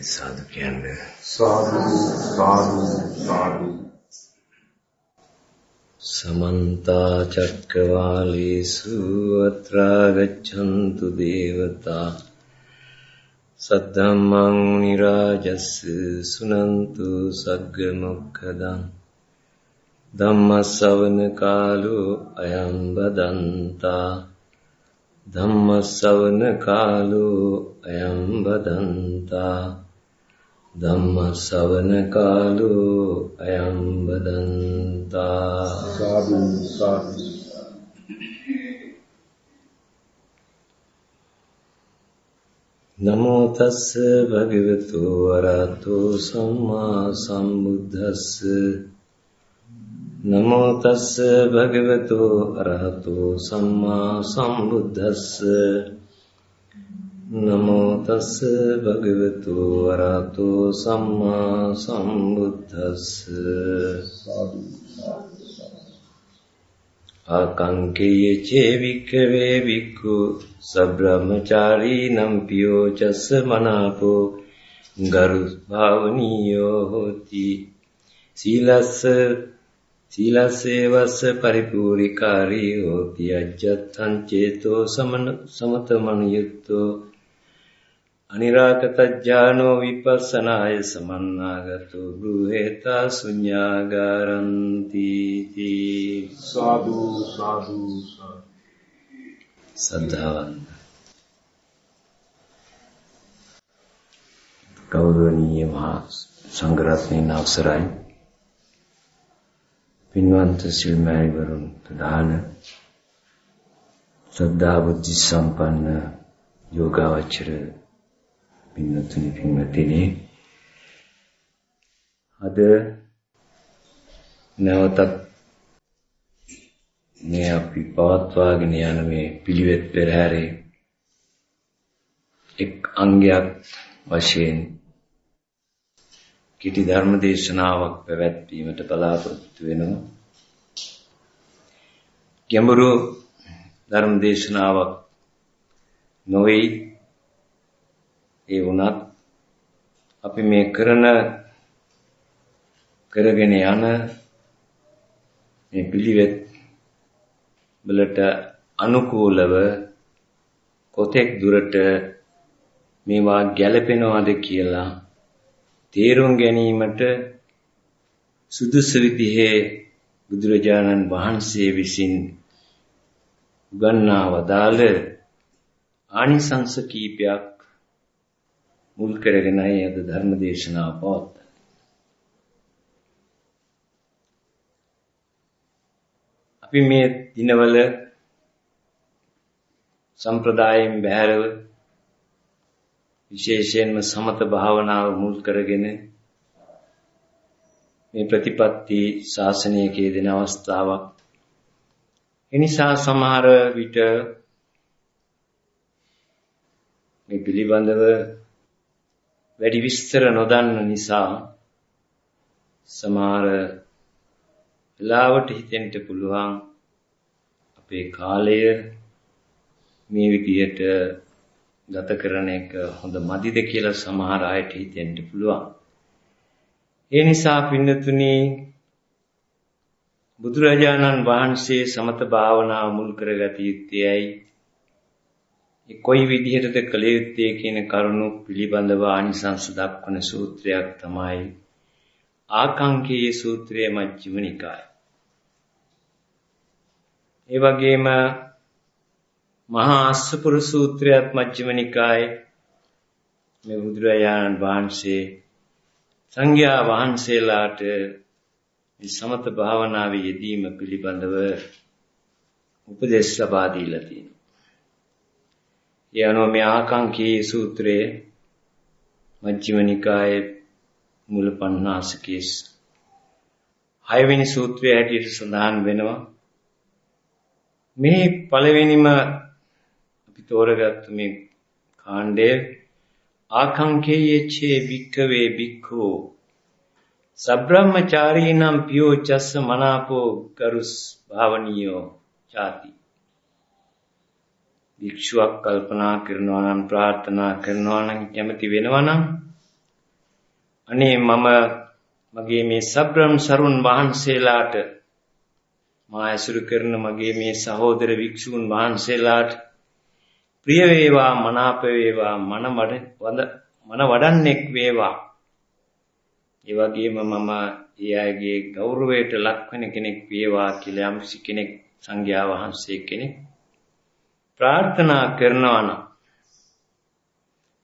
සාදු කියන්නේ. සාදු සාදු සාදු. සමන්ත චක්කවාලේසු අත්‍රා ගච්ඡන්තු දේවතා සද්ධම්මං නිරාජස් සුනන්තු සග්ග මොක්ඛදං ධම්මස්සවන කාලෝ අයං බදන්තා ධම්මස්සවන කාලෝ අයං බදන්තා ධම්මස්සවන කාලෝ අයං බදන්තා සාදු සාදු. නමෝ තස්ස භගවතු වරහතෝ සම්මා සම්බුද්දස්ස. නමෝ තස්ස භගවතු අරහතෝ සම්මා සම්බුද්දස්ස නමෝ තස්ස භගවතු වරහතෝ සම්මා සම්බුද්දස්ස. සාදු ආකංකේය චේ වික්ඛවේ වික්ඛු සබ්‍රහ්මචාරී නම් පියෝ චස්ස මනාපෝ ගරු භාවනීයෝ හෝති. සීලස්ස සීලසේවස්ස පරිපූර්ණිකාරී හෝති. අජ්ජත්තං චේතෝ සමන සමතමනියුක්තෝ අනිරාගතඥානෝ විපස්සනාය සමන්නාගතෝ ගෘහෙතා ශුඤ්ඤාගාරන්ති සාදු සාදු සද්ධාවන්ත. ගෞරවනීය මහා සංඝරත්නයන් අවසරයි. පින්වන්ත සිල්මෑණිවරුන් ප්‍රධාන ශ්‍රද්ධා බුද්ධ සම්පන්න යෝගාවචර පින්වත්නි පින්වත්නි අද නැවතත් මේ අපි පවත්වාගෙන යන මේ පිළිවෙත් පෙරහැරේ එක් අංගයක් වශයෙන් කිටි ධර්ම දේශනාවක් පැවැත්වීමට බලාපොරොත්තු වෙනවා. ගැඹුරු ධර්ම දේශනාවක් නොවේ. ඒ වුණත් අපි මේ කරන කරගෙන යන මේ පිළිවෙත් වලට අනුකූලව කොතෙක් දුරට මේවා ගැළපෙනවද කියලා තේරුම් ගැනීමට සුදුසු විදිහේ බුදුරජාණන් වහන්සේ විසින් උගන්වා වදාළ ආනිසංස කීපයක් මුල් කරගෙනයි අද ධර්ම දේශනාව පවත්වන්නේ. අපි මේ දිනවල සම්ප්‍රදායෙන් බැහැරව විශේෂයෙන්ම සමත භාවනාව මුල් කරගෙන මේ ප්‍රතිපත්ති ශාසනයකේ දෙන අවස්ථාවක්. එනිසා සමහර විට මේ පිළිබඳව වැඩි විස්තර නොදන්න නිසා සමහර වෙලාවට හිතෙන්න පුළුවන් අපේ කාලය මේ විදිහට ගත කරන එක හොඳ මදිද කියලා සමහර අයට හිතෙන්න පුළුවන්. ඒ නිසා පින්නතුනි බුදුරජාණන් වහන්සේ සමත භාවනාව මුල් කරගත යුත්තේයි ඒ කොයි විදිහටද කළ යුත්තේ කියන කරුණු පිළිබඳව ආනිසංස දක්වන සූත්‍රයක් තමයි ආකාංකේය සූත්‍රය මජ්ක්‍ධිම නිකාය. ඒ වගේම මහා අස්සපුර සූත්‍රයත් මජ්ක්‍ධිම නිකායේ මේ බුදුරජාණන් වහන්සේ සංඝයා වහන්සේලාට මේ සමත භාවනාවේ යෙදීම පිළිබඳව උපදේශ ලබා දීලා තියෙනවා. ඒ අනුව මේ ආකාංකී සූත්‍රයේ මජ්ක්‍ධිම නිකායේ මූල පණ්ණාසකේ හයවෙනි සූත්‍රයේ හැටියට සඳහන් වෙනවා. මේ පළවෙනිම අපි තෝරගත්ත මේ කාණ්ඩය ආකාංකේයචේ වික්කවේ වික්ඛෝ සබ්‍රහ්මචාරීනම් පියෝ චස්ස මනාපෝ ගරුස් භාවනියෝ ചാති භික්ෂුවක් කල්පනා කරනවා නම් ප්‍රාර්ථනා කරනවා නම් කැමති වෙනවා නම් අනේ මම මගේ මේ සබ්‍රම් සරුන් වහන්සේලාට මා ඇසුරු කරන මගේ මේ සහෝදර වික්ෂූන් වහන්සේලාට ප්‍රිය වේවා මනාප වේවා මන වඩ මන වඩන්නෙක් වේවා. ඒ වගේම මම ඒ අයගේ ගෞරවයට ලක්වෙන කෙනෙක් වේවා කියලා යම්සි කෙනෙක් සංඝයා වහන්සේ කෙනෙක් ප්‍රාර්ථනා කරනවා නම්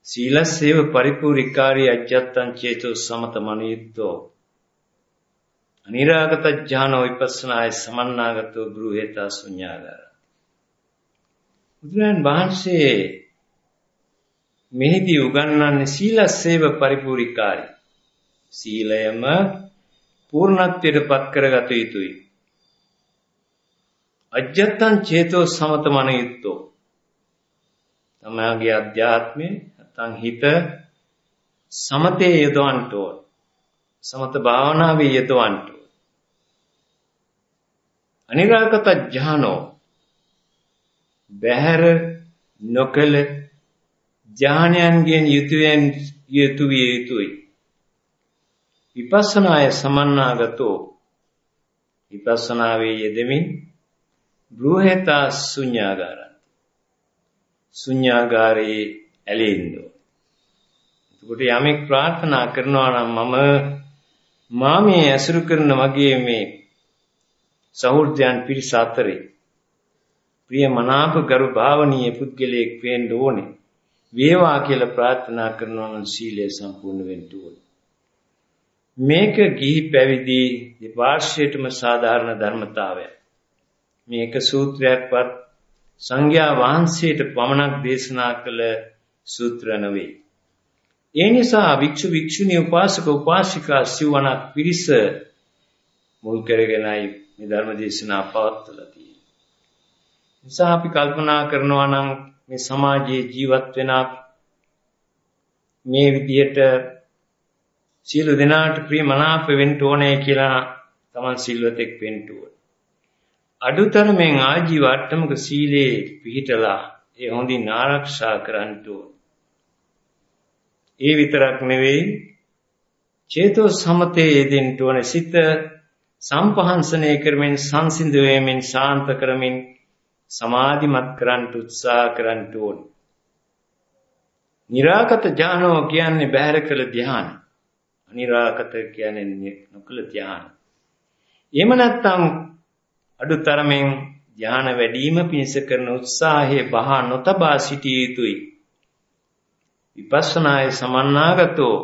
සීලස්සේව පරිපූර්ණිකාරී අජ්ජත්තං චේතෝ සමතමනියුක්තෝ අනිරාගත ඥාන විපස්සනාය සමන්නාගතෝ ගෘහෙතා ශුඤ්ඤාගාර බුදුරන් වහන්සේ මෙහිදී උගන්වන්නේ සීලස්සේව පරිපූර්ණිකාරී. සීලයම පූර්ණත්වයට පත් කරගත යුතුයි. අජ්ජත්තං චේතෝ සමතමනියුක්තෝ තමගේ අධ්‍යාත්මේ නැත්නම් හිත සමතේ යොදවන්න ඕන. සමත භාවනාවේ යොදවන්න ඕන. අනිරාගත ඥානෝ බහැර නොකල ඥානයන්ගෙන් යුතුයෙන් යුතු විය යුතුයි. විපස්සනාය සමන්නාගතෝ විපස්සනාවේ යෙදෙමින් බ්‍රූහෙතා ශුඤ්ඤාගාරං ශුඤ්ඤාගාරේ ඇලෙන්න එතකොට යමෙක් ප්‍රාර්ථනා කරනවා නම් මම මා මේ ඇසුරු කරන වගේ මේ සහෘදයන් පිරිස අතරේ ප්‍රිය මනාප ගරු භාවනීය පුද්ගලයෙක් වෙන්න ඕනේ. වේවා කියලා ප්‍රාර්ථනා කරනවා නම් සීලය සම්පූර්ණ වෙන්න ඕනේ. මේක ගිහි පැවිදි දෙපාර්ශ්වයටම සාධාරණ ධර්මතාවය. මේක සූත්‍රයක්වත් සංඝයා වහන්සේට පමණක් දේශනා කළ සූත්‍ර නෙවෙයි. ඒ නිසා වික්ෂු වික්ෂුණී උපාසක උපාසිකා සිවණක් පිරිස මුල් කරගෙනයි මේ ධර්ම දේශනා පවත්වලා තියෙන්නේ. නිසා අපි කල්පනා කරනවා නම් මේ සමාජයේ ජීවත් වෙන මේ විදිහට සියලු දෙනාට ප්‍රියමනාප වෙන්න ඕනේ කියලා තමන් සිල්වතෙක් වෙන්න ඕනේ. අඩුතරමෙන් ආජීව අට්ටමක සීලේ පිහිටලා ඒ හොඳින් ආරක්ෂා කරන්න ඕනේ. ඒ විතරක් නෙවෙයි චේතෝ සමතේ යෙදෙන්න ඕන සිත සම්පහන්සනය කරමින් සංසිඳ වීමෙන් ශාන්ත කරමින් සමාධිමත් කරන්න උත්සාහ කරන්න ඕන. निराකත ඥානෝ කියන්නේ බහැර කළ ධ්‍යාන. අනිරාකත කියන්නේ නොකළ ධ්‍යාන. එහෙම නැත්නම් අඩුතරමින් ධ්‍යාන වැඩිම පිණිස කරන උත්සාහයේ බහා නොතබා සිටිය යුතුයි. විපස්සනායේ සමන්නාගතෝ.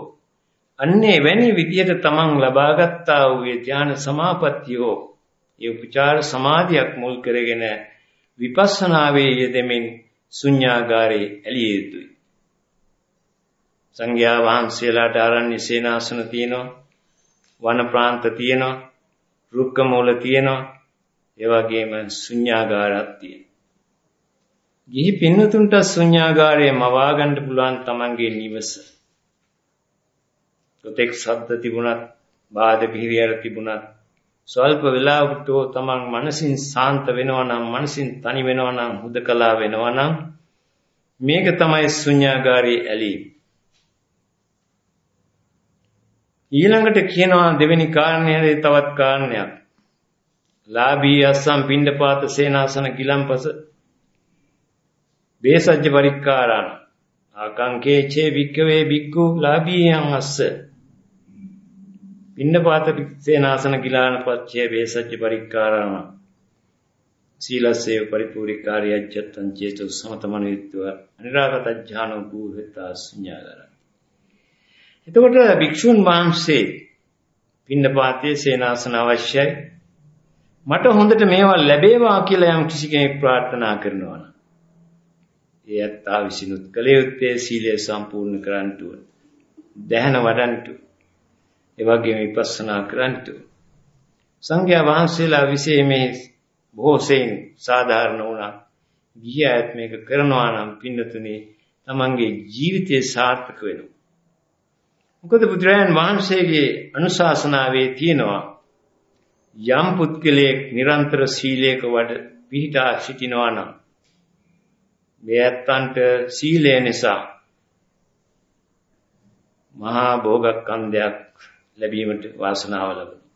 අන්නේ වැනි විදියට තමන් ලබාගත්තා වූ ඥාන සමාපත්තියෝ. ඒ උපචාර සමාධියක් මුල් කරගෙන විපස්සනාවේ යෙදෙමින් ශුන්‍යාගාරේ ඇලිය යුතුයි. සංඝයා වහන්සේලාට ආරණ්‍ය සේනාසන තියෙනවා, වන ප්‍රාන්ත තියෙනවා, රුක්ක මූල තියෙනවා, ඒ වගේම ශුන්‍යාගාරات තියෙනවා. ගිහි පින්නතුන්ට ශුන්‍යාගාරයේ මවා ගන්න පුළුවන් Tamanගේ නිවස. කොතෙක් ශබ්ද තිබුණත්, බාධක හිරියර තිබුණත්, ස්වල්ප වේලාවකට තමන් මනසින් සාන්ත වෙනවා නම්, මනසින් තනි වෙනවා නම්, හුදකලා වෙනවා නම් මේක තමයි ශුන්‍යාගාරයේ ඇලීම. ඊළඟට කියනවා දෙවෙනි කාරණේ තවත් කාරණයක්. ලාභී අස්සම් පින්ඩපාත සේනාසන ගිලම්පස බේසජ්ජ පරික්කාරාණ. ආකංකේ චේ වික්කවේ බික්කු ලාභීයන් අස්ස. පින්නපාත සේනාසන ගිලාන පච්චේ බේසජ්ජ පරික්කාරාණ. සීලස්සේ පරිපූර්ණකාරී අජ්ජත්තං චේතෝ සමතමනිත්ව අනිරාගත ඥානෝ භූහිතා ශුඤ්ඤාගර එතකොට භික්ෂුන් වහන්සේ පින්නපාතයේ සේනාසන අවශ්‍යයි. මට හොඳට මේවා ලැබේවා කියලා යම් කිසි කෙනෙක් ප්‍රාර්ථනා කරනවා ඒ ඇත්තා විසිනුත් කළ යුත්තේ සීලය සම්පූර්ණ කරන්නට ඕන. දැහන වඩන්නට. ඒ වගේම විපස්සනා කරන්නට. සංඝයා වහන්සේලා විශේෂ මේ බොහෝ සෙයින් සාධාරණ වුණා. ගියත් මේක කරනවා නම් පින්නතුනේ තමන්ගේ ජීවිතය සාර්ථක වෙනවා. මොකද බුදුරජාන් වහන්සේගේ අනුශාසනාවේ තියෙනවා යම් පුද්ගලයෙක් නිරන්තර සීලයක වඩ පිහිටා සිටිනවා නම් මේ ඇත්තන්ට සීලය නිසා මහා භෝගක්ඛන්දයක් ලැබීමට වාසනාව ලැබෙනවා.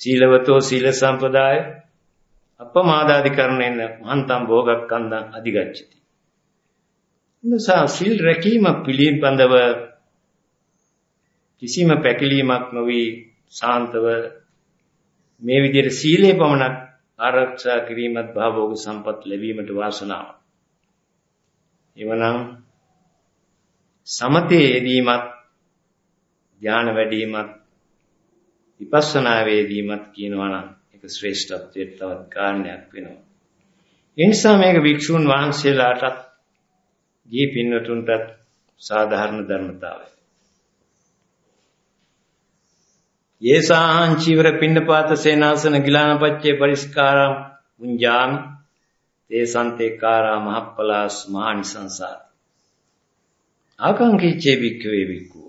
සීලවතෝ සීල සම්පදාය අපමාදාදිකරණයෙන් මහන්තම් භෝගක්ඛන්දං අධිගච්ඡති. නිසා සීල් රැකීම පිළිබඳව කිසිම පැකිලීමක් නොවි සාන්තව මේ විදිහට සීලේ පමණක් ආරක්ෂා කිරීමත් භාවෝග සම්පත් ලැබීමට වාසනාව. එවනම් සමතේ යෙදීමත් ධානය වැඩිවීමත් විපස්සනා වේදීමත් කියනවා නම් ඒක ශ්‍රේෂ්ඨත්වයට තවත් කාරණයක් වෙනවා. ඒ නිසා මේක වික්ෂුන් වහන්සේලාටත් ගිහි පින්වතුන්ටත් සාධාරණ ධර්මතාවය. යේසාහං චීවර පින්නපාත සේනාසන ගිලානපච්චේ පරිස්කාරම් උඤ්ජාමි තේ සන්තේකාරා මහප්පලාස් මහානිසංසාර. ආකාංකීච්චේ වික්කවේ වික්කු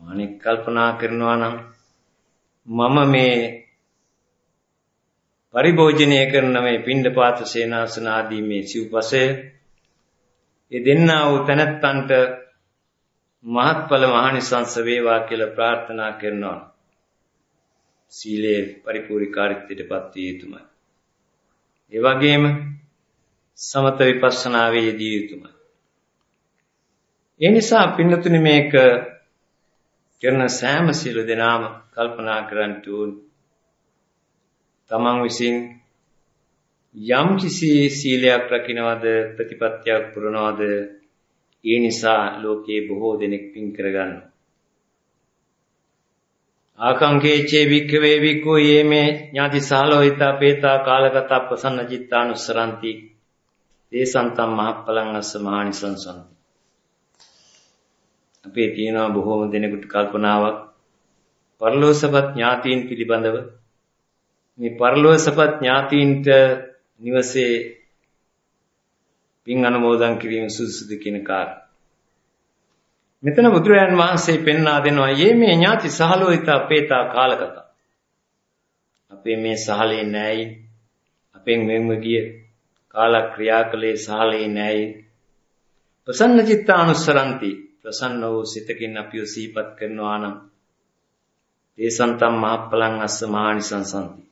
අනෙක් කල්පනා කරනවා නම් මම මේ පරිභෝජනය කරන මේ පින්ඩපාත සේනාසන ආදී මේ සිව්පසය ඒ දෙන්නා වූ තැනැත්තන්ට මහත්ඵල මහානිසංස වේවා කියලා ප්‍රාර්ථනා කරනවා. සීලේ පරිපූර්ණකාරීත්වයටපත් විය යුතුමයි. ඒ වගේම සමත විපස්සනාවේ යෙදිය යුතුමයි. ඒ නිසා පින්නතුනි මේක කරන සෑම සියලු දෙනාම කල්පනා කරන්ට ඕන. තමන් විසින් යම් කිසි සීලයක් රකින්නවද ප්‍රතිපත්තියක් පුරනවද ඒ නිසා ලෝකේ බොහෝ දෙනෙක් පින් කරගන්නවා. ආකංකේචේ වික්ඛවේ වික්ඛෝ යේමේ ඥාති සාලෝහිතා පේතා කාලගත ප්‍රසන්න චිත්තානුස්සරಂತಿ දේසන්තම් මහප්පලං අස්ස මහානිසංසන්ති අපේ තියෙනවා බොහෝම දෙනෙකුට කල්පනාවක්. පරලෝසපත් ඥාතීන් පිළිබඳව. මේ පරලෝසපත් ඥාතීන්ට නිවසේ පින් අනුමෝදන් කිරීම සුදුසුද කියන කාරණා. මෙතන බුදුරජාන් වහන්සේ පෙන්වා දෙනවා "යේ මේ ඥාති සහලෝහිතා පේතා කාලකත." අපේ මේ සහලේ නෑයි අපෙන් මෙන්ව ගිය කාලක්‍රියා කළේ සහලේ නෑයි ප්‍රසන්න චිත්තානුස්සරಂತಿ ප්‍රසන්න වූ සිතකින් අපිව සිහිපත් කරනවා නම් දේසන්තම් මහප්පලං අස්ස මහානිසංසන්ති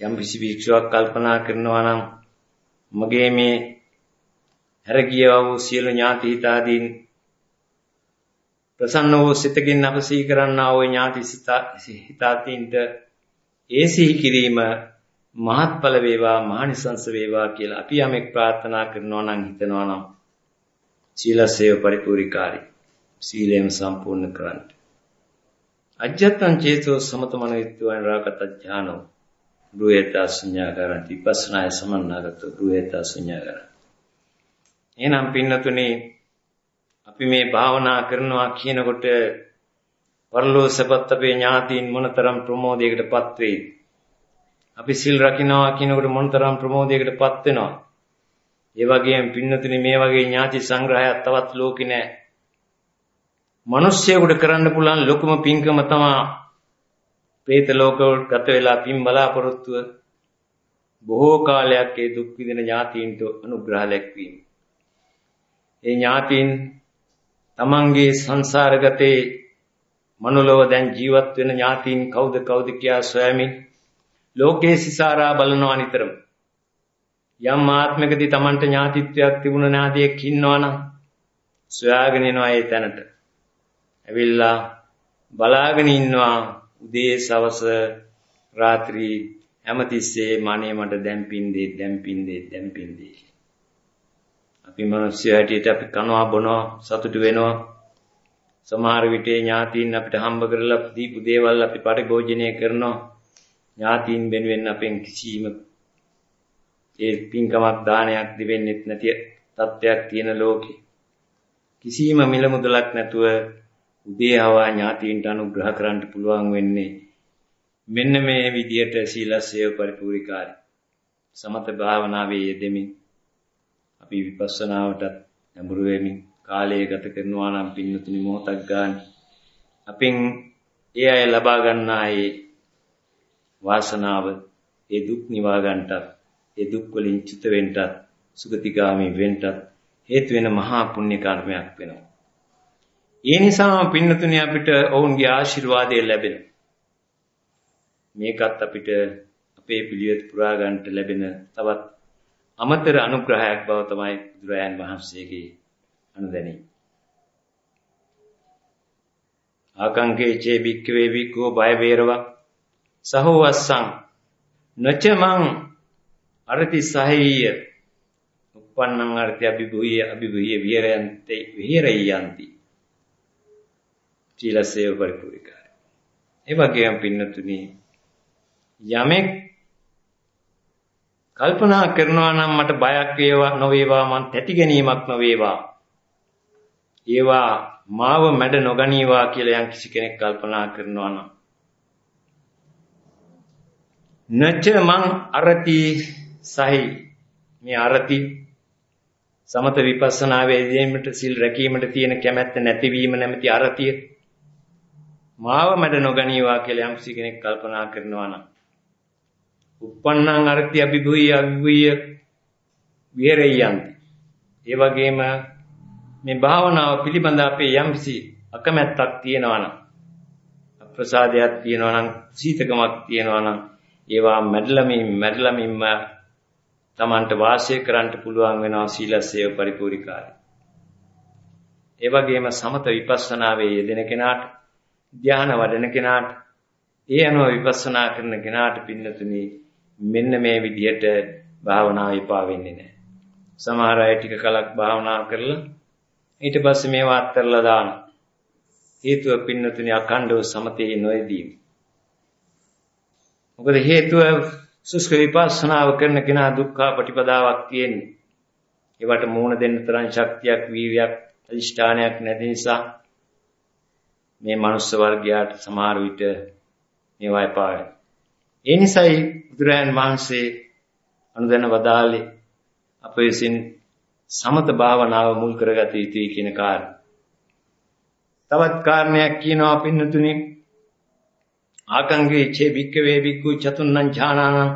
යම් කිසි භික්ෂුවක් කල්පනා කරනවා නම් මගේ මේ හැරගියව වූ සියලු ඥාති හිතාදීන් ප්‍රසන්න වූ සිතකින් අප සිහි කරන්නා වූ ඥාති හිතාදීන්ට ඒ සිහි කිරීම මහත්ඵල වේවා මහානිසංස වේවා කියලා අපි යමෙක් ප්‍රාර්ථනා කරනවා නම් හිතනවා නම් සීලසේව පරිපූර්ණකාරී සීලයෙන් සම්පූර්ණ කරන්න. අජ්ජත්තං චේතෝ සමතමනිත්වයන් රාගත ඥානෝ බ්‍රුවේත ශුඤ්ඤාකරණ විපස්සනාය සමන්නාගත බ්‍රුවේත ශුඤ්ඤාකරණ. එහෙනම් පින්නතුනේ අපි මේ භාවනා කරනවා කියනකොට පරලෝසපත් අපේ ඥාතීන් මොනතරම් ප්‍රමෝදයකටපත් වෙයිද? අපි සිල් රකින්නවා කියනකොට මොනතරම් ප්‍රමෝදයකටපත් වෙනවද? ඒ වගේම පින්නතුනි මේ වගේ ඥාති සංග්‍රහයක් තවත් ලෝකේ නැහැ. මිනිස්සුයෙකුට කරන්න පුළුවන් ලොකුම පින්කම තමයි പ്രേත ලෝකවල ගත වෙලා පින් බලාපොරොත්තුව බොහෝ කාලයක් ඒ දුක් විඳින ඥාතීන්ට අනුග්‍රහ ලැබවීම. ඒ ඥාතීන් තමන්ගේ සංසාරගතේ මනුලව දැන් ජීවත් වෙන ඥාතීන් කවුද කවුද කියා සොයමින් ලෝකේ සිසාරා බලනවා නිතරම. යම් ආත්මකදී Tamanට ඥාතිත්වයක් තිබුණ නාදියෙක් ඉන්නවනම් සොයාගෙන එනවා ඒ තැනට. ඇවිල්ලා බලාගෙන ඉන්නවා උදේ සවස රාත්‍රී හැමතිස්සේ මනේ මට දැම්පින් දෙයි දැම්පින් දෙයි දැම්පින් දෙයි. අපි මිනිස්සු හැටියට අපි කනවා බොනවා සතුටු වෙනවා. සමහර විට ඥාතීන් අපිට හම්බ කරලා දීපු දේවල් අපි පරිභෝජනය කරනවා. ඥාතීන් වෙනුවෙන් අපෙන් කිසිම ඒ පින්කමක් දානයක් දෙවෙන්නෙත් නැති තත්ත්වයක් තියෙන ලෝකේ කිසිම මිල මුදලක් නැතුව උදේ හවා ඥාතීන්ට අනුග්‍රහ කරන්න පුළුවන් වෙන්නේ මෙන්න මේ විදියට සීලස්සය පරිපූර්ණකාරී සමත භාවනාවේ යෙදෙමින් අපි විපස්සනාවටත් නැඹුරු වෙමින් කාලය ගත කරනවා නම් පින්නතුනි මොහොතක් ගන්න අපෙන් ඒ අය ලබා ගන්නා ඒ වාසනාව ඒ දුක් නිවා ගන්නටත් ඒ දුක් වලින් චුත වෙන්නත් සුගතිගාමී වෙන්නත් හේතු වෙන මහා පුණ්‍ය කර්මයක් වෙනවා. ඒ නිසාම පින්නතුනේ අපිට ඔවුන්ගේ ආශිර්වාදය ලැබෙනවා. මේකත් අපිට අපේ පිළිවෙත් පුරා ගන්නට ලැබෙන තවත් අමතර අනුග්‍රහයක් බව තමයි බුදුරයන් වහන්සේගේ අනුදැනීම. ආකංකේ චේ බික්කවේ බික්කෝ බය වේරවා සහෝ අස්සං නචමං අරති සහේය. uppannං අර්ථය අභිභූය අභිභූය විහෙරයන්ති විහෙරයන්ති චීලසේව පරිපූර්ණකාරය ඒ වගේම පින්නතුනි යමෙක් කල්පනා කරනවා නම් මට බයක් වේවා නොවේවා මං තැති ගැනීමක් නොවේවා. ඒවා මාව මැඩ නොගනීවා කියලා යම් කිසි කෙනෙක් කල්පනා කරනවා නම්. නච මං අරති සහි. මේ අරති සමත විපස්සනා වේදීමට සිල් රැකීමට තියෙන කැමැත්ත නැතිවීම නැමැති අරතිය මාව මැඩ නොගනීවා කියලා යම් කිසි කෙනෙක් කල්පනා කරනවා නම්. Uppannං අර්ථය අභිභූය අභිභූය විහෙරයන්ති ඒ වගේම මේ භාවනාව පිළිබඳ අපේ යම්කිසි අකමැත්තක් තියෙනවා නම් අප්‍රසාදයක් තියෙනවා නම් සීතකමක් තියෙනවා නම් ඒවා මැඩලමින් මැඩලමින්ම Tamanට වාසය කරන්න පුළුවන් වෙනවා සීලසේව පරිපූර්ණකාරී. ඒ වගේම සමත විපස්සනාවේ යෙදෙන කෙනාට ධ්‍යාන වඩන කෙනාට ඒ අනුව විපස්සනා කරන කෙනාට පින්නතුනි මෙන්න මේ විදිහට භාවනාව විපා වෙන්නේ නැහැ. සමහර අය ටික කලක් භාවනා කරලා ඊට පස්සේ මේවා අත්හැරලා දාන. හේතුව පින්නතුනි අඛණ්ඩව සමතේ නොයදීම. මොකද හේතුව සුස්ක විපස්සනාව කරන කෙනා දුක්ඛ ප්‍රතිපදාවක් තියෙන්නේ. ඒවට මූණ දෙන්න තරම් ශක්තියක් වීර්යයක් අදිෂ්ඨානයක් නැති නිසා මේ මනුස්ස වර්ගයාට සමහර විට මේවා එපා වෙනවා. ඒ නිසායි බුදුරයන් වහන්සේ අනුදැන වදාළේ අප විසින් සමත භාවනාව මුල් කරගත යුතුයි කියන කාරණය. තවත් කාරණයක් කියනවා පින්නතුනි. ආකංගේ චේ භික්කවේ භික්ඛු චතුන්නං ඥානානං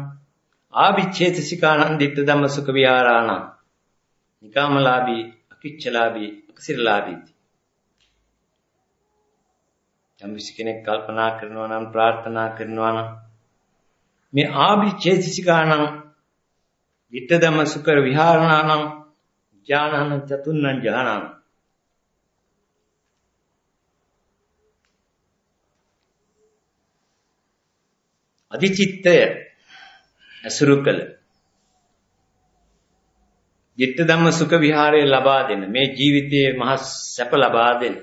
ආවිච්ඡේතසිකානං ditta ධම්ම සුඛ විහාරාණං. නිකාමලාභී අකිච්චලාභී අකසිරලාභී. යම් කෙනෙක් කල්පනා කරනවා නම් ප්‍රාර්ථනා කරනවා නම් මේ ආභිචේතසිකානං ditta ධම්ම සුඛ විහාරාණං ඥානං චතුන්නං ඥානං. අධිචිත්තය අසුරු කළ ditta ධම්ම සුඛ විහාරය ලබා දෙන මේ ජීවිතයේ මහ සැප ලබා දෙන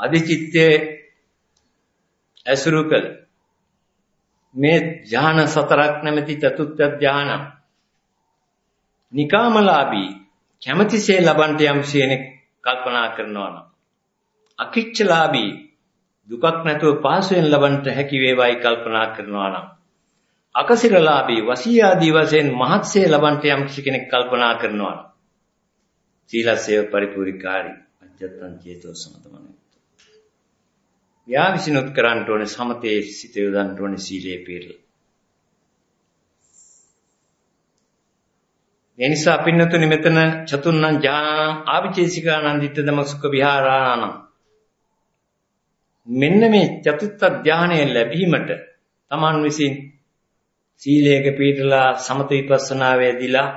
අධිචිත්තයේ අසුරු කළ මේ ඥාන සතරක් නැමැති චතුත්ථ ඥාන. නිකාමලාභී කැමැතිසේ ලබන්ට යම් ශේනෙක් කල්පනා කරනවා නම් අකිච්චලාභී දුකක් නැතුව පහසුවෙන් ලබන්ට හැකි වේවායි කල්පනා කරනවා නම් අකසිරලාභී වසී ආදී වශයෙන් මහත්සේ ලබන්ට යම් කෙනෙක් කල්පනා කරනවා නම් සීලසේව පරිපූර්ණකාරී අජත්තං චේතෝ සමතමනේ යා විසිනුත් කරන්න ඕනේ සමතේ සිත යොදන්න ඕනේ සීලයේ පිළිලා ඒ නිසා පින්නතුනි මෙතන චතුන්නං ඥානං ආවිචේසිකානන්දිත දම සුඛ විහාරාණං. මෙන්න මේ චතුත්ථ ධානය ලැබීමට Taman විසින් සීලයක පිළිපදලා සමත විපස්සනාවේදීලා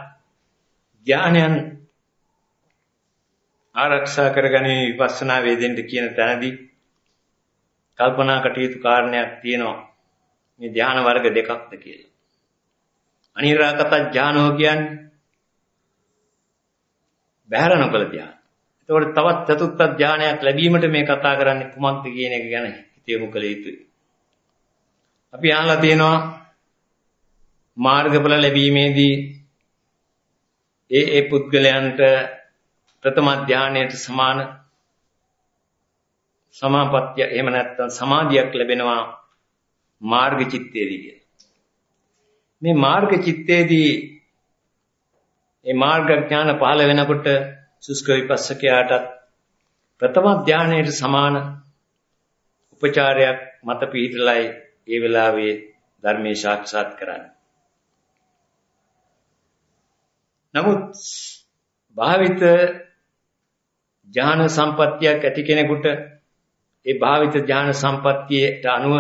ඥානයන් ආරක්ෂා කරගැනීම විපස්සනා වේදෙන්න කියන තැනදී කල්පනා කටයුතු කාරණයක් තියෙනවා මේ ධාන වර්ග දෙකක්ද කියලා. අනිරාගත ඥානෝ කියන්නේ බැහැර නොකළ ධ්‍යාන. එතකොට තවත් චතුත්ථ ධානයක් ලැබීමට මේ කතා කරන්නේ කුමක්ද කියන එක ගැන හිතෙමු කළ යුතුයි. අපි අහලා තියෙනවා මාර්ගඵල ලැබීමේදී ඒ ඒ පුද්ගලයන්ට ප්‍රථම ධානයට සමාන සමාපත්‍ය එහෙම නැත්නම් සමාධියක් ලැබෙනවා මාර්ග චිත්තේදී කියලා. මේ මාර්ග චිත්තේදී මේ මාර්ග ඥාන පහළ වෙනකොට සුස්ක විපස්සකයාටත් ප්‍රථම ධානයට සමාන උපචාරයක් මත පිහිටලයි ඒ වෙලාවේ ධර්මයේ සාක්ෂාත් කරන්නේ. නමුත් භාවිත ඥාන සම්පත්තියක් ඇති කෙනෙකුට ඒ භාවිත ඥාන සම්පත්තියට අනුව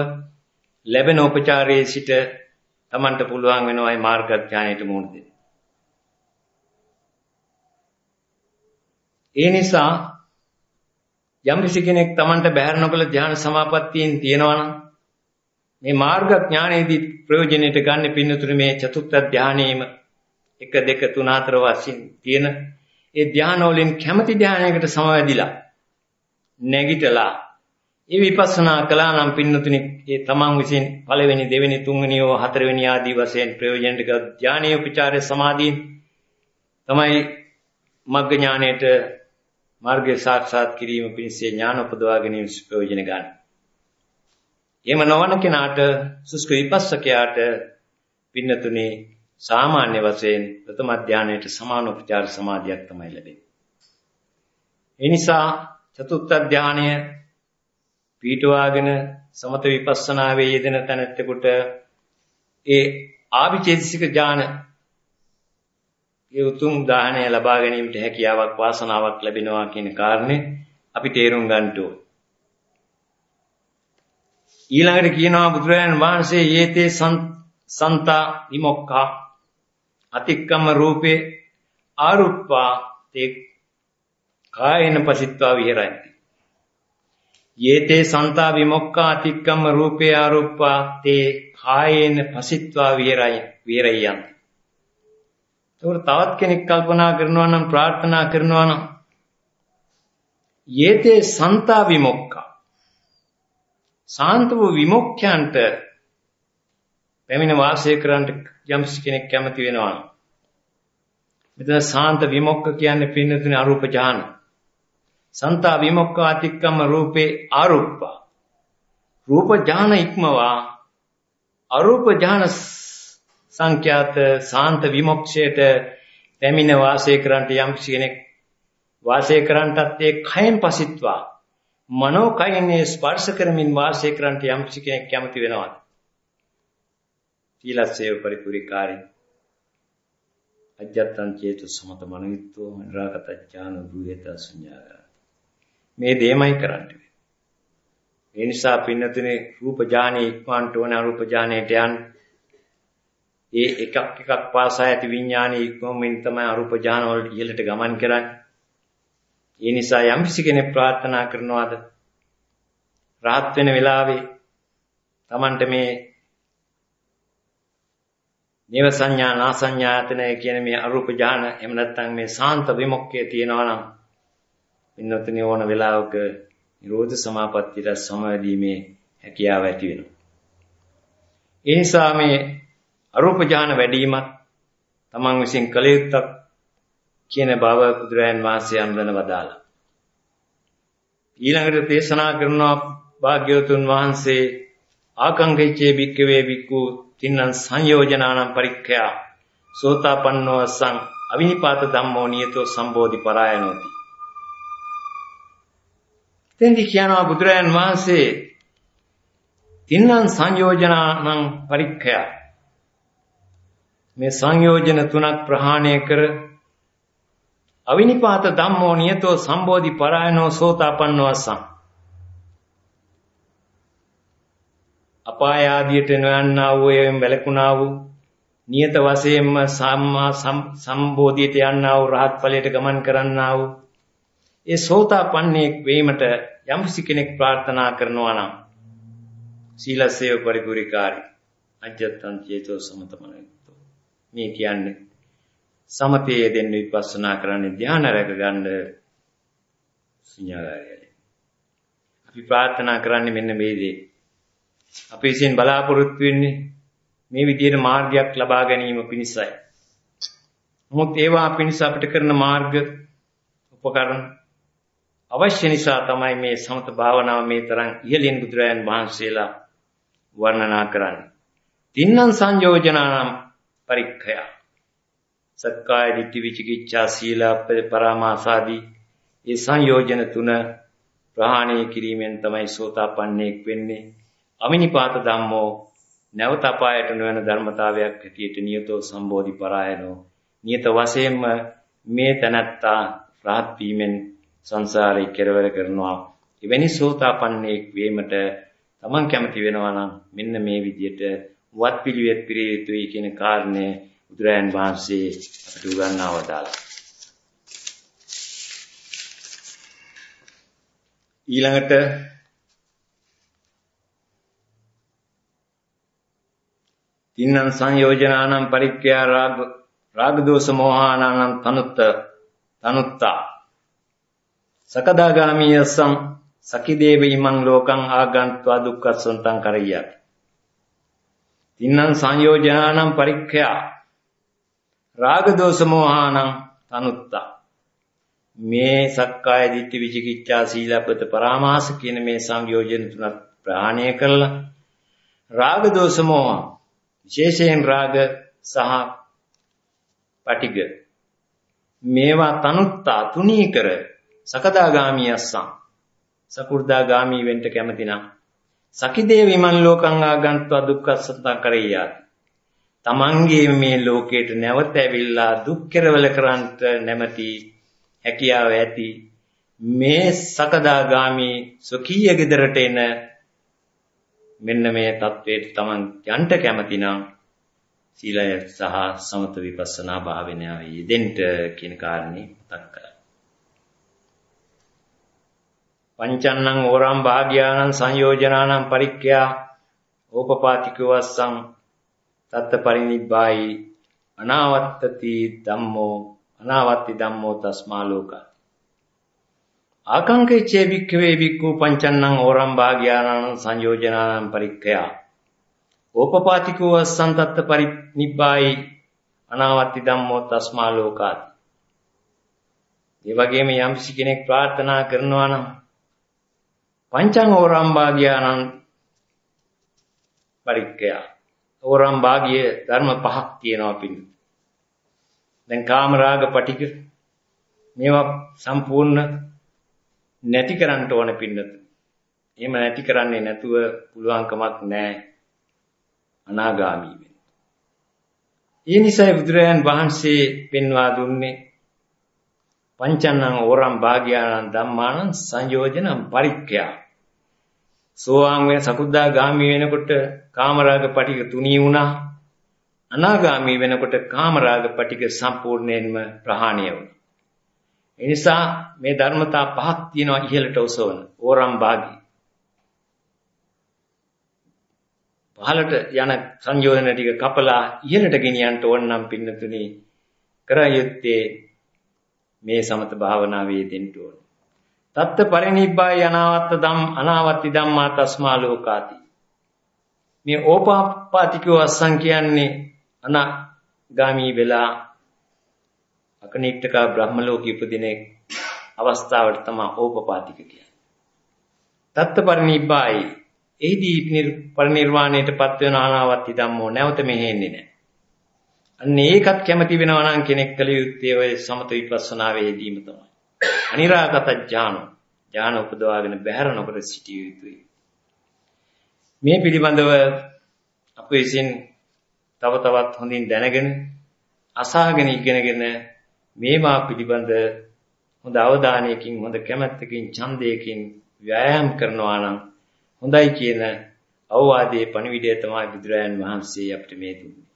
ලැබෙන උපචාරයේ සිට Tamanට පුළුවන් වෙනවා මේ මාර්ග ඥානයට මුහුණ දෙන්න. ඒ නිසා යම් කෙනෙක් Tamanට බැහැර නොකළ ධ්‍යාන සමාපත්තියෙන් තියෙනවා නම් මේ මාර්ග ඥානයේදී ප්‍රයෝජනෙට ගන්න පින්නතුනේ මේ චතුත්ථ ධානයේම 1 2 3 4 වශයෙන් තියෙන ඒ ධාන වලින් කැමැති ධානයකට සමවැදිලා නැගිටලා ඒ විපස්සනා කළා නම් පින්නතුනේ ඒ තමන් විසින් පළවෙනි දෙවෙනි තුන්වෙනි හෝ හතරවෙනි ආදී වශයෙන් ප්‍රයෝජනට ගත් ධානීය උපචාරය සමාධියෙන් තමයි මග්ග ඥානයට මාර්ගය සාක්ෂාත් කිරීම පිණිස ඥාන උපදවා ගැනීම ප්‍රයෝජන ගන්න. එහෙම නොවන කෙනාට සුස්ක විපස්සකයාට පින්නතුනේ සාමාන්‍ය වශයෙන් ප්‍රථම ධානයට සමාන උපචාර සමාධියක් තමයි ලැබෙන්නේ. ඒ නිසා චතුත්ථ ධානය පීඨවාගෙන සමත විපස්සනාවේ යෙදෙන තැනැත්තෙකුට ඒ ආවිචේතසික ඥාන ඒ උතුම් දාහනය ලබා ගැනීමට හැකියාවක් වාසනාවක් ලැබෙනවා කියන කාරණේ අපි තේරුම් ගන්න ඕනේ. ඊළඟට කියනවා බුදුරජාණන් වහන්සේ යේතේ සන්තා විමුක්ඛා අතික්කම රූපේ ආරුප්පා තේ කායන පසිට්වා විහෙරಂತಿ යේතේ සන්තා විමුක්ඛා අතික්කම රූපේ ආරුප්පා තේ කායේන පසිට්වා විහෙරයි විහෙරයන් ඒකට තවත් කෙනෙක් කල්පනා කරනවා නම් ප්‍රාර්ථනා කරනවා නම් යේතේ සන්තා විමුක්ඛා. සාන්ත වූ විමුක්ඛයන්ට පැමිණ වාසය කරන්නට යම් කෙනෙක් කැමති වෙනවා මෙතන සාන්ත විමුක්ඛ කියන්නේ පින්නතුනේ අරූප ඥාන. සන්තා විමුක්ඛ අතික්කම රූපේ ආරුප්ප. රූප ඥාන ඉක්මවා අරූප ඥාන සංඛ්‍යාත සාන්ත විමුක්ෂයට පැමිණ වාසය කරන්නට යම් කෙනෙක් වාසය කරන්නටත් ඒ කයෙන් පසිට්වා මනෝ කයිනේ ස්පර්ශ කරමින් වාසය කරන්නට යම් කෙනෙක් කැමති වෙනවද? සීලස්සේව පරිපූර්ණකාරී අජත්තං චේතු සමත මනිතෝ නිරාගත ඥාන දුහෙත සංඥා මේ දෙයමයි කරන්නේ. ඒ නිසා පින්නතුනේ රූප ඥානෙ ඉක්මවන්න ඕන අරූප ඥානෙට යන්න. ඒ එකක් එකක් පාසා ඇති විඥානෙ ඉක්මවමින් තමයි අරූප ඥාන වලට ඉහළට ගමන් කරන්නේ. ඒ නිසා යම් කෙනෙක් ප්‍රාර්ථනා කරනවාද රාහත් වෙන වෙලාවේ Tamanට මේ නේව සංඥා නා සංඥාතන කියන මේ අරූප ඥාන එහෙම නැත්නම් මේ සාන්ත විමුක්තිය තියෙනවා නම් ඉන්නතනේ ඕන වෙලාවක නිරෝධ සමාපත්තියට සමවැදීමේ හැකියාව ඇති වෙනවා. ඒ නිසා මේ අරූප ඥාන වැඩිමත් Taman විසින් කළ යුත්තක් කියන බව බුදුරයන් වහන්සේ අනුදැන වදාලා. ඊළඟට දේශනා කරනවා භාග්‍යවතුන් වහන්සේ ආකංගිච්ඡේ භික්කවේ භික්ඛු තින්නං සංයෝජනානම් පරික්ඛයා සෝතාපන්නෝ සං අවිනිපාත ධම්මෝ නියතෝ සම්බෝධි පරායනෝති. තෙන්දි කියනවා බුදුරයන් වහන්සේ තින්නං සංයෝජනානම් පරික්ඛයා. මේ සංයෝජන තුනක් ප්‍රහාණය කර අවිනිපාත ධම්මෝ නියතෝ සම්බෝධි පරායනෝ සෝතාපන්නෝ අස්සං අපාය ආදියට නොයන්නා වූ එයින් වැළකුණා වූ නියත වශයෙන්ම සම්මා සම්බෝධියට යන්නා වූ රහත් ඵලයට ගමන් කරන්නා වූ ඒ සෝතාපන්නයෙක් වීමට යම් කෙනෙක් ප්‍රාර්ථනා කරනවා නම් සීලසේව පරිපූර්ණකාරී අජත්තං චේතෝ සමතමනෝ මේ කියන්නේ සමතේ දෙන්න විපස්සනා කරන්නේ ධ්‍යාන රැක ගන්න සිඤ්ඤාගාරයයි. අපි ප්‍රාර්ථනා කරන්නේ මෙන්න මේ දේ. අපි විසින් බලාපොරොත්තු වෙන්නේ මේ විදිහට මාර්ගයක් ලබා ගැනීම පිණිසයි. මොහොත් ඒවා පිණිස අපිට කරන මාර්ග උපකරණ අවශ්‍ය නිසා තමයි මේ සමත භාවනාව මේ තරම් ඉහළින් බුදුරයන් වහන්සේලා වර්ණනා කරන්නේ. තින්නම් සංයෝජනානම් පරික්ඛය. සක්කාය දිට්ඨි විචිකිච්ඡා සීලාප්පේ පරාමාසාදී ඒ සංයෝජන තුන ප්‍රහාණය කිරීමෙන් තමයි සෝතාපන්නයෙක් වෙන්නේ. අමිනිපාත ධම්මෝ නැවත අපායට නොවන ධර්මතාවයක් හැටියට නියතෝ සම්බෝධි පරායනෝ නියත වශයෙන්ම මේ තනත්තා රහත් වීමෙන් සංසාරේ කෙරවර කරනවා. එවැනි සෝතාපන්නෙක් වීමට Taman කැමති වෙනවා නම් මෙන්න මේ විදිහට වත් පිළිවෙත් පිළිය යුතුයි කියන කාරණය බුදුරයන් වහන්සේ අපට උගන්වා වදාළා. ඊළඟට තින්නම් සංයෝජනානම් පරික්ඛ්‍යා රාග රාග දෝෂ මොහානානම් තනුත්ත තනුත්තා සකදාගාමීයසං සකිදේව ඉමං ලෝකං ආගන්त्वा දුක්ඛසොන්තං කරయ్యති. තින්නම් සංයෝජනානම් පරික්ඛයා රාග දෝෂ මොහානම් තනුත්තා. මේ සක්කාය දිට්ඨි විචිකිච්ඡා සීලබ්බත පරාමාස කියන මේ සංයෝජන තුනත් ප්‍රහාණය කළා. රාග දෝෂ මොහ විශේෂයෙන් රාග සහ පටිග මේවා තනුත්තා තුනී කර සකදාගාමී අස්සං. සකු르දාගාමී වෙන්න කැමති නම් සකිදේ විමන් ලෝකං ආගන්තුවා දුක්ඛසත්තං කරෙයාති. තමන්ගේ මේ ලෝකයට නැවත ඇවිල්ලා දුක් කෙරවල කරන්ට නැමැති හැකියාව ඇති මේ සකදාගාමී සුඛීය gedරට එන මෙන්න මේ தത്വයට තමන් යන්ට කැමති නම් සීලය සහ සමත විපස්සනා භාවනාවේ යෙදෙන්න කියන කාරණේ මතක් කරගන්න. පංචන්නං ඕරම් භාග්‍යානං සංයෝජනානං පරික්ඛ්‍යා ඕපපාතිකවස්සං තත්ත පරිනිබ්බායි අනාවත්තති ධම්මෝ අනාවත්ති ධම්මෝ තස්මා ලෝකා. ආකංකේ චේ භික්ඛවේ භික්ඛු පංචන්නං ඕරම් භාග්‍යානං සංයෝජනානං පරික්ඛයා ඕපපාතිකෝ අස්සන්තත්ත පරිනිබ්බායි අනාවත්ති ධම්මෝ තස්මා ලෝකාත් ඒ වගේම යම්කිසි කෙනෙක් ප්‍රාර්ථනා කරනවා නම් පංචං ඕරම් භාග්‍යානං පරික්ඛයා ඕරම් භාග්‍ය ධර්ම පහක් තියෙනවා පින්න දැන් කාම රාග පටික මේවා සම්පූර්ණ නැති කරන්න ඕන පින්නත. එහෙම නැති කරන්නේ නැතුව පුළුවන්කමක් නැහැ අනාගාමී වෙන්න. ඒ නිසා බුදුරජාන් වහන්සේ පෙන්වා දුන්නේ පංචන්නං ඕරම් භාග්‍යානං ධම්මානං සංයෝජනං පරික්ඛ්‍යා. සෝවාන් වෙන සකුද්දාගාමී වෙනකොට කාමරාග පටික තුනී වුණා. අනාගාමී වෙනකොට කාමරාග පටික සම්පූර්ණයෙන්ම ප්‍රහාණය වුණා. ඒ නිසා මේ ධර්මතා පහක් තියෙනවා ඉහළට ඔසවන ඕරම් භාගී. පහළට යන සංයෝජන ටික කපලා ඉහළට ගෙනියන්න ඕන නම් පින්නතුනි කරයුත්තේ මේ සමත භාවනාවේ දෙන්න ඕන. තත්ත පරිනිබ්බාය අනාවත්ත ධම් අනාවත්ති ධම්මා තස්මා ලෝකාති. මේ ඕපාපාතිකව අස්සං කියන්නේ අනාගාමී වෙලා අකනිට්ඨකා බ්‍රහ්ම ලෝකෙ උපදින අවස්ථාවට තමයි ඕපපාතික කියන්නේ. තත්ත පරිනිබ්බායි එහිදී පරිනිර්වාණයටපත් වෙන අනාවත්ති ධම්මෝ නැවත මෙහෙන්නේ නැහැ. අන්න ඒකත් කැමති වෙනවා නම් කෙනෙක් කල යුත්තේ ඔය සමත විපස්සනාවේ යෙදීම තමයි. අනිරාගත ඥානෝ ඥාන උපදවාගෙන බැහැර නොකර සිටිය යුතුයි. මේ පිළිබඳව අප විසින් තව තවත් හොඳින් දැනගෙන අසාගෙන ඉගෙනගෙන මේවා පිළිබඳ හොඳ අවධානයකින් හොඳ කැමැත්තකින් ඡන්දයකින් ව්‍යායාම් කරනවා නම් හොඳයි කියන අවවාදයේ පණිවිඩය තමයි බුදුරයන් වහන්සේ අපිට මේ දුන්නේ.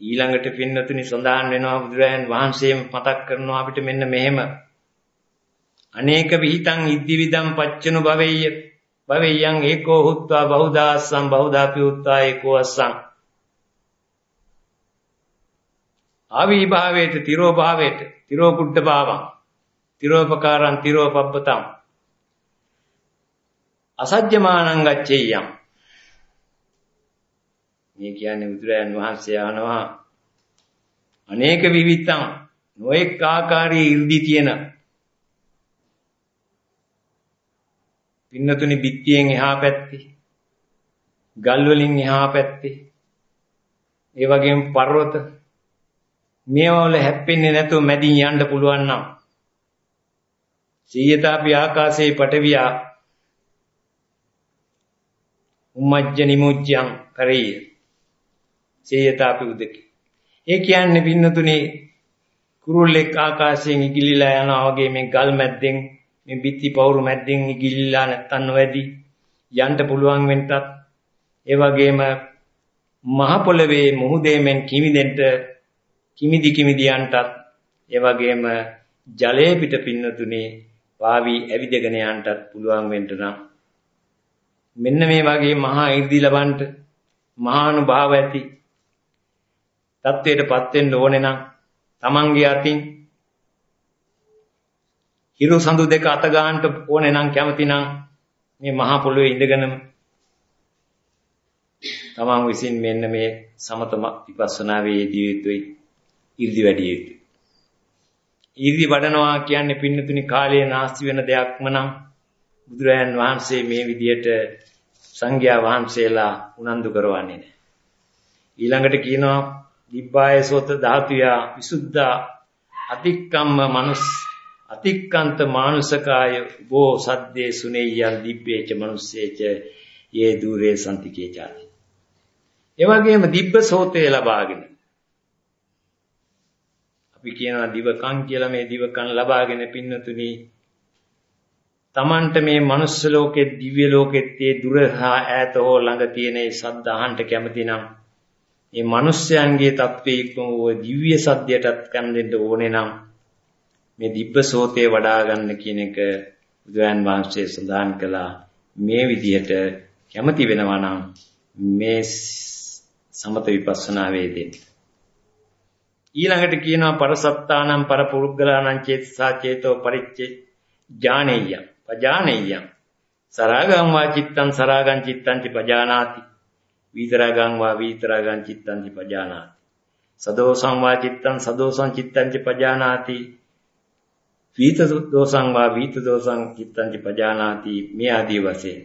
ඊළඟට පින්නතුනි සඳහන් වෙනවා බුදුරයන් වහන්සේම මතක් කරනවා අපිට මෙන්න මෙහෙම. අනේක විහිතං ඉද්දිවිදං පච්චනු භවෙය්‍ය. භවෙය්‍යං ඒකෝ හුත්වා බහුදාස්සං බහුදාපි උත්වා ඒකෝ අස්සං. ආවිභාවයට තිරෝ භාවයට තිරෝ කුඩ භාවං තිරෝපකාරං තිරෝපබ්බතං අසජ්ජමානං ගච්ඡෙය්‍යම් මේ කියන්නේ බුදුරයන් වහන්සේ ආනවා. අනේක විවිතං නොඑක් ආකාරයේ 이르දි තියෙන. පින්නතුනි බිත්තියෙන් එහා පැත්තේ ගල් වලින් එහා පැත්තේ ඒ වගේම පර්වත මේවා වල හැප්පෙන්නේ නැතුව මැදින් යන්න පුළුවන් නම්. සීයතාපි ආකාශේ පටවියා උම්මජ්ජ නිමුජ්ජං කරේය සීයතාපි උදකි. ඒ කියන්නේ පින්නතුනේ කුරුල්ලෙක් ආකාශයෙන් ඉගිලිලා යනවා වගේ මේ ගල් මැද්දෙන් මේ බිත්ති පවුරු මැද්දෙන් ඉගිලිලා නැත්තන් නොවැදි යන්න පුළුවන් වෙන්නත්. ඒ වගේම මහ පොළවේ මුහුදේ මෙන් කිමිදෙන්න කිමිදි කිමිදියන්ටත් ඒ වගේම ජලයේ පිට පින්නතුනේ වාවි ඇවිදගෙන යන්නටත් පුළුවන් වෙන්න නම්. මෙන්න මේ වගේ මහා 이르දි ලබන්ට මහානුභාව ඇති தත්ත්වයටපත් වෙන්න ඕනේ නම් Tamange අතින් හිරු සඳු දෙක අත ගන්නට ඕනේ නම් කැමතිනම් මේ මහා පොළොවේ ඉඳගෙනම තමන් විසින් මෙන්න මේ සමතම විපස්සනාවේ යෙදිය යුතුයි 이르දි වැඩි යුතුයි. 이르දි වඩනවා කියන්නේ පින්නතුනි කාලය නාස්ති වෙන දෙයක්ම නම් බුදුරයන් වහන්සේ මේ විදියට සංඝයා වහන්සේලා උනන්දු කරවන්නේ නැහැ. ඊළඟට කියනවා දිබ්බායසෝත ධාතුය විසුද්ධා අතික්කම්ම මනුස් අතික්කන්ත මානුසකාය බෝ සද්දේ සුනේයන් දිබ්බේච මනුස්සේච යේ দূරේ සම්තිකේ ජාති. ඒ වගේම දිබ්බ සෝතේ ලබාගෙන අපි කියනවා දිවකම් කියලා මේ දිවකම් ලබාගෙන පින්නතුනි තමන්ට මේ මනුස්ස ලෝකෙත් දිව්‍ය ලෝකෙත් ඒ දුර හා ඈත හෝ ළඟ තියෙන ඒ සද්ද අහන්න කැමති නම් මේ මිනිස්යන්ගේ தત્ත්වයේ ඉක්ම වූ දිව්‍ය සද්දයටත් කන් දෙන්න ඕනේ නම් මේ දිබ්බ සෝතේ වඩා ගන්න කියන එක බුදුන් වහන්සේ සඳහන් කළා. මේ විදිහට කැමති වෙනවා නම් මේ සමත විපස්සනා වේදෙන්. ඊළඟට කියනවා පරසත්තානම් පරපුරුග්ගලානම් චේතසා චේතෝ පරිච්චේ ඥානෙය්‍ය පජානෙය්‍ය සරාගං වා චිත්තං සරාගං චිත්තං පජානාති. විතරගං වා විතරගං චිත්තං පජානාති. සදෝසං වා චිත්තං සදෝසං චිත්තං පජානාති. වීත දෝසං වා වීත දෝසං චිත්තං පජානාති මේ ආදී වශයෙන්.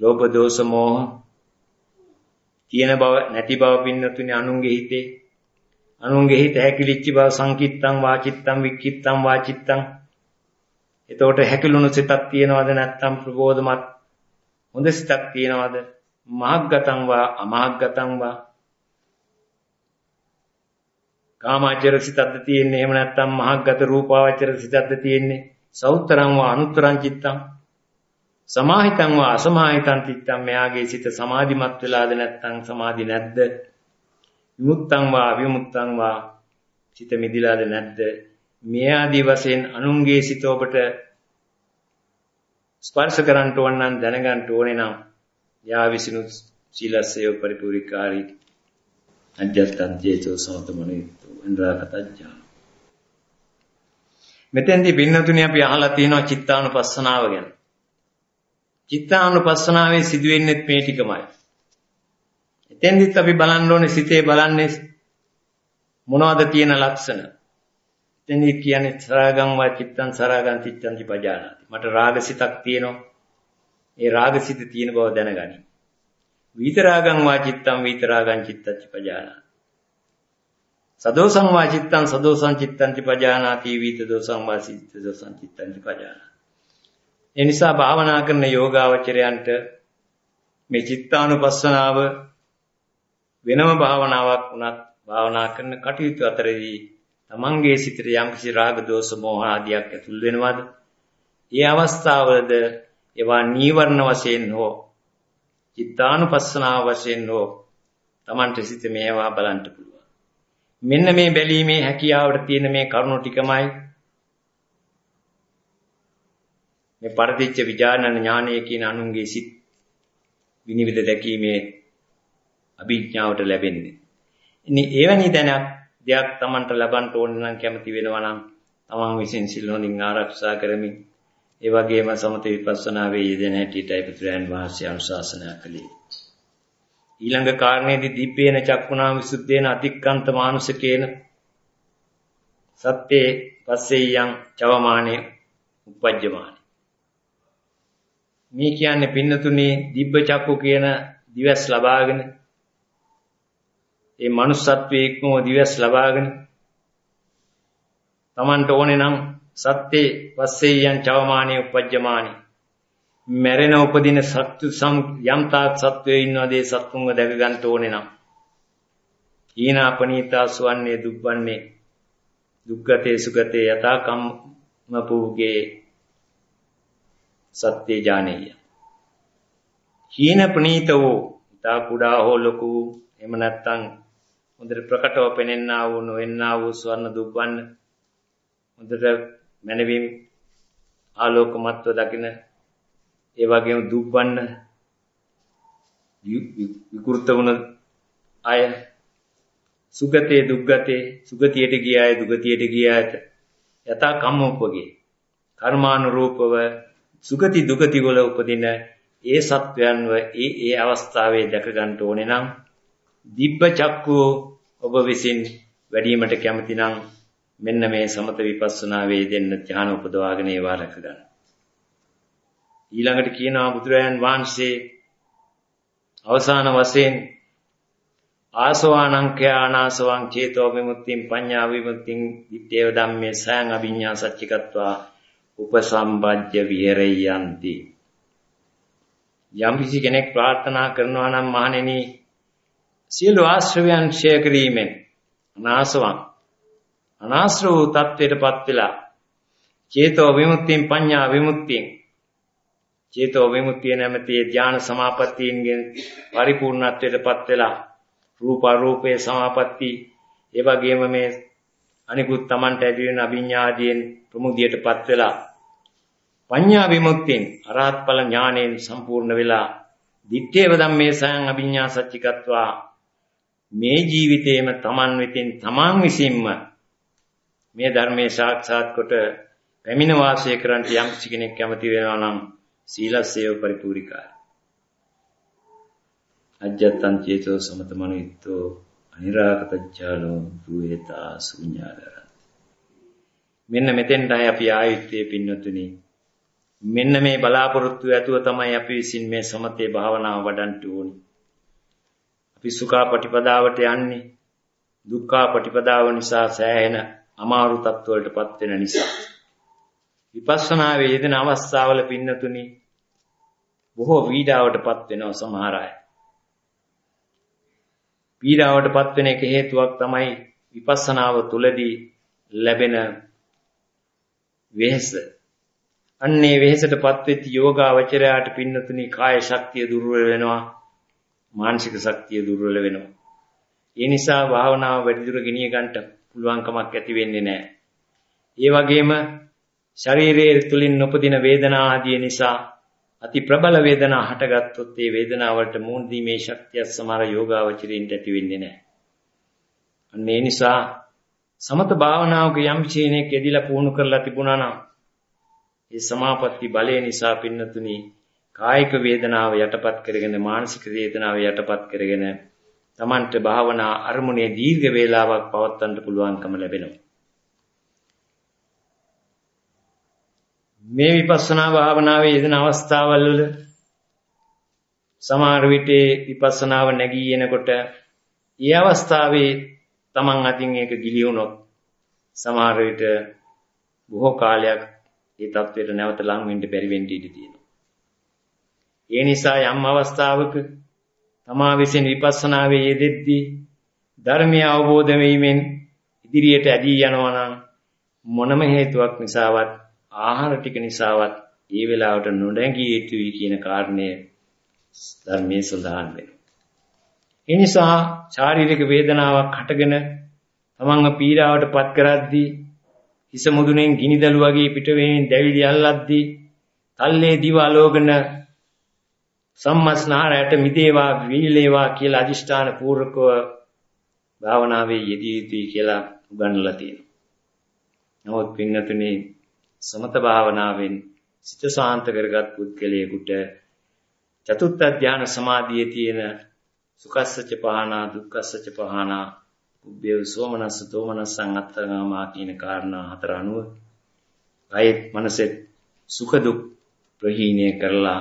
ලෝභ දෝෂ මෝහ තියෙන බව නැති බව පින්නතුනේ අනුන්ගේ හිතේ. අනුන්ගේ හිත හැකිලිච්ච බව සංකිට්තං වාචිත්තං වික්කිත්තං වාචිත්තං. එතකොට හැකිලුණු සිතක් තියනවද නැත්නම් ප්‍රබෝධමත් හොඳ සිතක් තියනවද? මහග්ගතං වා අමහග්ගතං වා. කාමාචර සිතක්ද තියෙන්නේ? එහෙම නැත්නම් මහග්ගත රූපාවචර සිතක්ද තියෙන්නේ? සෞත්තරං වා අනුත්තරං චිත්තං. සමාහිතං වා අසමාහිතං චිත්තං. මෙයාගේ සිත සමාධිමත් වෙලාද නැත්නම් සමාධි නැද්ද? විමුක්තං වා අවිමුක්තං වා. සිත මිදිලාද නැද්ද? මේ ආදී වශයෙන් අනුන්ගේ සිත ඔබට ස්පර්ශ කරන්න ඕන නම් දැනගන්න ඕනේ නම් යා විසිනු සීලස්සය පරිපූර්ණකාරී අජත්තං ජේතෝ සමතමනිතු අන්රාකතජ්ජා මෙතෙන්දී බින්නතුනි අපි අහලා තියෙනවා චිත්තානුපස්සනාව ගැන. චිත්තානුපස්සනාවේ සිදුවෙන්නේ මේ ටිකමයි. එතෙන්දිත් අපි බලන්න ඕනේ සිතේ බලන්නේ මොනවද තියෙන ලක්ෂණ. එතෙන්දි කියන්නේ සරාගං වා චිත්තං සරාගං චිත්තං පජානාති. මට රාගසිතක් තියෙනවා. ඒ රාගසිත තියෙන බව දැනගනි. විතරාගං වාචිත්තං විතරාගං චිත්තච්ච පජානාති. සදෝසං වාචිත්තං සදෝසං චිත්තං පජානාති විත දෝසං වාචිත්ත දෝසං චිත්තං පජානාති. ඒ නිසා භාවනා කරන යෝගාවචරයන්ට මේ චිත්තානුපස්සනාව වෙනම භාවනාවක් වුණත් භාවනා කරන කටයුතු අතරදී තමන්ගේ සිතට යම්කිසි රාග දෝෂ මෝහ ආදියක් ඇතුල් වෙනවද? ඒ අවස්ථාවවලද ඒවා නීවරණ වශයෙන් හෝ චිත්තානුපස්සනාව වශයෙන් හෝ Tamanට සිත මේවා බලන්න පුළුවන්. මෙන්න මේ බැලීමේ හැකියාවට තියෙන මේ කරුණු ටිකමයි මේ පරිදිච්ච විඥාන ඥානය කියන අනුන්ගේ සිත් විනිවිද දැකීමේ අභිඥාවට ලැබෙන්නේ. ඉතින් එවැනි දැනක් දෙයක් Tamanට ලබන්න ඕන නම් කැමති වෙනවා නම් තමන් විසින් සිල් හොඳින් ආරක්ෂා කරමින් ඒ වගේම සමත විපස්සනාවේ යෙදෙන හැටියටයි පුත්‍රයන් වහන්සේ අනුශාසනා කළේ. ඊළඟ කාරණේදී දීපේන චක්කුණා විසුද්ධේන අතික්කන්ත මානුෂකේන සත්‍යේ පස්සෙයං චවමානේ උපජ්ජමානේ. මේ කියන්නේ පින්නතුනේ දිබ්බ චක්කු කියන දිවස් ලබාගෙන ඒ manussත්වයේ ඉක්මව දිවස් ලබාගෙන Tamanට ඕනේ නම් සත්‍යේ වස්සේයන් චවමානේ උපජ්ජමානේ මැරෙන උපදින සත්තු සම් යම් තාක් සත්වයේ ඉන්නවද ඒ සත්තුන්ව දැක ගන්න ඕනේ නම් ඊනා පනීතා සුවන්නේ දුබ්බන්නේ දුක්ගතේ සුගතේ යතා කම්ම පුගේ සත්‍ය ඥානෙය. හීන ප්‍රනීතවෝ තා කුඩා හෝ ලොකු එහෙම නැත්නම් හොඳට ප්‍රකටව පෙනෙන්නා වූ නොවෙන්නා වූ ස්වර්ණ දුප්පන්න හොඳට මනවින් ආලෝකමත්ව දකින ඒ වගේම දුප්පන්න විකෘත වුණ අය සුගතේ දුග්ගතේ සුගතියට ගිය අය දුගතියට ගිය අයට යථා කම්මෝපගේ කර්මානුරූපව සුගති දුගති වල උපදින ඒ සත්වයන්ව ඒ ඒ අවස්ථාවේ දැක ගන්න ඕනේ නම් දිබ්බ චක්කෝ ඔබ විසින් වැඩිවීමට කැමති නම් මෙන්න මේ සමත විපස්සනා වේදෙන්න ඥාන උපදවාගෙන ඒවා රැක ගන්න. ඊළඟට කියනවා බුදුරජාන් වහන්සේ අවසාන වශයෙන් ආසවානං ඛයානාසවං චේතෝ විමුක්තිං පඤ්ඤා විමුක්තිං විත්තේව ධම්මේ සයං අභිඤ්ඤා සච්චිකත්වා උපසම්බජ්ජ විහෙරයන්ති යම් කිසි කෙනෙක් ප්‍රාර්ථනා කරනවා නම් මහණෙනි සියලු ආශ්‍රවයන් ක්ෂය කිරීමෙන් අනාසවං අනාශ්‍ර වූ තත්වයටපත් වෙලා චේතෝ විමුක්තිං පඤ්ඤා විමුක්තිං චේතෝ විමුක්තිය නැමැති ධ්‍යාන සමාපත්තියෙන් පරිපූර්ණත්වයටපත් වෙලා රූප අරූපේ සමාපatti ඒ වගේම මේ අනිකුත් Tamanට ඇති වෙන අභිඥාදීන් ප්‍රමුදියටපත් වෙලා පඤ්ඤා විමුක්තියෙන් අරහත් ඵල ඥාණයෙන් සම්පූර්ණ වෙලා දිත්තේව ධම්මේ සයන් අභිඥා සච්චිකත්වා. මේ ජීවිතේම Taman වෙතින් Taman විසින්ම මේ ධර්මයේ සාක්ෂාත් කොට පැමිණ වාසය කරන්ට යම් කෙනෙක් කැමති වෙනවා නම් සීලස්සේව පරිපූර්ණිකාය අජ්ජත්තං චේතෝ සමතමනුත්තෝ අනිරාගතච්ඡාලෝ රූයතා ශුඤ්ඤාගර මෙන්න මෙතෙන්ටයි අපි ආයුත්තේ පින්නතුනි. මෙන්න මේ බලාපොරොත්තු ඇතුව තමයි අපි විසින් මේ සමතේ භාවනාව වඩන්න ඕනි. අපි සුඛා පටිපදාවට යන්නේ දුක්ඛා පටිපදාව නිසා සෑහෙන අමාරු තත්ත්වවලටපත් වෙන නිසා විපස්සනාවේ යෙදෙන අවස්ථාවල පින්නතුනි බොහෝ පීඩාවටපත් වෙනවා සමහර අය පීඩාවටපත් වෙන එක හේතුවක් තමයි විපස්සනාව තුලදී ලැබෙන වෙහස. අන්නේ වෙහසටපත් වෙච්ච යෝගාවචරයාට පින්නතුනි කාය ශක්තිය දුර්වල වෙනවා. මානසික ශක්තිය දුර්වල වෙනවා. ඒ නිසා භාවනාව වැඩිදුර ගෙනිය ගන්නට පුළුවන් කමක් ඇති වෙන්නේ නැහැ. ඒ වගේම ශරීරයේ තුලින් නොපදින වේදනා ආදී නිසා අති ප්‍රබල වේදනා හටගත්තොත් ඒ වේදනාවට මුහුණ දීමේ ශක්තිය සමහර යෝගාවචරින්ට ඇති වෙන්නේ නැහැ. අන්න ඒ නිසා සමත භාවනාවක යම් චේනයක් එදිලා පුහුණු කරලා තිබුණා නම් ඒ සමාපatti බලය නිසා පින්නතුනි කායික වේදනාව යටපත් කරගෙන මානසික වේදනාව යටපත් කරගෙන තමන්ට භාවනා අරමුණේ දීර්ඝ වේලාවක් පවත්වන්න පුළුවන්කම ලැබෙනවා. මේ විපස්සනා භාවනාවේ යෙදෙන අවස්ථාවල් වල සමහර විටේ විපස්සනාව නැගී එනකොට ඒ අවස්ථාවේ තමන් අතින් ඒක ගිලිහුනොත් සමහර විට බොහෝ කාලයක් ඒ தത്വෙට නැවත ලං වෙන්න බැරි වෙන්න ඉඩ තියෙනවා. ඒ නිසා යම් අවස්ථාවක තමා විසින් විපස්සනාවේ යෙදෙද්දී ධර්මය අවබෝධ වීමෙන් ඉදිරියට ඇදී යනවා නම් මොනම හේතුවක් නිසාවත් ආහාර ටික නිසාවත් ඒ වෙලාවට නොඩැඟිය යුතුයි කියන කාරණය ධර්මයේ සඳහන් වෙනවා. ඒ නිසා ශාරීරික වේදනාවක් හටගෙන තමන්ව පීඩාවට පත් කරද්දී හිස මුදුනෙන් ගිනිදළු වගේ පිට වෙමින් දැවිලි අල්ලද්දී තල්ලේ දිව අලෝගන සම්මස්නාරයට මිදේවා වීලේවා කියලා අදිෂ්ඨාන පූර්වකව භාවනාවේ යෙදිය යුතුයි කියලා උගන්වලා තියෙනවා. නමුත් පින්නතුනේ සමත භාවනාවෙන් සිත සාන්ත කරගත් පුද්ගලයෙකුට චතුත්ථ ධානය සමාධියේ තියෙන සුඛස්සච පහනා දුක්ඛස්සච පහනා උබ්බේ සෝමනස්ස තෝමනස්සං අත්තගාමා කියන කාරණා හතර අනුව කයෙත් මනසෙත් සුඛ දුක් ප්‍රහීණය කරලා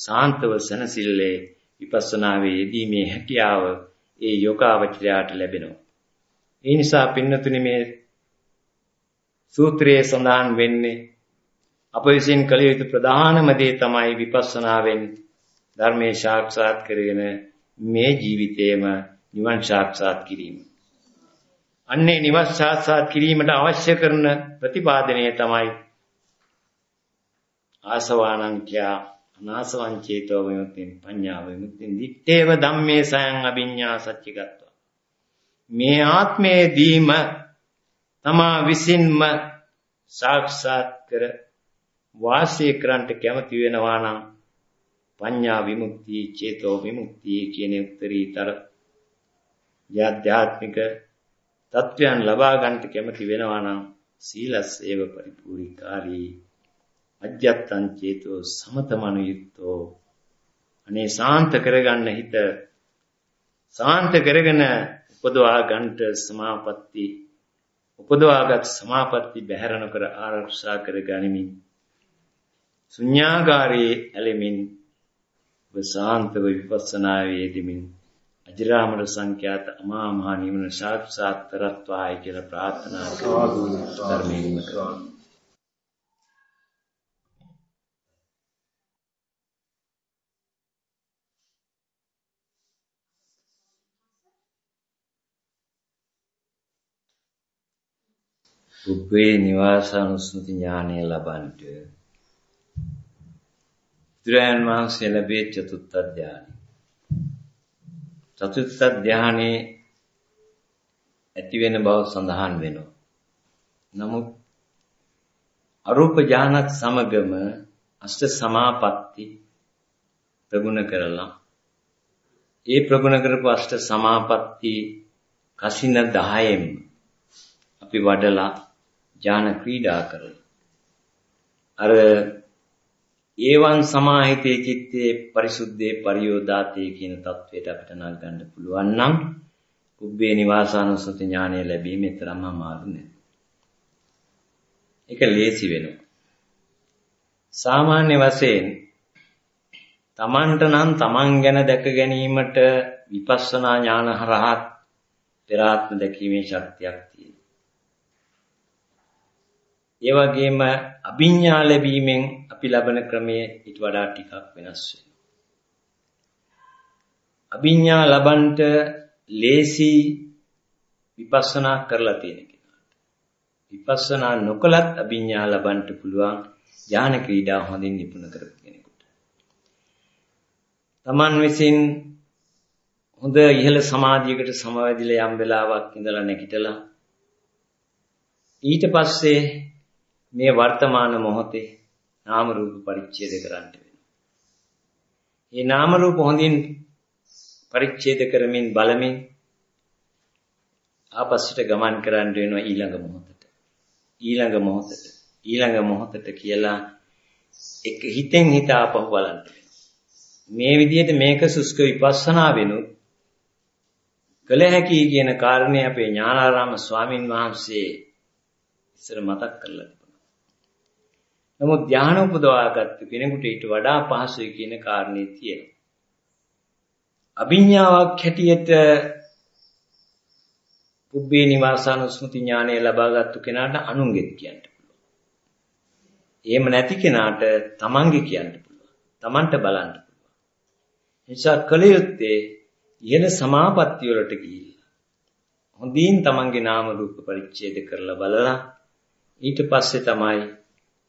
සාන්තව සනසිල්ලේ විපස්සනාවේ යෙදීමේ හැකියාව ඒ යෝගාවචරයාට ලැබෙනවා. ඒ නිසා පින්නතුනි මේ සූත්‍රයේ සඳහන් වෙන්නේ අප විසින් කළ යුතු ප්‍රධානම දේ තමයි විපස්සනාවෙන් ධර්මයේ සාක්ෂාත් කරගෙන මේ ජීවිතේම නිවන් සාක්ෂාත් කිරීම. අන්නේ නිවස් සාක්ෂාත් කිරීමට අවශ්‍ය කරන ප්‍රතිපාදනය තමයි ආසවානං කියා අනාසවං චේතෝ විමුක්තින් පඤ්ඤා විමුක්තින් දිත්තේව ධම්මේ සයං අභිඤ්ඤා සච්චිකත්වා මේ ආත්මයේ දීම තමා විසින්ම සාක්ෂාත් කර වාසය කරන්නට කැමති වෙනවා නම් පඤ්ඤා විමුක්තිය චේතෝ විමුක්තිය කියන උත්තරීතර ආධ්‍යාත්මික තත්වයන් ලබා ගන්නට කැමති වෙනවා නම් සීලස් ඒව පරිපූර්ණකාරී. අජ්ජත්තං චේතෝ සමතමනුයුක්තෝ. අනේ සාන්ත කරගන්න හිත සාන්ත කරගෙන උපදවා ගන්නට සමාපatti උපදවාගත් සමාපatti බැහැර නොකර ආරක්ෂා කර ගනිමින් ශුන්‍යාකාරයේ ඇලෙමින් වසාන්තව විපස්සනාවේ යෙදෙමින් අජරාමර සංඛ්‍යාත අමා මහ නිවන සාක්ෂාත් කරත්වායි කියලා ප්‍රාර්ථනා කරනවා ධර්මයෙන්ම කරනවා පුබ්බේ නිවාසානුස්මති ඥානය ලබන්නට බුදුරජාණන් වහන්සේ ලැබේ චතුත්ථ ධානය. චතුත්ථ ධානයේ ඇති වෙන බව සඳහන් වෙනවා. නමුත් අරූප ඥානත් සමගම අෂ්ට සමාපatti ප්‍රගුණ කරලා ඒ ප්‍රගුණ කරපු අෂ්ට සමාපatti කසින 10න් අපි වඩලා ඥාන ක්‍රීඩා කරන අර ඒවන් සමාහිතේ චිත්තේ පරිසුද්ධේ පරියෝදාතේ කියන தത്വයට අපිට නල් ගන්න පුළුවන් නම් කුබ්බේ නිවාසානුසති ඥානය ලැබීමේ තරම අමාරු නෑ. ඒක ලේසි වෙනවා. සාමාන්‍ය වශයෙන් තමන්ට නම් තමන් ගැන දැක ගැනීමට විපස්සනා ඥාන හරහා පෙරාත්ම දැකීමේ ශක්තියක් තියෙනවා. ඒ වගේම අභිඥා ලැබීමෙන් අපි ලබන ක්‍රමය ඊට වඩා ටිකක් වෙනස් වෙනවා. අභිඥා ලබන්ට ලේසි විපස්සනා කරලා තියෙන කෙනාට. විපස්සනා නොකලත් අභිඥා ලබන්ට පුළුවන් ඥාන ක්‍රීඩා හොඳින් නිපුණ කරපු කෙනෙකුට. Taman විසින් හොඳ ඉහළ සමාධියකට සමවැදිලා යම් වෙලාවක් ඉඳලා නැගිටලා ඊට පස්සේ මේ වර්තමාන මොහොතේ නාම රූප පරිච්ඡේද කරන්න වෙනවා. මේ නාම රූප හොඳින් පරිච්ඡේද කරමින් බලමින් ආපස්සට ගමන් කරන්න වෙනවා ඊළඟ මොහොතට. ඊළඟ මොහොතට. ඊළඟ මොහොතට කියලා එක හිතෙන් හිත ආපහු බලන්න මේ විදිහට මේක සුස්ක විපස්සනා වෙනුත් කළ හැකි කියන කාරණේ අපේ ඥානාරාම ස්වාමින් වහන්සේ ඉස්සර මතක් කරලා නමුත් ධානය උපදවාගත්තු කෙනෙකුට ඊට වඩා පහසුයි කියන කාරණේ තියෙනවා. අභිඥාවක් හැටියට පුබ්බේ නිවාසානුස්මෘති ඥානය ලබාගත්තු කෙනාට අනුන්ගෙත් කියන්න පුළුවන්. එහෙම නැති කෙනාට තමන්ගේ කියන්න පුළුවන්. තමන්ට බලන්න පුළුවන්. නිසා කල යුත්තේ ඉහළ සමාපatti වලට ගිහිල්ලා හොඳින් තමන්ගේ නාම රූප පරිච්ඡේද කරලා බලලා ඊට පස්සේ තමයි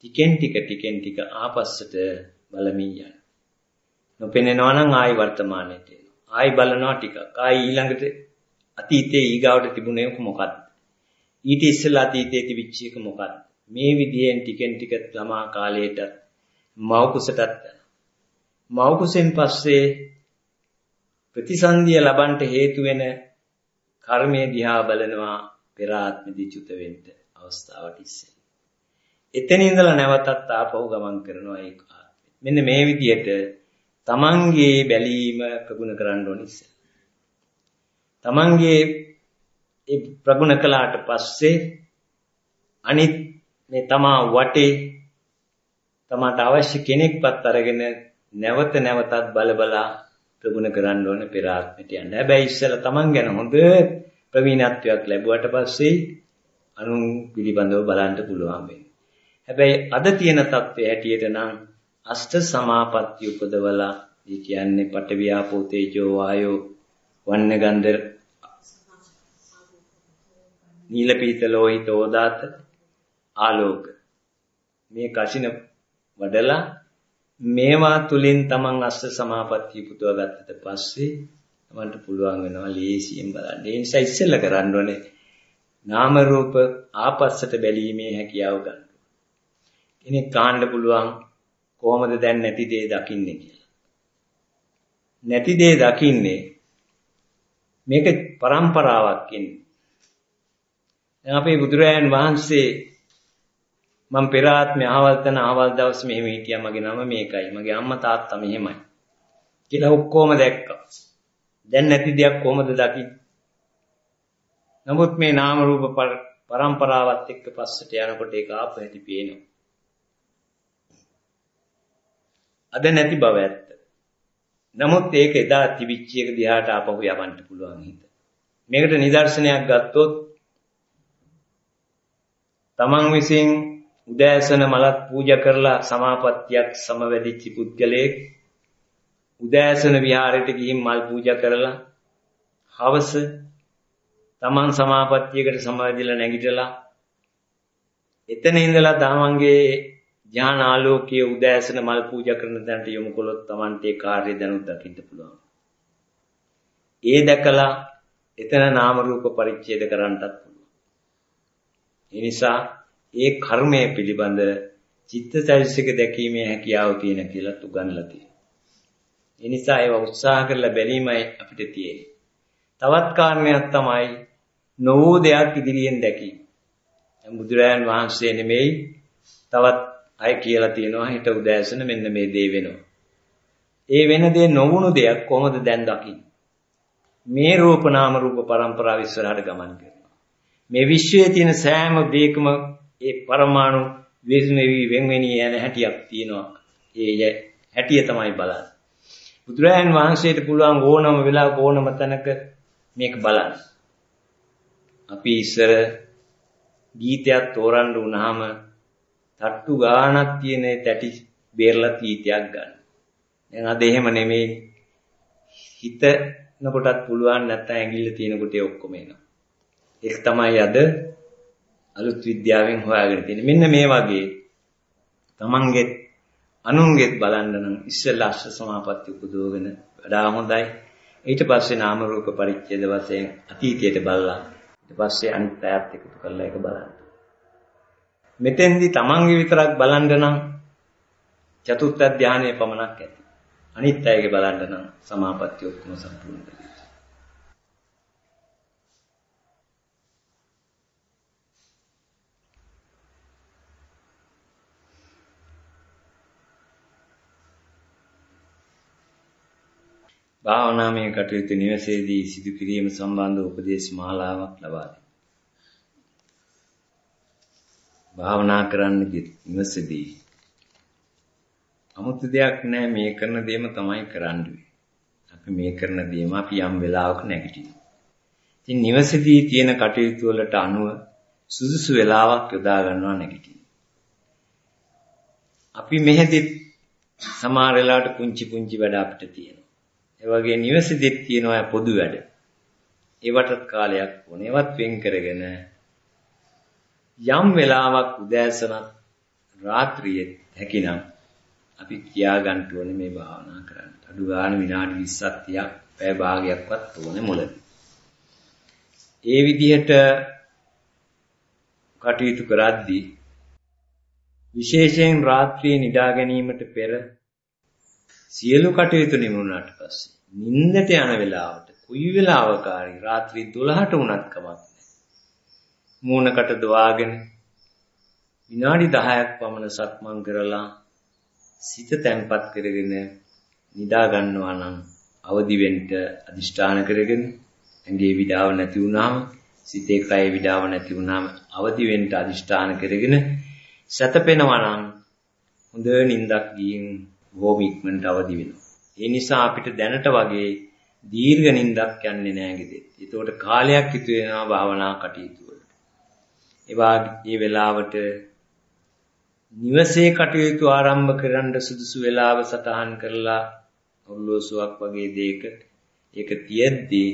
ටිකෙන් ටික ටිකෙන් ටික ආපස්සට බලමින් යන. නොපෙනෙනවා නම් ආයි වර්තමානයට එනවා. ආයි බලනවා ටිකක්. ආයි ඊළඟට අතීතයේ ඊගාවට තිබුණේ මොකක්ද? ඊට ඉස්සෙල්ලා අතීතයේ තිබිච්ච එක මොකක්ද? මේ විදිහෙන් ටිකෙන් ටික ළමා කාලයට මව් කුසටත් මව් කුසෙන් පස්සේ ප්‍රතිසන්දිය ලබන්නට හේතු වෙන කර්මයේ දිහා බලනවා පෙර ආත්මෙදි චුත වෙන්න අවස්ථාවට ඉස්සෙල්ලා එතන ඉඳලා නැවතත් ආපහු ගමන් කරනවා ඒක. මෙන්න මේ විදිහට තමන්ගේ බැලීම ප්‍රගුණ කරන්න ඕනේ ඉස්සෙල්ලා. තමන්ගේ ඒ ප්‍රගුණ කළාට පස්සේ අනිත් මේ තමා වටේ තමාට අවශ්‍ය කෙනෙක්පත් අරගෙන නැවත නැවතත් බලබලා ප්‍රගුණ කරන්න ඕන පෙර ආත්මයට යන්න. හැබැයි ඉස්සෙල්ලා තමන් ගැන හොඳ ප්‍රවීණත්වයක් ලැබුවට පස්සේ අනුන් පිළිබඳව බලන්න පුළුවන් වෙනවා. හැබැයි අද තියෙන தත්ත්වය හැටියට නම් අෂ්ට සමාපatti උපදවලා ඒ කියන්නේ පටවියාපෝ තේජෝ වායෝ වන්න ගන්ධ නීල පීත ලෝහිත ඕදාත ආලෝක මේ කසින වඩලා මේවා තුලින් තමන් අස්ස සමාපත්තිය පුතව ගත්තට පස්සේ තමන්ට පුළුවන් වෙනවා ලේසියෙන් බලන්න. ඒ නිසා ඉස්සෙල්ලා කරන්න ඕනේ නාම රූප ආපස්සට බැලීමේ හැකියාව ගන්න. කෙනෙක් ගන්න පුළුවන් කොහොමද දැන් නැති දේ දකින්නේ කියලා. නැති දේ දකින්නේ මේක પરම්පරාවක් කියන්නේ. දැන් අපේ බුදුරජාන් වහන්සේ මම පෙර ආත්මේ අහවල් තන අහවල් දවස් මෙහෙම හිටියා මගේ නම මේකයි මගේ අම්මා තාත්තා මෙහෙමයි කියලා ඔක්කොම දැක්කා. දැන් නැති දෙයක් කොහොමද දකින්නේ? නමුත් මේ නාම රූප පරම්පරාවත් එක්ක පස්සට යනකොට ඒක ආපහැටි පේනවා. අද නැති බව ඇත්ත. නමුත් ඒක එදා තිබිච්ච එක දිහාට ආපහු යවන්න පුළුවන් හිත. මේකට නිදර්ශනයක් ගත්තොත් තමන් විසින් උදෑසන මලක් පූජා කරලා සමාපත්තියක් සමවැදිච්ච පුද්ගලයෙක් උදෑසන විහාරයට ගිහින් මල් පූජා කරලා හවස තමන් සමාපත්තියකට සමවැදිලා නැගිටලා එතන ඉඳලා තමන්ගේ ඥාන ආලෝකයේ උදෑසන මල් පූජා කරන තැනට යොමු කළොත් තමන්ට ඒ කාර්යය දැනුත් දකින්න පුළුවන්. ඒ දැකලා එතන නාම රූප පරිච්ඡේද කරන්නටත් පුළුවන්. ඒ නිසා ඒ කර්මය පිළිබඳ චිත්තචෛතසික දැකීමේ හැකියාව තියෙන කියලා උගන්ලා තියෙනවා. ඒ නිසා ඒව උත්සාහ කරලා බැලීමයි අපිට තියෙන්නේ. තවත් කාරණයක් තමයි නොවූ දෙයක් ඉදිරියෙන් දැකීම. බුදුරජාන් වහන්සේ නෙමෙයි තවත් අය කියලා තියෙනවා හිත උදෑසන මෙන්න මේ දේ වෙනවා. ඒ වෙන දේ නොවුණු දෙයක් කොහොමද දැන් දකින්නේ? මේ රූප නාම රූප પરම්පරාව ඉස්සරහට ගමන් කරනවා. මේ විශ්වයේ තියෙන සෑම දෙයකම ඒ පරමාණු වෙස්මෙවි වෙන්වෙනී යන හැටියක් තියෙනවා. ඒ හැටිය තමයි බලන්නේ. බුදුරජාන් වහන්සේට පුළුවන් ඕනම වෙලාවක ඕනම තැනක මේක බලන්න. අපි ඉස්සර ගීතයක් තෝරන්න වුණාම තට්ටු ගානක් තියෙන තැටි බේරලා තීතයක් ගන්න. දැන් අද එහෙම නෙමෙයි. හිතනකොටත් පුළුවන් නැත්තම් ඇඟිල්ල තියෙනකොට ඔක්කොම එනවා. ඒක තමයි අද අලුත් විද්‍යාවෙන් හොයාගෙන තියෙන්නේ. මෙන්න මේ වගේ තමන්ගේ අනුන්ගෙත් බලන්න නම් ඉස්සෙල්ලා අස්ස සමාපatti උපදවගෙන වඩා හොඳයි. ඊට පස්සේ නාම රූප පරිච්ඡේද වශයෙන් අතීතයට බලලා ඊට පස්සේ අනිත් පැයත් එකතු කරලා ඒක බලන්න. මෙතෙන්දි තමන්ගේ විතරක් බලන්න නම් චතුත්ථ ධානයේ පමණක් ඇති. අනිත් අයගේ බලන්න නම් සමාපatti ඔක්කොම සම්පූර්ණ කරගන්න. භාවනාමය කටයුතු නිවසේදී සිදු කිරීම සම්බන්ධ උපදේශ මාලාවක් ලබා දෙනවා. භාවනා කරන්න නිවසේදී 아무ත් දෙයක් නැහැ මේ කරන දේම තමයි කරන්නේ. අපි මේ කරන දේම අපි යම් වෙලාවක නැගිටිනවා. ඉතින් නිවසේදී තියෙන කටයුතු වලට අනුව සුදුසු වෙලාවක් යොදා ගන්නවා නැගිටිනවා. අපි මෙහෙදි සමහර වෙලාවට පුංචි පුංචි වැඩ අපිට තියෙනවා. ඒ වගේ නිවසේදීත් තියෙනවා පොදු වැඩ. ඒවටත් කාලයක් ඕනේ. ඒවත් වෙන් කරගෙන යම් වෙලාවක් උදෑසනත් රාත්‍රියේ හැකිනම් අපි කියා ගන්න ඕනේ මේ භාවනා කරන්න. අඩු ගාන විනාඩි 20ක් 30ක් පැය භාගයක්වත් ඕනේ මුලදී. ඒ විදිහට කටයුතු කරද්දී විශේෂයෙන් රාත්‍රියේ නිදා ගැනීමට පෙර සියලු කටයුතු නිමුණාට පස්සේ නිින්දට යන වෙලාවට කුයි වෙලාවකාරී රාත්‍රී 12ට වුණත් කමක් නැහැ. මූණකට දවාගෙන විනාඩි 10ක් පමණ සක්මන් කරලා සිත තැම්පත් කරගෙන නිදා ගන්නවා නම් අවදි වෙන්න අදිෂ්ඨාන කරගෙන ඇඟේ විඩාව නැති වුණාම සිතේ කය විඩාව නැති වුණාම අවදි වෙන්න අදිෂ්ඨාන කරගෙන සැතපෙනවා නම් හොඳ නිින්දක් ගියින් බොහොම ඉක්මනට අවදි වෙනවා. ඒ නිසා අපිට දැනට වගේ දීර්ඝ නිින්දක් යන්නේ නැහැ ගෙදෙත්. ඒතකොට කාලයක් ඉතු වෙනවා භාවනා කටයුතු වලට. ඒ වාගේ වෙලාවට නිවසේ කටයුතු ආරම්භ කරන්න සුදුසු වෙලාව සටහන් කරලා ඔර්ලෝසුවක් වගේ දෙයක ඒක තියෙද්දී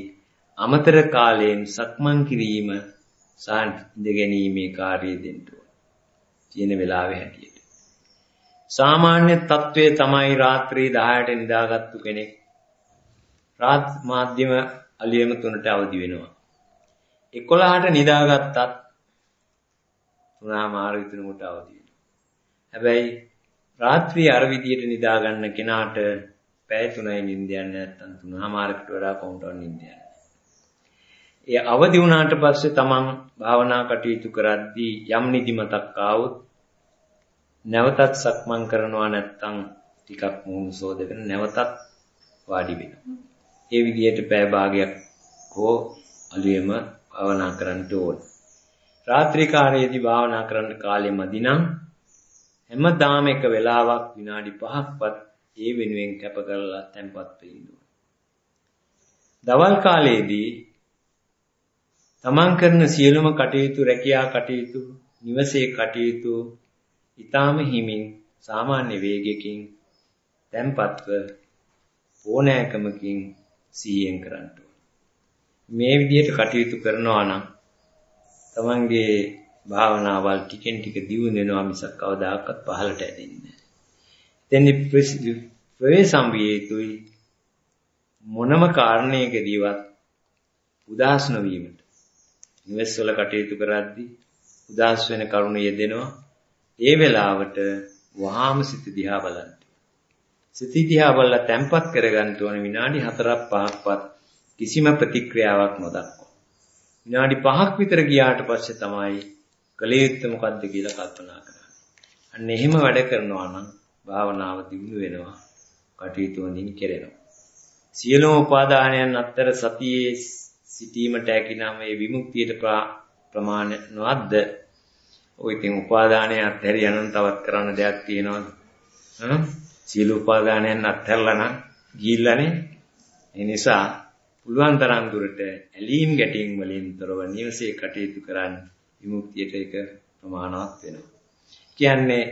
අමතර කාලයෙන් සක්මන් කිරීම සාන් ඉඳගැනීමේ කාර්යය දෙන්න ඕන. තියෙන වෙලාවේ හැටියට. සාමාන්‍ය තත්වයේ තමයි රාත්‍රී 10ට නිදාගත්තු කෙනෙක් රාත් මාධ්‍යම අලියම 3ට අවදි වෙනවා. 11ට නිදාගත්තත් තුනම ආර විතරකට අවදි වෙනවා. හැබැයි රාත්‍රී අර විදියට නිදා ගන්න කෙනාට පැය 3යි නිින්ද යන්නේ නැත්නම් තුනමාරකට වඩා කොහොමද නිින්ද යන්නේ. ඒ අවදි වුණාට පස්සේ තමන් භාවනා කටයුතු කරද්දී යම් නිදිමතක් ආවොත් නැවතත් සක්මන් කරනවා නැත්නම් ටිකක් මුහුණු සෝදගෙන නැවතත් වාඩි වෙනවා. ඒ විදිහට පැය භාගයක් හෝ අලුයම භාවනා කරන්න ඕන. රාත්‍රී කාලයේදී භාවනා කරන්න කාලෙ මදි නම් හැමදාම එක වෙලාවක් විනාඩි 5ක්වත් ඒ වෙනුවෙන් කැප කරලා තැම්පත් වෙන්න දවල් කාලයේදී තමන් කරන සියලුම කටයුතු රැකියා කටයුතු නිවසේ කටයුතු ඊටාම හිමින් සාමාන්‍ය වේගයකින් තැම්පත්ව ඕනෑකමකින් සිහියෙන් කරන්න මේ විදිහට කටයුතු කරනවා නම් තමන්ගේ භාවනාවල් ටිකෙන් ටික දියුණු වෙනවා මිසක් කවදාකවත් පහළට ඇදෙන්නේ නැහැ. එතෙන් ප්‍රවේශම් වියතුයි මොනම කාරණයකදීවත් උදාස් නොවීමට. නිවෙස් වල කටයුතු කරද්දී උදාස් වෙන කරුණ යෙදෙනවා. ඒ වෙලාවට වහාම සිත දිහා බලන්න. සිත දිහා බලලා තැම්පත් කරගන්න ඕන විනාඩි 4ක් 5ක්වත් කිසිම ප්‍රතික්‍රියාවක් නොදක්වා. විනාඩි 5ක් විතර ගියාට පස්සේ තමයි කලේ යුත්තේ මොකද්ද කියලා කල්පනා කරන්නේ. අන්න එහෙම වැඩ කරනවා නම් භාවනාව දියුණු වෙනවා. කටයුතු වලින් කෙරෙනවා. සියලුම උපාදානයන් අතර සතියේ සිටීමට හැකිනම් මේ විමුක්තියට ප්‍රමාණ නොවද්ද? ඔය ඉතින් උපාදානය අත්හැරියනම් තවත් කරන්න දෙයක් තියෙනවද? හ්ම්? සියලු උපාදානයන් අත්හැරලා නම් ගිහිල්ලානේ. ඒ නිසා පුළුවන් තරම් දුරට ඇලීම් ගැටීම් වලින් තොරව නිවසේ කටයුතු කරන්න විමුක්තියට ඒක ප්‍රමාණවත් වෙනවා. කියන්නේ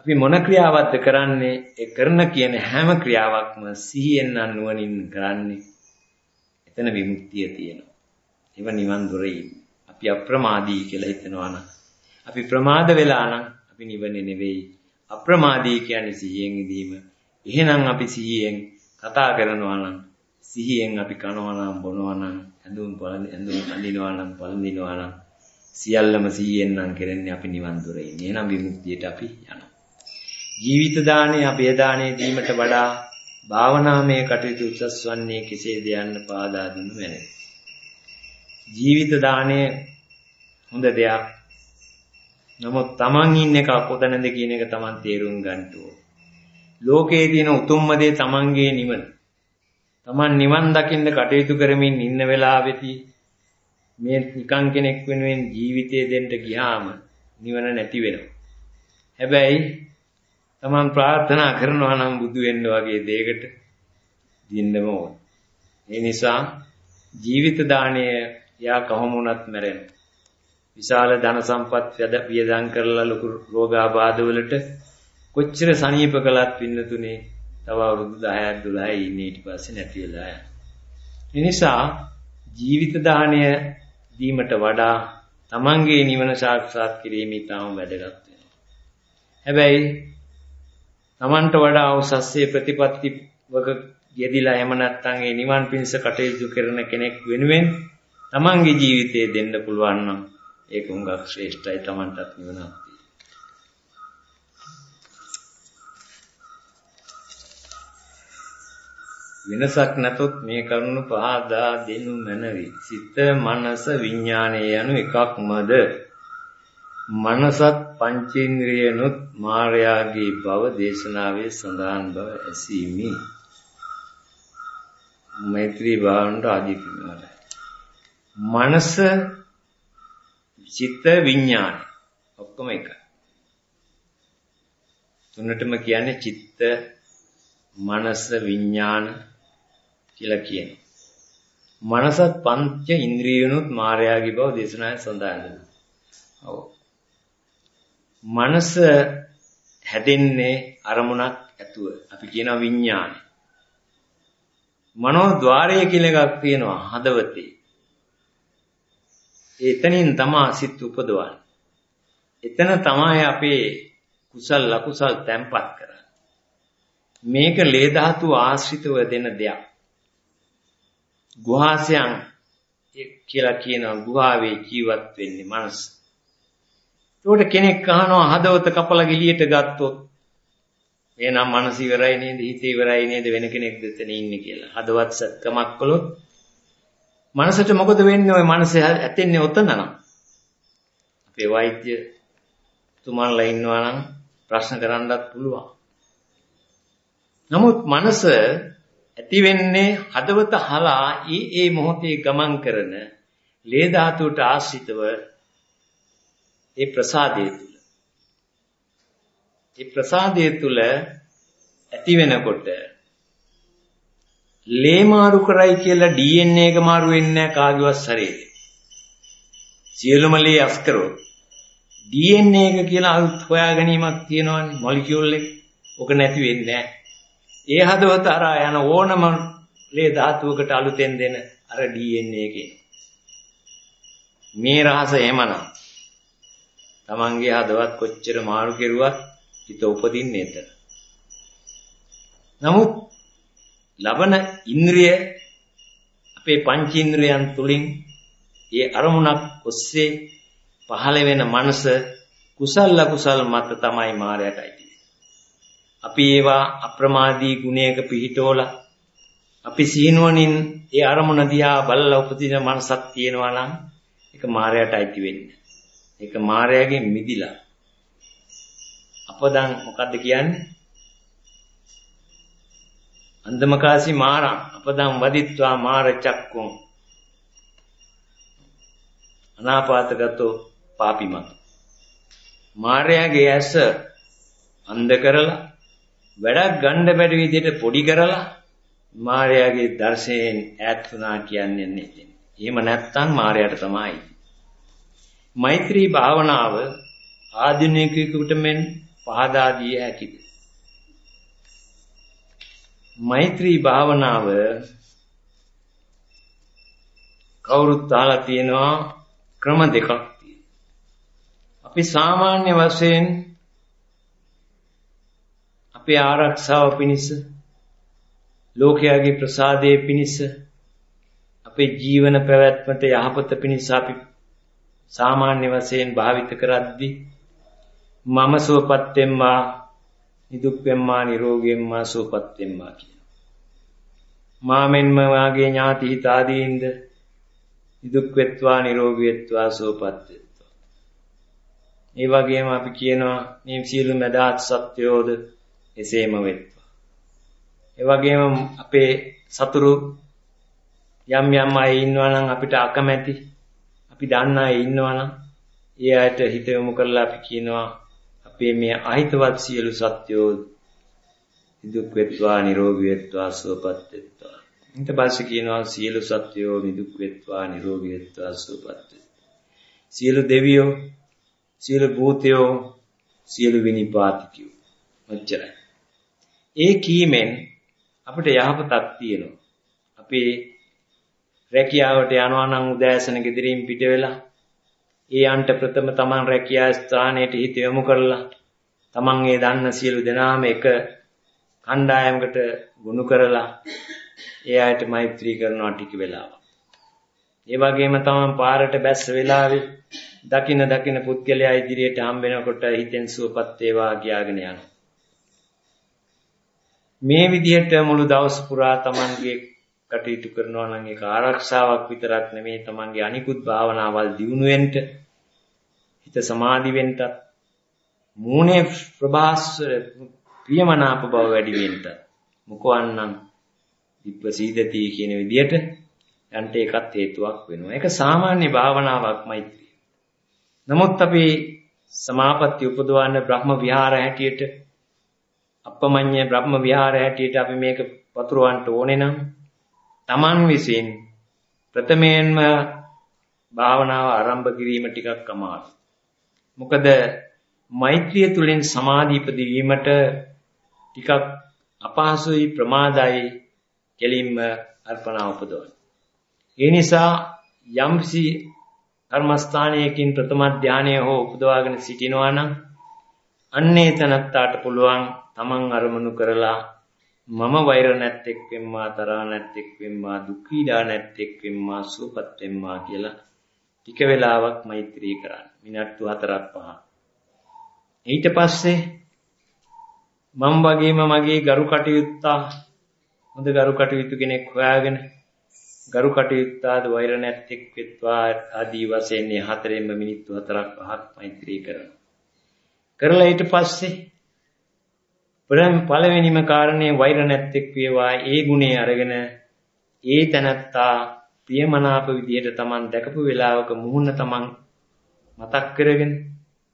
අපි මොන ක්‍රියාවක්ද කරන්නේ? ඒ කරන කියන හැම ක්‍රියාවක්ම සිහියෙන් නුවණින් කරන්නේ. එතන විමුක්තිය තියෙනවා. ඒව නිවන් දොරේ අපි අප්‍රමාදී කියලා හිතනවා නම් අපි ප්‍රමාද වෙලා නම් අපි නිවනේ නෙවෙයි. අප්‍රමාදී කියන්නේ සිහියෙන් ඉඳීම. එහෙනම් අපි සිහියෙන් කතා කරනවා නම් සිහියෙන් අපි කනවා නම් බොනවා නම් ඇඳුම් පළඳ ඇඳුම් අඳිනවා නම් පළඳිනවා නම් සියල්ලම සිහියෙන් නම් කරන්නේ අපි නිවන් දොරේ. එහෙනම් විමුක්තියට අපි යනවා. ජීවිත දාණය අභය දාණය දීමට වඩා භාවනාමය කටයුතු උසස් වන්නේ කෙසේද යන්න පාදා දුන්නු මැනවි. ජීවිත දාණය හොඳ දෙයක්. නමුත් Taman ඉන්නේ කොතනද කියන එක Taman තේරුම් ගන්න ලෝකයේ තියෙන උතුම්ම දේ Tamanගේ නිවන. Taman නිවන් දකින්න කටයුතු කරමින් ඉන්න වෙලාවෙදී මේ නිකං කෙනෙක් වෙනුවෙන් ජීවිතය දෙන්න ගියාම නිවන නැති වෙනවා. හැබැයි තමන් ප්‍රාර්ථනා කරනවා නම් බුදු වෙන්න වගේ දෙයකට දින්නම ඕන. ඒ නිසා ජීවිත දාණය යා කොහොම වුණත් මැරෙන. විශාල ධන සම්පත් වියදම් කරලා ලොකු රෝගාබාධ වලට කොච්චර සනීප කළත් පින්නතුනේ තව අවුරුදු 10ක් 12යි ඉන්නේ ඊට පස්සේ නැති වෙලා යනවා. ඒ නිසා ජීවිත දාණය දීමට වඩා තමන්ගේ නිවන සාක්ෂාත් කිරීම ඉතාම වැදගත් වෙනවා. හැබැයි තමන්ට වඩා උසස්සේ ප්‍රතිපත්ති වක යෙදිලා එහෙම නැත්නම් ඒ නිවන් පිණිස කටයුතු කරන කෙනෙක් වෙනුවෙන් තමන්ගේ ජීවිතය දෙන්න පුළුවන් නම් ඒක උඟක් ශ්‍රේෂ්ඨයි තමන්ටත් නිවනක් වෙනසක් නැතොත් මේ කරුණු පහදා දෙනු මැනවි. සිත, මනස, විඥානය යනු එකක්මද? මනසත් පංචේන්ද්‍රියනොත් මායාගේ බව දේශනාවේ සඳහන් බව ඇසීමි. මෛත්‍රී භාවනට ආදිකරණය. මනස චිත්ත විඥාන ඔක්කොම එකයි. තුනටම කියන්නේ චිත්ත මනස විඥාන කියලා කියනවා. මනසත් පංච ඉන්ද්‍රියනුත් මායාගේ බව දේශනාවේ සඳහන් වෙනවා. ඔව්. මනස හැදෙන්නේ අරමුණක් ඇතුව. අපි කියනවා විඥානය. මනෝ ద్వාරය කියලා එකක් තියෙනවා හදවතේ. එතනින් තමා සිත් උපදවන්නේ. එතන තමයි අපේ කුසල් ලකුසල් තැම්පත් කරන්නේ. මේක ලේ ධාතු ආශ්‍රිතව දෙන දෙයක්. ගුහාසයන් කියලා කියන ගුහාවේ ජීවත් වෙන්නේ මනස. ඒකට කෙනෙක් අහනවා හදවත කපලා ගිලියට ගත්තොත් එහෙනම් මනස ඉවරයි නේද හිත ඉවරයි නේද වෙන කෙනෙක් දෙතන ඉන්නේ කියලා. හදවත් සත්කමක් කළොත් මනසට මොකද වෙන්නේ ওই මනස ඇතෙන්නේ ඔතන නම්. අපේ වෛද්‍ය තුමන්ලා ඉන්නවා නම් ප්‍රශ්න කරන්නත් පුළුවන්. නමුත් මනස ඇති වෙන්නේ හදවත හලා ඒ ඒ මොහොතේ ගමන් කරන ලේ ධාතුවට ආශ්‍රිතව ඒ ප්‍රසාදයේ තුල ඒ ප්‍රසාදයේ තුල ඇති වෙනකොට ලේ මාරු කරයි කියලා DNA එක මාරු වෙන්නේ නැහැ කාගේවත් ශරීරේ. සියලුම ලේ අස් කරොත් DNA එක කියලා අලුත් හොයා ගැනීමක් තියෙනවානේ මොලිකියුල් එක. ඔක නැති වෙන්නේ නැහැ. ඒ හදවත අරා යන ඕනම ලේ ධාතුවකට අලුතෙන් දෙන අර DNA එකේ. මේ රහස එහෙමනම් තමන්ගේ හදවත් කොච්චර මාරු කෙරුවත් හිත උපදින්නේ එතන. නමුත් ලබන ඉන්ද්‍රිය අපේ පංච ඉන්ද්‍රියන් තුලින් ඒ අරමුණක් ඔස්සේ පහළ වෙන මනස කුසල ලකුසල් මත තමයි මායයටයි. අපි ඒවා අප්‍රමාදී ගුණයක පිහිටෝලා අපි සීනුවණින් ඒ අරමුණ දිහා බලලා උපදින මනසක් තියෙනවා නම් ඒක මායයට අයිති වෙන්නේ. ඒක මායයෙන් මිදිලා. අපදන් මොකද්ද කියන්නේ? අන්දමකාසි මාරං අපදම් වදිත්වා මාර චක්කුම් අනාපාතගතෝ පාපිමත් මාර්යාගේ ඇස අන්ධ කරලා වැඩක් ගන්න බැරි විදිහට පොඩි කරලා මාර්යාගේ දර්ශයෙන් ඈත් වුණා කියන්නේ නේ. එහෙම නැත්නම් මාර්යාට තමයි. මෛත්‍රී භාවනාව ආධුනිකයෙකුට මෙන් පහදා දිය හැකිද? මෛත්‍රී භාවනාව කවුරුත් අහලා තියෙනවා ක්‍රම දෙකක් අපි සාමාන්‍ය වශයෙන් අපේ ආරක්ෂාව පිණිස ලෝකයාගේ ප්‍රසාදයේ පිණිස අපේ ජීවන පැවැත්මට යහපත පිණිස අපි සාමාන්‍ය වශයෙන් භාවිත කරද්දී මම සුවපත් වෙම්මා නිදුක් වෙම්මා නිරෝගී වෙම්මා සුවපත් වෙම්මා කියන මා මෙන්ම වාගේ ඥාති හිත ආදීන්ද නිදුක් වෙත්වා නිරෝගී වෙත්වා සුවපත් වෙත්වා ඒ වගේම අපි කියනවා මේ සියලු මදාත් සත්‍යෝද එසේම වෙත්වා. ඒ වගේම අපේ සතුරු යම් යම් අය ඉන්නවා නම් අපිට අකමැති අපි දන්න අය ඉන්නවා නම් ඒ අයට හිත යොමු කරලා අපි කියනවා අපේ මේ අහිතවත් සියලු සත්‍යෝ දුක් වෙත්වා නිරෝගී වෙත්වා සුවපත් වෙත්වා. ඊට පස්සේ කියනවා සියලු සත්‍යෝ නිදුක් වෙත්වා නිරෝගී වෙත්වා සුවපත් වෙත්වා. සියලු දෙවියෝ සියලු භූතයෝ සියලු විනිපාතිකයෝ. ඔච්චරයි ඒ කීමෙන් අපිට යහපතක් තියෙනවා අපේ රැකියාවට යනවා නම් උදෑසන ගෙදරින් පිට වෙලා ඒ අන්ට ප්‍රථම තමන් රැකියා ස්ථානයට හිත යොමු කරලා තමන් ඒ දන්න සියලු දෙනාම එක කණ්ඩායමකට ගොනු කරලා ඒ අයට මෛත්‍රී කරනවා ටික වෙලාවක්. ඒ වගේම තමන් පාරට බැස්ස වෙලාවේ දකින දකින පුද්ගලයා ඉදිරියට හම්බ වෙනකොට හිතෙන් සුවපත් වේවා කියාගෙන යනවා. මේ විදිහට මුළු දවස් පුරා තමන්ගේ කටයුතු කරනවා නම් ඒක ආරක්ෂාවක් විතරක් නෙමෙයි තමන්ගේ අනිකුත් භාවනාවල් දියුණු වෙන්න හිත සමාධි වෙන්නත් මූණේ ප්‍රභාස්වර ප්‍රියමනාප බව වැඩි වෙන්න මොකවන්නම් විප්‍රසීදති කියන විදිහට යන්ට ඒකත් හේතුවක් වෙනවා. ඒක සාමාන්‍ය භාවනාවක් මෛත්‍රිය. නමුත් අපි සමාපatti උපදවන්න බ්‍රහ්ම විහාර හැටියට අපමඤ්ඤ බ්‍රහ්ම විහාර හැටියට අපි මේක වතුරවන්න ඕනේ නම් Taman විසින් ප්‍රථමයෙන්ම භාවනාව ආරම්භ කිරීම ටිකක් අමාරුයි. මොකද මෛත්‍රිය තුලින් සමාධි ඉපදීමට ටිකක් අපහසුයි ප්‍රමාදයි කෙලින්ම අර්පණා උපදවන. ඒ නිසා යම්සි කර්මස්ථානයකින් ප්‍රථම ධානය හෝ උපදවාගෙන සිටිනවා නම් අන්නේ තනත්තාට පුළුවන් තමන් අරමුණු කරලා මම වෛර නැත්තෙක් වෙම්මා තරහ නැත්තෙක් වෙම්මා දුක් පීඩා නැත්තෙක් වෙම්මා සුවපත් වෙම්මා කියලා ටික වෙලාවක් මෛත්‍රී කරන්න. මිනිත්තු 4ක් 5ක්. ඊට පස්සේ මම වගේම මගේ ගරු කටයුත්තා හොඳ ගරු කටයුතු කෙනෙක් හොයාගෙන ගරු කටයුත්තාද වෛර නැත්තෙක් වෙත්වා ආදී වශයෙන් මේ හතරෙන්ම මිනිත්තු 4ක් 5ක් මෛත්‍රී කරනවා. කරලා ඊට පස්සේ ප්‍රම් පළවෙනිම කාරණේ වෛර නැත්තෙක් වේවා ඒ ගුණේ අරගෙන ඒ තනත්තා ප්‍රියමනාප විදියට Taman දැකපු වෙලාවක මුහුණ Taman මතක් කරගෙන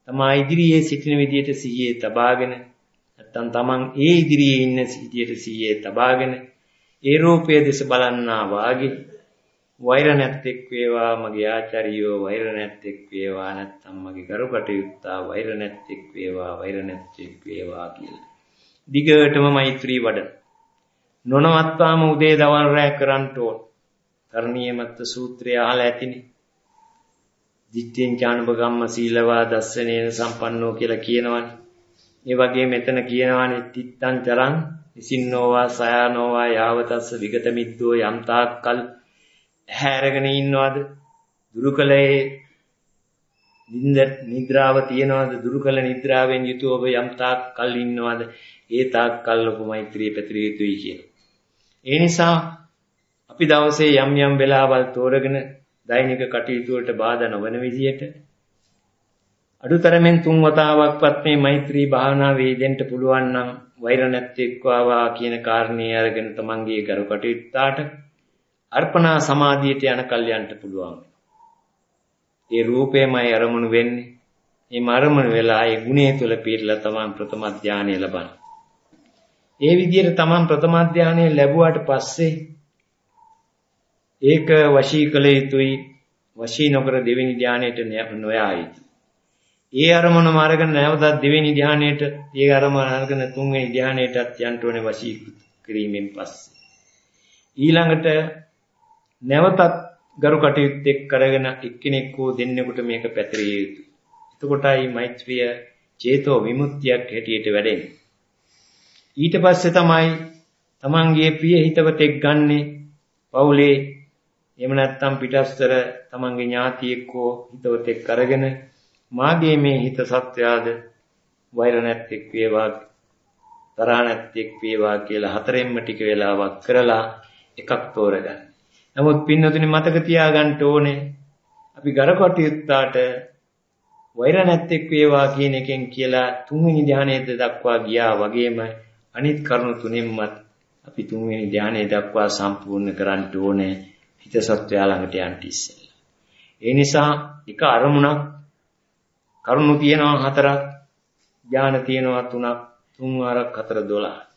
තමා ඉදිරියේ සිටින විදියට සිහියේ තබාගෙන නැත්තම් Taman ඒ ඉදිරියේ ඉන්න විදියට සිහියේ තබාගෙන ඒ රූපයේ දෙස බලන්නා වාගේ වෛර නැත්තෙක් වේවා මගේ ආචාරියෝ වෛර නැත්තෙක් වේවා නැත්තම් මගේ ගරු කටයුත්තා වෛර නැත්තෙක් වේවා වෛර නැත්තෙක් වේවා කියලා. දිගටම මෛත්‍රී වඩන. නොනවත්වාම උදේ දවල් රැ කරන්න ඕන. කරණීය මත්ත සූත්‍රය අහලා ඇතිනේ. දිට්ඨියෙන් ඥානබගම්ම සීලවා දස්සනේන සම්පන්නෝ කියලා කියනවනේ. ඒ වගේ මෙතන කියනවානේ තිත්තං චරං ඉසින්නෝවා සයානෝවා යාවතස්ස විගත මිද්දෝ යම්තාක්කල් හැරගෙන ඉන්නවද? දුරුකලේ නින්ද නිද්‍රාව තියනවද? දුරුකල නිද්‍රාවෙන් යුතුව ඔබ යම්තාක්කල් ඉන්නවද? ඒ තාක්කල් ඔබ මෛත්‍රිය පැතිරිය යුතුයි කියන. ඒ නිසා අපි දවසේ යම් යම් වෙලාවල් තෝරගෙන දෛනික කටයුතු වලට බාධා නොවන විදියට අඩුතරමින් තුන් වතාවක්වත් මේ මෛත්‍රී භාවනාවේ යෙදෙන්න පුළුවන් නම් වෛර නැත්තේක්වා කියන කාරණේ අරගෙන තමන්ගේ කරු කටයුත්තාට අර්පණා සමාධියට යන කල්යන්ට පුළුවන්. ඒ රූපේමයි අරමුණු වෙන්නේ. මේ මරමුණු වෙලා ඒ ගුණය තුල පිරලා තමන් ප්‍රථම ධානය ලබන. ඒ විදිහට තමන් ප්‍රථම ධානය ලැබුවාට පස්සේ ඒක වශී කළ යුතුයි වශී නොකර දෙවෙනි ධානයට නොයා යුතුයි. ඒ අරමුණම අරගෙන නැවතත් දෙවෙනි ධානයට, ඒ අරමුණ අරගෙන තුන්වෙනි ධානයටත් යන්න ඕනේ වශී කිරීමෙන් පස්සේ. ඊළඟට නැවතත් ගරු කටයුත්තෙක් කරගෙන එක්කෙනෙක් හෝ දෙන්නෙකුට මේක පැතිරිය යුතුයි. එතකොටයි මෛත්‍රිය චේතෝ විමුක්තියක් හැටියට වැඩෙන්නේ. ඊට පස්සේ තමයි තමන්ගේ ප්‍රිය හිතවතෙක් ගන්නෙ පවුලේ එහෙම නැත්නම් පිටස්තර තමන්ගේ ඥාතියෙක් හෝ හිතවතෙක් අරගෙන මාගේ මේ හිත සත්‍යාද වෛර නැත්තේක් වේවා තරහ නැත්තේක් වේවා කියලා හතරෙන්ම ටික වෙලාවක් කරලා එකක් තෝරගන්න. නමුත් පින්නතුනි මතක තියාගන්න ඕනේ අපි ගරකොටියුත්තාට වෛර නැත්තේක් වේවා කියන එකෙන් කියලා තුන්වෙනි ධානයේද දක්වා ගියා වගේම අනිත් කරුණු තුනෙන්මත් අපි තුන්වෙනි ධානයේ දක්වා සම්පූර්ණ කරන්න ඕනේ හිත සත්වයා ළඟට යන්න ඉස්සෙල්ලා. ඒ නිසා එක අරමුණක් කරුණු තියෙනවා හතරක් ඥාන තියෙනවා තුනක් තුන් වාරක් හතර 12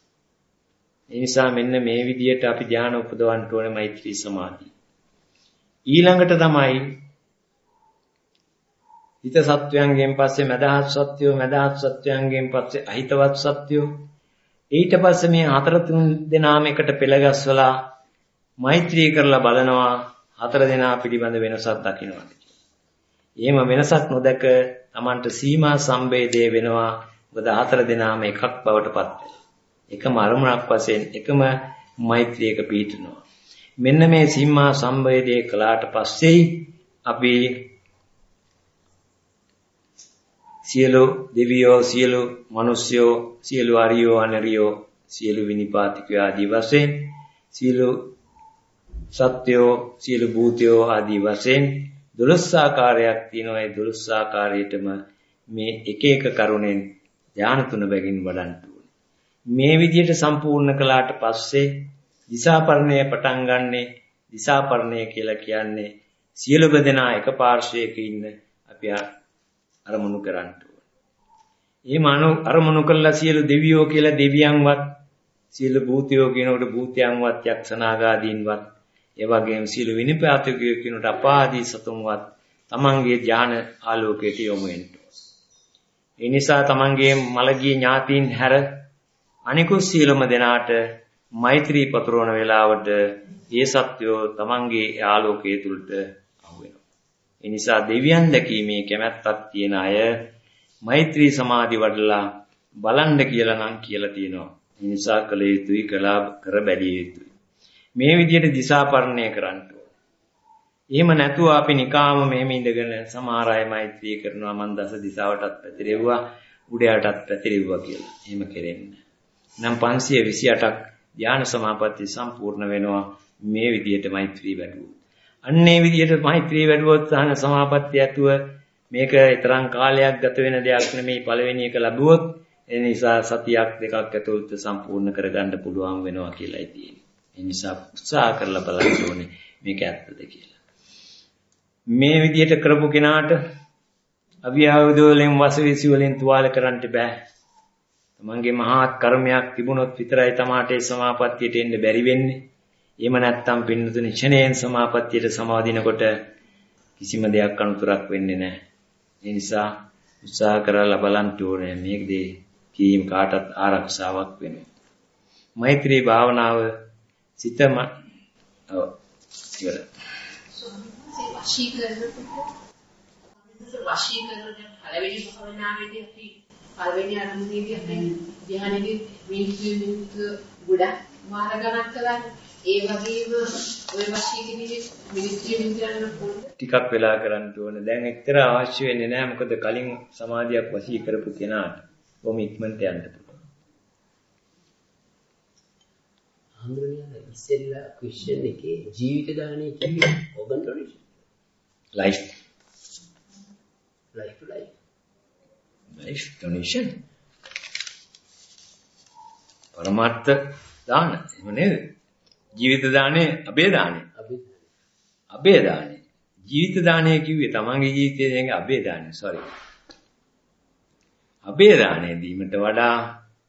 ඒ නිසා මෙන්න මේ විදියට අපි ධානය උපදවන්න ඕනේ මෛත්‍රී සමාධිය ඊළඟට තමයි හිත සත්වයන්ගෙන් පස්සේ මදහත් සත්‍යෝ මදහත් සත්වයන්ගෙන් පස්සේ අහිතවත් සත්‍යෝ ඊට පස්සේ මේ හතර තුන් දෙනාම එකට පෙළගස්වලා මෛත්‍රී කරලා බලනවා හතර දෙනා පිළිබඳ වෙනසක් දකින්නවා. එහෙම වෙනසක් නොදක Tamanට සීමා සම්බේධය වෙනවා. මොකද හතර දෙනාම එකක් බවට පත් වෙනවා. එකම අරමුණක් වශයෙන් එකම මෛත්‍රියක පිහිටනවා. මෙන්න මේ සීමා සම්බේධය කළාට පස්සේ අපි සියලු දෙවියෝ සියලු මිනිස්යෝ සියලු අරියෝ අනරියෝ සියලු විනිපාතිකයෝ ආදී වශයෙන් සියලු සත්‍යෝ සියලු භූතයෝ ආදී වශයෙන් 12 ආකාරයක් තියෙනවා ඒ 12 ආකාරයටම මේ එක එක කරුණෙන් ධාන තුන බැගින් වඩන්න ඕනේ. මේ විදිහට සම්පූර්ණ කළාට පස්සේ දිසාපරණය පටන් ගන්නෙ දිසාපරණය කියලා කියන්නේ සියලු දෙනා එක පාර්ශ්වයක ඉන්න අපි අරමුණු කරන්න ඕනේ. එහෙම අරමුණු කළා සියලු දෙවියෝ කියලා දෙවියන්වත් සියලු භූතයෝ කියනකොට භූතයන්වත් යක්ෂනාගාදීන්වත් ඒ වගේම සීල විනිපාතකයෝ කියනට අපාදී සතුන්වත් තමන්ගේ ඥාන ආලෝකයට යොමු වෙන්න ඒ නිසා තමන්ගේ මළගිය ඥාතීන් හැර අනිකුත් සීලම දෙනාට මෛත්‍රී පතුරවන වේලාවට ඒ සත්‍යෝ තමන්ගේ ආලෝකයේ තුලට අහු වෙනවා. ඒ නිසා දෙවියන් දැකීමේ කැමැත්තක් තියෙන අය මෛත්‍රී සමාධි වඩලා බලන්න කියලා නම් කියලා තියෙනවා. ඒ නිසා කළ යුතුයි කළා කර බැලිය යුතුයි. මේ විදිහට දිශාපරණය කරන්න එහෙම නැතුව අපි නිකාම මෙහෙම ඉඳගෙන සමහර අය මෛත්‍රී කරනවා මන් දස දිශාවටත් පැතිරෙව්වා උඩයටත් පැතිරෙව්වා කියලා. එහෙම කෙරෙන්නේ. නම් 528ක් ධානය සමාපatti සම්පූර්ණ වෙනවා මේ විදිහට මෛත්‍රී වැඩුවොත්. අන්නේ විදිහට මෛත්‍රී වැඩුවොත් සහන සමාපatti ඇතුව මේක ඊතරම් කාලයක් ගත වෙන දෙයක් නෙමෙයි පළවෙනි එක ලැබුවොත් ඒ නිසා සතියක් දෙකක් ඇතුළත සම්පූර්ණ කරගන්න පුළුවන් වෙනවා කියලායි තියෙන්නේ. ඒ නිසා උත්සාහ කරලා බලන්න ඕනේ මේක ඇත්තද කියලා. මේ විදිහට කරපු කෙනාට අවියාවද වලින් වසවිසි වලින් තුවාල කරන්න බෑ. තමන්ගේ මහත් කර්මයක් තිබුණොත් විතරයි තමාට ඒ සමාපත්තියට එන්න බැරි වෙන්නේ. එහෙම නැත්නම් පින්නතුනි ක්ෂණයෙන් සමාපත්තියට සමාදිනකොට කිසිම දෙයක් අනුතරක් වෙන්නේ නැහැ. ඒ නිසා උත්සාහ කරලා බලන්න ඕනේ මේකදී කීම් කාටත් ආරක්ෂාවක් වෙනවා. මෛත්‍රී භාවනාව සිතම ඔව් ඉවරයි. වශී කරනකොට වශී කරන පළවෙනි භාවනාවේදී අපි පළවෙනි අරමුණේදී අපි ධ්‍යානෙදී මිනිත්තු ගොඩක් වාර ගණන් කළා. ඒ වගේම ওই වශී කිරීමේ මිනිත්තු මිනිත්තු යන පොඩ ටිකක් වෙලා කරන්න ඕනේ. දැන් එක්තරා අවශ්‍ය වෙන්නේ නැහැ. මොකද කලින් සමාධියක් වශී කරපු කෙනාට බොහොම ඉක්මනට යන්න පුළුවන්. හඳුනන ඉස්සෙල්ලා ක්වෙස්චන් එකේ ජීවිත දාණය කියන්නේ organ donation. Life life life. Donation. පරමාර්ථ දාන. එහෙම නේද? ජීවිත දානේ අබේ දානේ. අබේ දානේ. ජීවිත දානය කිව්වේ තමන්ගේ ජීවිතයේ දෙන අබේ දානය. sorry. අබේ දානය දීමට වඩා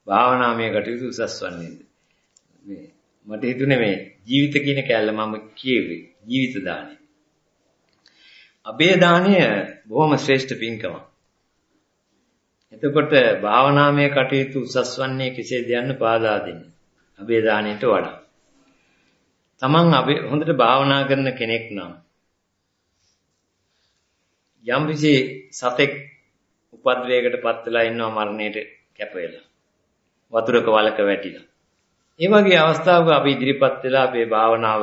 භාවනාමය කටයුතු උසස් වන්නේද? මේ මට හිතුනේ මේ ජීවිත කියන කැලල මම කියුවේ ජීවිත දානය. අබේ දානය බොහොම ශ්‍රේෂ්ඨ පින්කමක්. එතකොට භාවනාමය කටයුතු උසස් වන්නේ කෙසේද යන්න පාදා දෙන්න. අබේ දාණයට වඩා. තමන් හොඳට භාවනා කරන කෙනෙක් නම් යම් කිසි සතෙක් උපද්‍රවයකට පත් වෙලා ඉන්නවා මරණයට කැප වෙලා. වතුරක වලක වැටිලා. ඒ වගේ අවස්ථාවක අපි ඉදිරිපත් වෙලා අපේ භාවනාව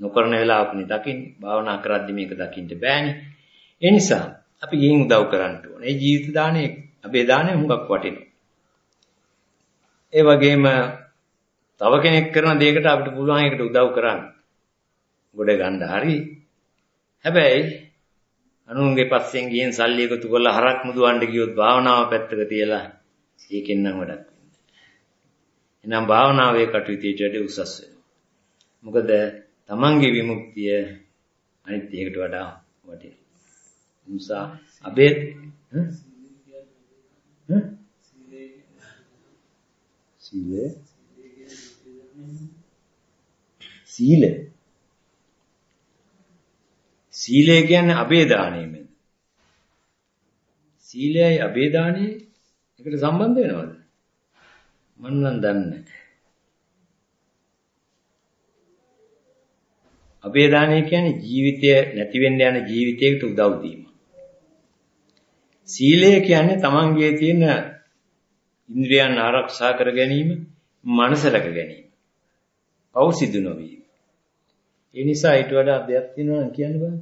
නොකරන වෙලාවකනේ දකින්නේ. භාවනා කරද්දි මේක දකින්න බෑනේ. ඒ නිසා අපි ගිහින් උදව් කරන්න ඕනේ. ඒ ජීවිත දාණය අපේ දාණය හුඟක් වටිනවා. ඒ වගේම තව කෙනෙක් කරන දෙයකට අපිට පුළුවන් එකට උදව් කරන්න. ගොඩ ගන්න හරි. හැබැයි අනුන්ගේ පස්සෙන් ගියන් සල්ලි එකතු කරලා හරක් මුදවන්න ගියොත් භාවනාව පැත්තක තියලා ඒකෙන් නම් වැඩක් වෙන්නේ. එහෙනම් භාවනාවේ කටයුතු ඊට උසස් වෙනවා. මොකද තමන්ගේ විමුක්තිය අනිත් එකකට වඩා වටිනවා. නිසා අබේ සීලය සීලය සීලය කියන්නේ අබේදානෙමද? සීලයයි අබේදානෙයි එකට සම්බන්ධ වෙනවද? මම නම් දන්නේ අබේදානය කියන්නේ ජීවිතය නැති වෙන්න යන ජීවිතයකට උදව් දීම. සීලය කියන්නේ තමන්ගේ තියෙන ඉන්ද්‍රියන් ආරක්ෂා කර ගැනීම, මනස රැක ගැනීම. පව් සිදු නොවීම. ඒ නිසා ඊට වඩා දෙයක් තියෙනවා නම් කියන්න බෑ.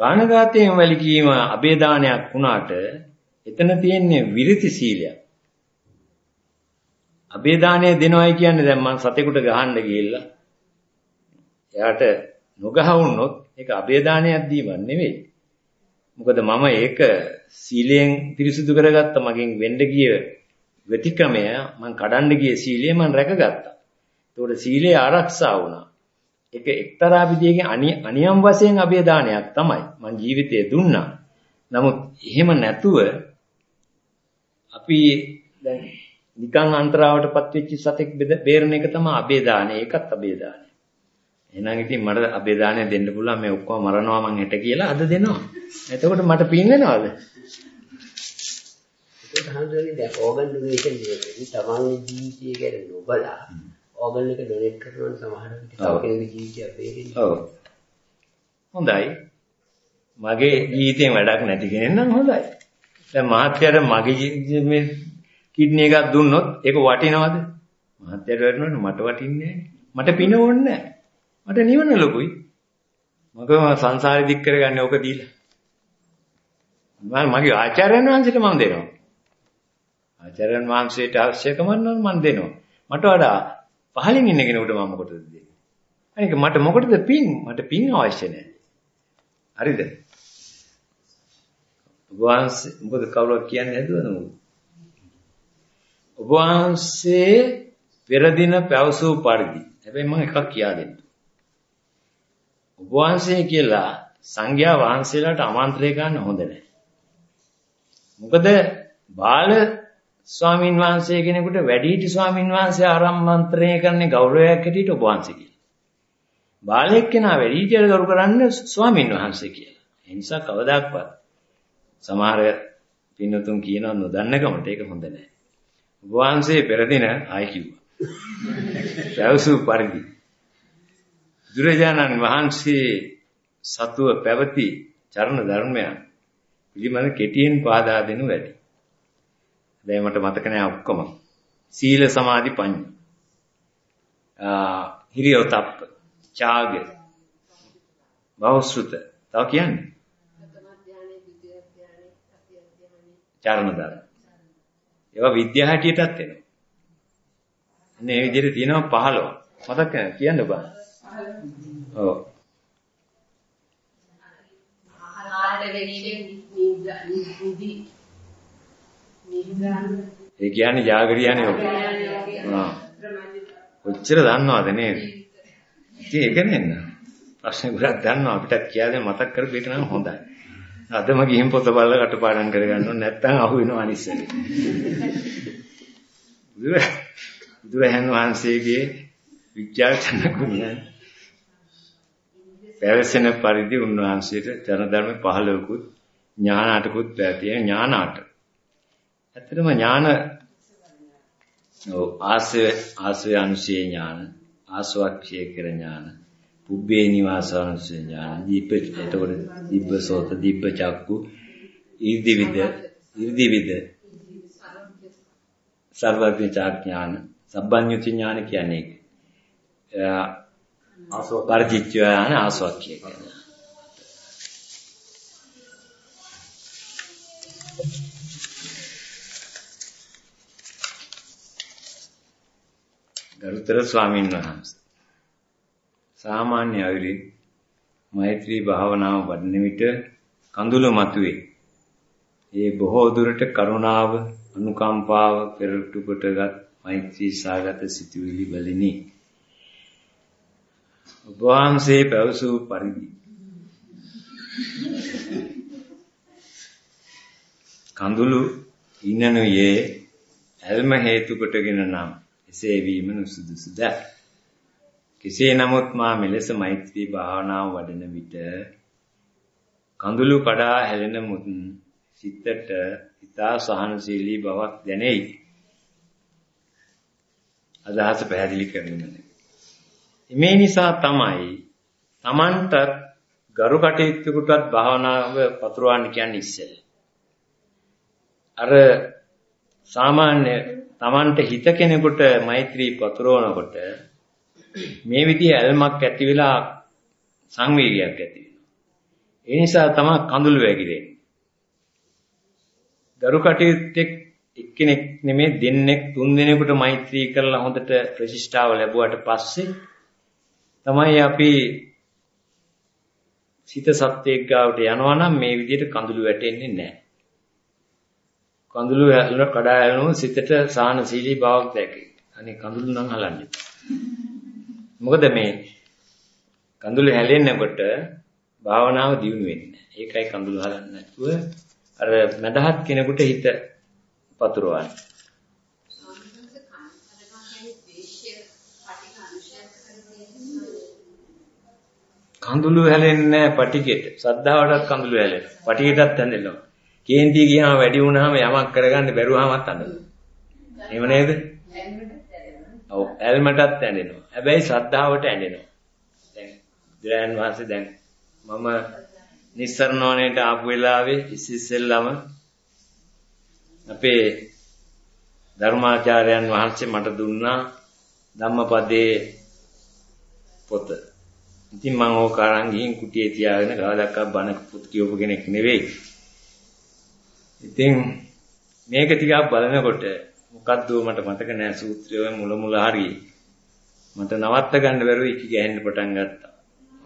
ප්‍රාණඝාතයෙන් වැළකීම අබේදානයක් වුණාට එතන තියෙන්නේ විරිති සීලයක්. අබේදානය දෙනවයි කියන්නේ දැන් මං සතෙකුට ගහන්න ගිහිල්ලා එයාට නොගහවුනොත් ඒක අබේදානයක් දීමක් නෙවෙයි. මොකද මම ඒක සීලයෙන් පිරිසුදු කරගත්ත මගෙන් වෙන්න ගිය වෙතික්‍රමය මං කඩන්න ගිය සීලය මං රැකගත්තා. ඒතකොට සීලය ආරක්ෂා වුණා. ඒක එක්තරා විදියකින් අනියම් වශයෙන් අභේදානයක් තමයි. මං ජීවිතේ දුන්නා. නමුත් එහෙම නැතුව අපි දැන් නිකන් අන්තරාවටපත් වෙච්ච සතෙක් බේරන එක තමයි අභේදානය. ඒකත් අභේදානය. එහෙනම් ඉතින් මට අභේදානය දෙන්න පුළුවන් මේ ඔක්කොම මරනවා මං හෙට කියලා අද දෙනවා. එතකොට මට පින් වෙනවද? ඒක හඳුනන්නේ දැන් ඕගන් ඩොනේෂන් එකේ තමන්ගේ ජීවිතය ගැන නොබලා ඕගන් එක ඩොනේට් කරනවා සමහර විට තව කෙනෙකුගේ ජීවිතයක් බේරෙන්නේ. ඔව්. හොඳයි. මගේ ජීවිතේන් වැඩක් නැති කෙනෙක් නම් හොඳයි. දැන් මහත්යට මගේ මේ කිඩ්නි එකක් දුන්නොත් ඒක වටිනවද? මහත්යට වැටෙනවනේ මට වටින්නේ මට පින ඕනේ මට නිවන ලොකුයි. මගම සංසාරේ දික් කරගන්නේ ඕක දීලා. මම මගේ ආචාර්යයන් වහන්සේට මම දෙනවා. ආචාර්යයන් වහන්සේට අවශ්‍යකම නම් මම දෙනවා. මට වඩා පහලින් ඉන්න කෙනෙකුට මම මොකටද දෙන්නේ? අනික මට මොකටද පින්? මට පින් අවශ්‍ය නැහැ. හරිද? ඔබ වහන්සේ මොකද කවුරුත් කියන්නේ නැතුවද මොකද? ඔබ වහන්සේ පෙර දින පැවසූ පරිදි හැබැයි මම එකක් කියා දෙන්න. ඔබ වහන්සේ කියලා සංඝයා වහන්සේලාට ආමන්ත්‍රණය ගන්න හොඳ නැහැ. මොකද බාල ස්වාමින් වහන්සේ කෙනෙකුට වැඩිහිටි ස්වාමින් වහන්සේ ආරම්භන්තරණය කරන්නේ ගෞරවයක් හැටියට ඔබ වහන්සේ කියලා. බාලයෙක් කෙනා වැඩිහිටියට ගරු කරන්නේ ස්වාමින් වහන්සේ කියලා. ඒ නිසා කවදාක්වත් සමහර පින්නතුන් කියනවා නොදන්නකමට ඒක හොඳ නැහැ. ඔබ වහන්සේ පෙර දින ආයි කිව්වා. පැවසු පරිදි දුරජානන් වහන්සේ සතුව පැවති චරණ ධර්මයන් පිළිමන කෙටියෙන් පාදා දෙනු වැඩි. දැන් මට මතක නෑ ඔක්කොම. සීල සමාධි පඤ්ඤා. ආ හිරියොතප්ප, ඡාග, බෞසුත. තව කියන්නේ? චරණ ධර්ම. ඒවා විද්‍යා හැටියටත් එනවා. අනේ මේ විදිහට තියෙනවා 15. මතක කියන්න බෑ. ඔව්. ඒ කියන්නේ జాగරියානේ ඔබ. ආ. කොච්චර දන්නවද නේද? ඉතින් ඒක නෙන්න. ප්‍රශ්න ගොඩක් දන්නවා අපිටත් කියලා මතක් කරපු නම් හොඳයි. අදම ගිහින් පොත බලලා කටපාඩම් කරගන්න ඕනේ නැත්නම් අහු වෙනවා අනිස්සලේ. බුදුරජාණන් වහන්සේගේ විචාරචන ගුණයන් පැවසෙන පරිදි උන්වහන්සේට ජනධර්ම 15කුත් ඥානාටකුත් පැතිය ඥානාට. ඇත්තටම ඥාන ආශ්‍රය ආශ්‍රය අනුශේ ඥාන ආස්වාක්ෂය කර ඥාන පුබ්බේ නිවාසානුශේ ඥාන දීප එතකොට දීප සෝත දීප චක්කු ඊර්දිවිද ඊර්දිවිද සර්වඥ ඥාන සබ්බඤ්ඤුති ඥාන කියන්නේ ඒක. ආසව පරිචිත්‍ය ඥාන ආසවක්ඛ්‍ය කියන්නේ. ගරුතර ස්වාමීන් වහන්සේ සාමාන්‍ය අයුරින් මෛත්‍රී භාවනාව වඩන විට කඳුළු මතුවේ. ඒ බොහෝ දුරට කරුණාව, අනුකම්පාව පෙරටු කොටගත් මෛත්‍රී සාගත සිතුවිලි වලිනි. ඔබ වහන්සේ පැවසූ පරිදි. කඳුළු ඉන්නනුයේ ඇල්ම හේතු කොටගෙන නම් එසේ වීම නුසුදුසුද කෙසේ නමුත් මා මෙලෙස මෛත්‍රී භාවනාව වඩන විට කඳුළු කඩා හැලෙන මුත් සිතට ඊතා සහනශීලී බවක් දැනෙයි. අදහස පැහැදිලි කරගන්න. මේ නිසා තමයි Tamanට ගරු කටයුත්තකටත් භාවනාව පතුරවන්න කියන්නේ ඉස්සෙල්. අර සාමාන්‍ය Tamanට හිත කෙනෙකුට මෛත්‍රී පතුරවනකොට මේ විදිහ ඇල්මක් ඇති වෙලා සංවේගයක් ඇති වෙනවා. ඒ නිසා තමයි කඳුළු වැగిරෙන්නේ. ගරු කටයුත්තේ එක්කෙනෙක් නෙමෙයි දෙන්නෙක් තුන් දෙනෙකුට මෛත්‍රී කරලා හොඳට ප්‍රතිෂ්ඨාව ලැබුවට පස්සේ තමයි අපි සිත සත්‍යයක් ගාවට යනවා නම් මේ විදිහට කඳුළු වැටෙන්නේ නැහැ. කඳුළු ඇලන කඩා ඇලනො සිතට සාහනශීලී බවක් දැකේ. අනේ කඳුළු නම් හලන්නේ. මොකද මේ කඳුළු හැලෙන්නකොට භාවනාව දියුණු වෙන්නේ නැහැ. ඒකයි කඳුළු හලන්නේ නැතුව අර මදහත් කෙනෙකුට හිත පතුරවන්නේ. කඳුළු හැලෙන්නේ නැහැ පටිගෙට. සද්ධාවටත් කඳුළු හැලෙනවා. පටිගෙටත් හැලෙනවා. කේන්ති ගියාම වැඩි වුණාම යමක් කරගන්න බැරුවමත් අඬනවා. එහෙම නේද? ඔව් ඇල්මටත් ඇඬෙනවා. හැබැයි ශ්‍රද්ධාවට ඇඬෙනවා. දැන් බුදුරයන් වහන්සේ දැන් මම නිස්සරණවණේට ආපු වෙලාවේ ඉස්සෙල්ලාම අපේ ධර්මාචාර්යයන් වහන්සේ මට දුන්නා ධම්මපදයේ පොත. ඉතින් මම ඕක අරන් ගිහින් කුටියේ තියාගෙන කවදාවත් බණ පොත් කියවපු කෙනෙක් නෙවෙයි. ඉතින් මේක ටිකක් බලනකොට මොකද්ද මට මතක නෑ සූත්‍රය මුල මුල හරියි. මට නවත්ත ගන්න බැරුව ඉකි ගෑන්න පටන් ගත්තා.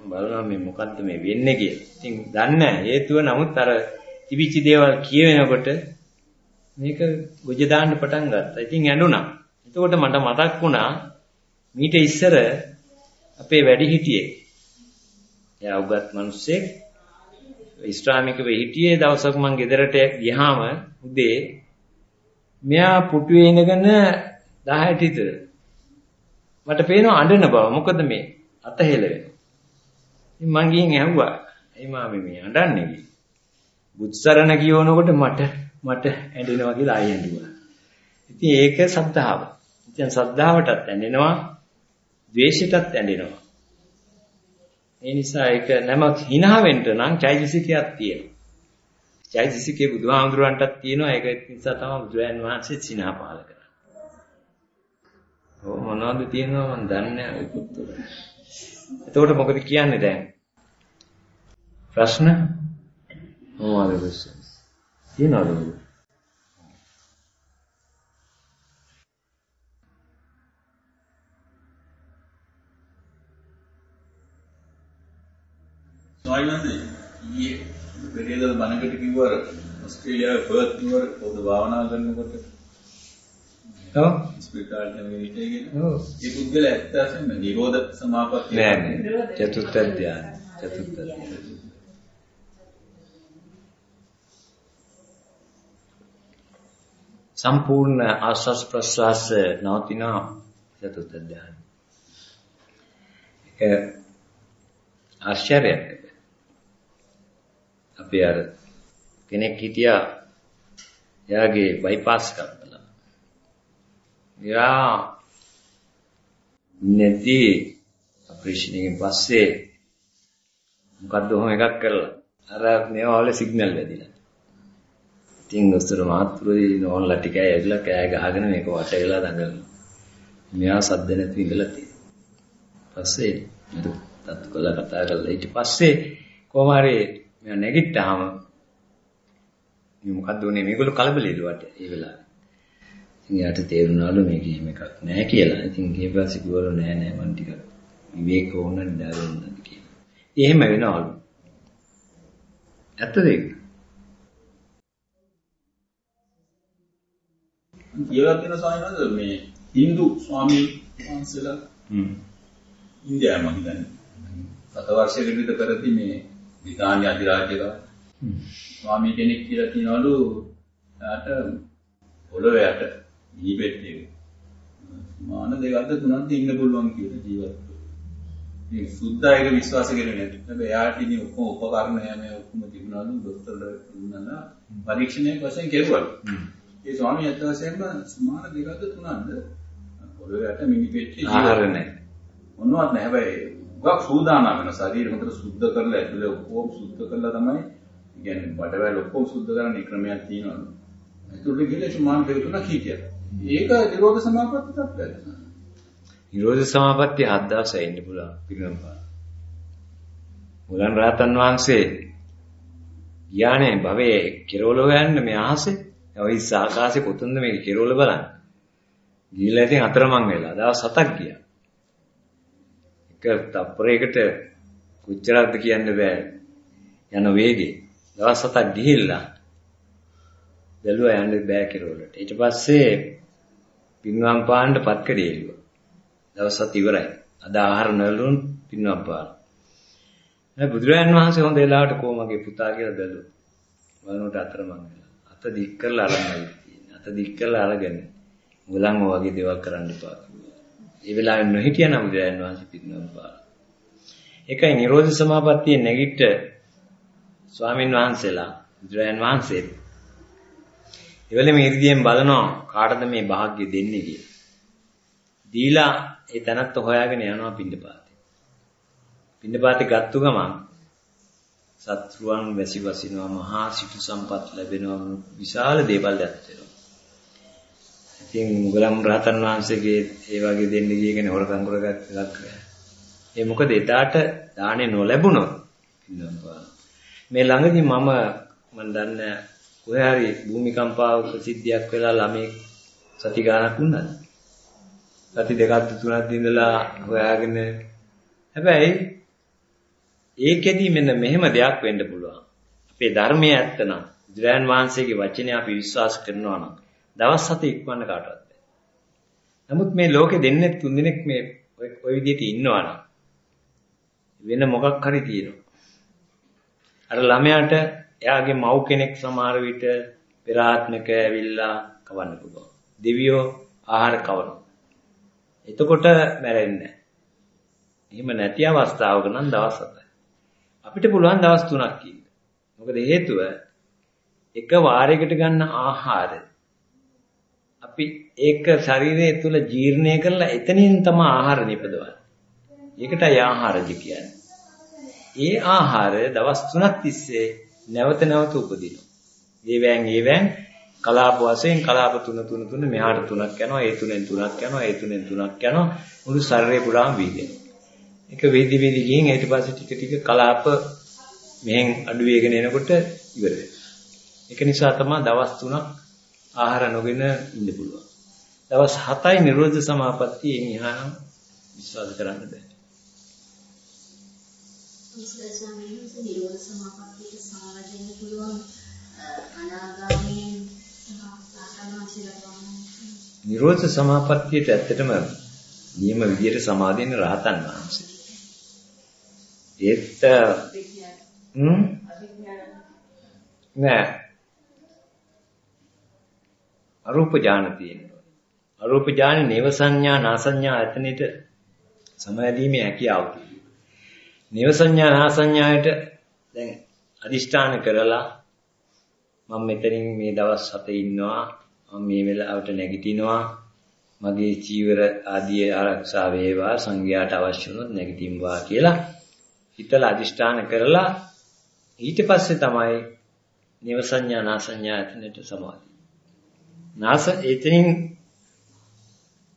බලනවා මේ මොකද්ද මේ වෙන්නේ කියලා. ඉතින් දන්නේ හේතුව නමුත් අර තිබිච්ච දේවල් කියවෙනකොට මේක ගොජ දාන්න පටන් ගත්තා. ඉතින් ඇඬුණා. එතකොට මට මතක් වුණා මීට ඉස්සර අපේ වැඩිහිටියෙක්. එයා උගත් මිනිස්සෙක්. ඉස්ලාමිකව හිටියේ දවසක් මං ගෙදරට ගියාම උදේ මෙයා පුටුවේ ඉඳගෙන 10ට විතර මට පේනවා අඬන බව. මොකද මේ අත හෙල වෙනවා. ඉතින් මං ගිහින් ඇහුවා. "එයි මාමේ මේ අඬන්නේ" කියලා. බුත්සරණ කියවනකොට මට මට ඇඬෙනවා කියලා ආයෙ ඇඬුවා. ඉතින් ඒක සද්ධාව. ඉතින් සද්ධාවටත් ඇඬෙනවා, ද්වේෂයටත් ඇඬෙනවා. ඒ නිසා ඒක නැම හිනහ වෙන්න නම් චෛතසිකයක් තියෙනවා. චෛතසිකේ බුදුහාමුදුරන්ටත් තියෙනවා. ඒක නිසා තමයි බුදුරයන් වහන්සේ සිනහ පහල කරන්නේ. ඔව් මොනවද තියෙනවා මන් දන්නේ නැහැ ඔය පුත්තුල. එතකොට මොකද කියන්නේ දැන්? ප්‍රශ්න? මොනවද ප්‍රශ්න? තියනවද? ස්වාමීන් ඊයේ පෙරේදා බණකට කිව්වර ඕස්ට්‍රේලියාවේ පර්ත් නුවර පොදු භාවනා කරනකොට ඔව්. ස්පීකර් කෙනෙක් කියන ඔව්. ඒ පුද්ගලයා ඇත්ත වශයෙන්ම නිරෝධ සමාපත්තිය. නෑ නෑ. චතුත්ථ ධ්‍යාන චතුත්ථ ධ්‍යාන. සම්පූර්ණ ආස්වාස් ප්‍රස්වාස නවතින චතුත්ථ ධ්‍යාන. ඒක ආශ්චර්යයක් අපි අර කෙනෙක් හිටියා එයාගේ බයිපාස් කරලා. එයා නැති ඔපරේෂන් එකෙන් පස්සේ මොකද්ද ඔහොම එකක් කරලා අර මේවා වල සිග්නල් වැදිලා. ඉතින් දොස්තර මහත්තුරුයි නෝන්ලා ටික ඇවිල්ලා කෑ ගහගෙන මේක වට වෙලා දඟලනවා. මෙයා සද්ද නැති ඉඳලා තියෙනවා. පස්සේ තත් කළා කතා කරලා ඊට පස්සේ කොහොම හරි මම නැගිට්ටාම මේ මොකද්ද උනේ මේගොල්ලෝ කලබලෙලුවට ඒ වෙලාවේ. ඉතින් යාට තේරුණාලු මේක එහෙම එකක් නෑ කියලා. ඉතින් ඊට පස්සේ කිව්වලු නෑ නෑ මං ටික විවේක වුණ නිදාගන්නද කියලා. එහෙම වෙනවලු. ඇත්තද ඒක? කියලා තියෙන ස්වාමීන් මේ Hindu ස්වාමීන් වහන්සේලා හ්ම්. ඉන්දියාවේ මම හිතන්නේ. ගත වර්ෂයකට විතර පෙරදී මේ බ්‍රිතාන්‍ය අධිරාජ්‍යක ස්වාමී කෙනෙක් කියලා තියනවලු එයාට පොළොවේ යට දීපෙට්ටිය. මාන දෙකක්ද තුනක්ද ඉන්න පුළුවන් කියලා ජීවත් මේ සුද්ධායක විශ්වාස කරන්නේ නැති. හැබැයි එයාට ඉන්නේ ඔක්කොම උපකරණ මේ ඔක්කොම තිබුණාලු දොස්තරලා දුන්නා පරීක්ෂණයක් වශයෙන් කෙරුවලු. ඒ ස්වාමී අත් වශයෙන්ම සමාන දෙකක්ද තුනක්ද පොළොවේ යට මිනි පෙට්ටිය ආහාර නැහැ. මොනවත් නැහැ. හැබැයි ගොඩක් සූදානම් වෙන ශරීරය හොඳට සුද්ධ කරලා ඇතුලේ ඔක්කොම සුද්ධ කරලා තමයි කියන්නේ බඩවැල් ඔක්කොම සුද්ධ කරන ක්‍රමයක් තියෙනවා. ඒතුළු ගිහලා සමාන දෙක තුනක් හිටියා. ඒක නිරෝධ සමාපatti තත්ත්වයක්. නිරෝධ සමාපත්තිය හත් දවසයි ඉන්න පුළුවන් පිරිනම්පා. මුලන් රහතන් වහන්සේ ගියානේ භවයේ කෙරවල යන්න මේ අහසේ. ඔය ඉස්ස ආකාශේ කොතනද මේක කෙරවල බලන්න. ගිහිල්ලා ඉතින් අතරමං වෙලා දවස් හතක් ගියා. එක තප්පරයකට කොච්චරක්ද කියන්න බෑ. යන වේගේ. දවස් හතක් ගිහිල්ලා බැලුවා යන්න බෑ කෙරවලට. ඊට පස්සේ පින්වම් පාන්න පත්කඩේ එළුවා. දවස් හත ඉවරයි. අද ආහාර නැලුන් පින්වම් පාන. මේ බුදුරජාණන් වහන්සේ හොඳ වෙලාවට කොමගේ පුතා කියලා බැලුවා. බලනකොට අතරමං වෙලා. අත දික් කරලා අරන් අත දික් කරලා අරගෙන උගලන් වගේ දේවල් කරන්න එපා කිව්වා. ඒ වෙලාවේ නොහිටියා නම් බුදුරජාණන් වහන්සේ පින්වම් පාන. ඒකයි නිරෝධ සමාපත්තියේ නැගිට ස්වාමින් වහන්සේලා බුදුරජාණන් වහන්සේ එවල මේ ඉර්ධියෙන් බලනවා කාටද මේ වාග්ය දෙන්නේ කියලා. දීලා ඒ තනත්ත හොයාගෙන යනවා පින්ඩපාතේ. පින්ඩපාතේ ගත්තු ගමන් සත්‍රුවන් වැසි වසිනවා මහා සිටු සම්පත් ලැබෙනවා විශාල දේවල් යැත්තේනවා. ඉතින් මුගලන් රහතන් වහන්සේගේ ඒ වගේ දෙන්න ගිය කෙනෙක් හොරකම් කරගත් එකක්. ඒ මොකද එදාට දානේ නොලැබුණොත් මේ ළඟදී මම මම දන්නේ කොහේ හරි භූමිකම්පාවක සිද්ධියක් වෙලා ළමයි සති ගානක් වුණාද? සති දෙකක් තුනක් ඉඳලා හොයාගෙන හැබැයි ඒකෙදි මෙන්න මෙහෙම දෙයක් වෙන්න පුළුවන්. අපේ ධර්මයේ ඇත්තනම් බුදුරයන් වහන්සේගේ වචනේ අපි විශ්වාස කරනවා නම් දවස් හත ඉක්මන්න කාටවත් බෑ. නමුත් මේ ලෝකේ දෙන්නේ තුන් දිනක් මේ ওই විදිහට ඉන්නවා නම් වෙන මොකක් හරි තියෙනවා. අර ළමයාට එයාගේ මව් කෙනෙක් සමහර විට පෙර ආත්මක ඇවිල්ලා කවන්න පුළුවන්. දෙවියෝ ආහාර කවනවා. එතකොට මැරෙන්නේ එහෙම නැති අවස්ථාවක නම් දවස් 7යි. අපිට පුළුවන් දවස් 3ක් ඉන්න. මොකද හේතුව එක වාරයකට ගන්න ආහාර අපි ඒක ශරීරය තුල ජීර්ණය කරලා එතනින් තමයි ආහාර නිපදවන්නේ. ඒකටයි ආහාරජ කියන්නේ. ඒ ආහාරය දවස් 3ක් තිස්සේ නැවත නැවත උපදිනවා. ඒවැන් ඒවැන් කලාප වශයෙන් කලාප තුන තුන තුන මෙහාට තුනක් යනවා ඒ තුනෙන් තුනක් යනවා ඒ තුනෙන් තුනක් යනවා මුළු ශරීරය පුරාම වීදෙනවා. ඒක වේදි වේදි ගිහින් ඊට පස්සේ ටික ටික කලාප මෙහෙන් අඩු වෙගෙන එනකොට ඉවර වෙනවා. ඒක නිසා තමයි දවස් 3ක් ආහාර නොගෙන ඉන්න පුළුවන්. දවස් 7යි නිරෝධ සමාපත්තියෙන් එහාම විශ්වාස කරන්න බෑ. නිරෝධ සමාපත්තියට සමාව දෙන්න පුළුවන් අනාගාමීන් නිරෝධ සමාපත්තියට ඇත්තටම නියම විදියට සමාදින්න රහතන් වහන්සේ. ඒත් හ්ම් නෑ අරූප ඥාන තියෙනවා. අරූප ඥාන නේව සංඥා නාසඤ්ඤා ඇතනෙට සමාදීමේ හැකියාව තියෙනවා. නේව සංඥා නාසඤ්ඤායට දැන් අදිෂ්ඨාන කරලා මම මෙතනින් මේ දවස් 7 ඉන්නවා මම මේ වෙලාවට නැගිටිනවා මගේ චීවර ආදී ආරක්ෂා වේවා සංඝයාට අවශ්‍ය වුණොත් නැගිටින්වා කියලා හිතලා අදිෂ්ඨාන කරලා ඊට පස්සේ තමයි නිවසඤ්ඤා නාසඤ්ඤා ඇතනට සමාධිය. නාස එතනින්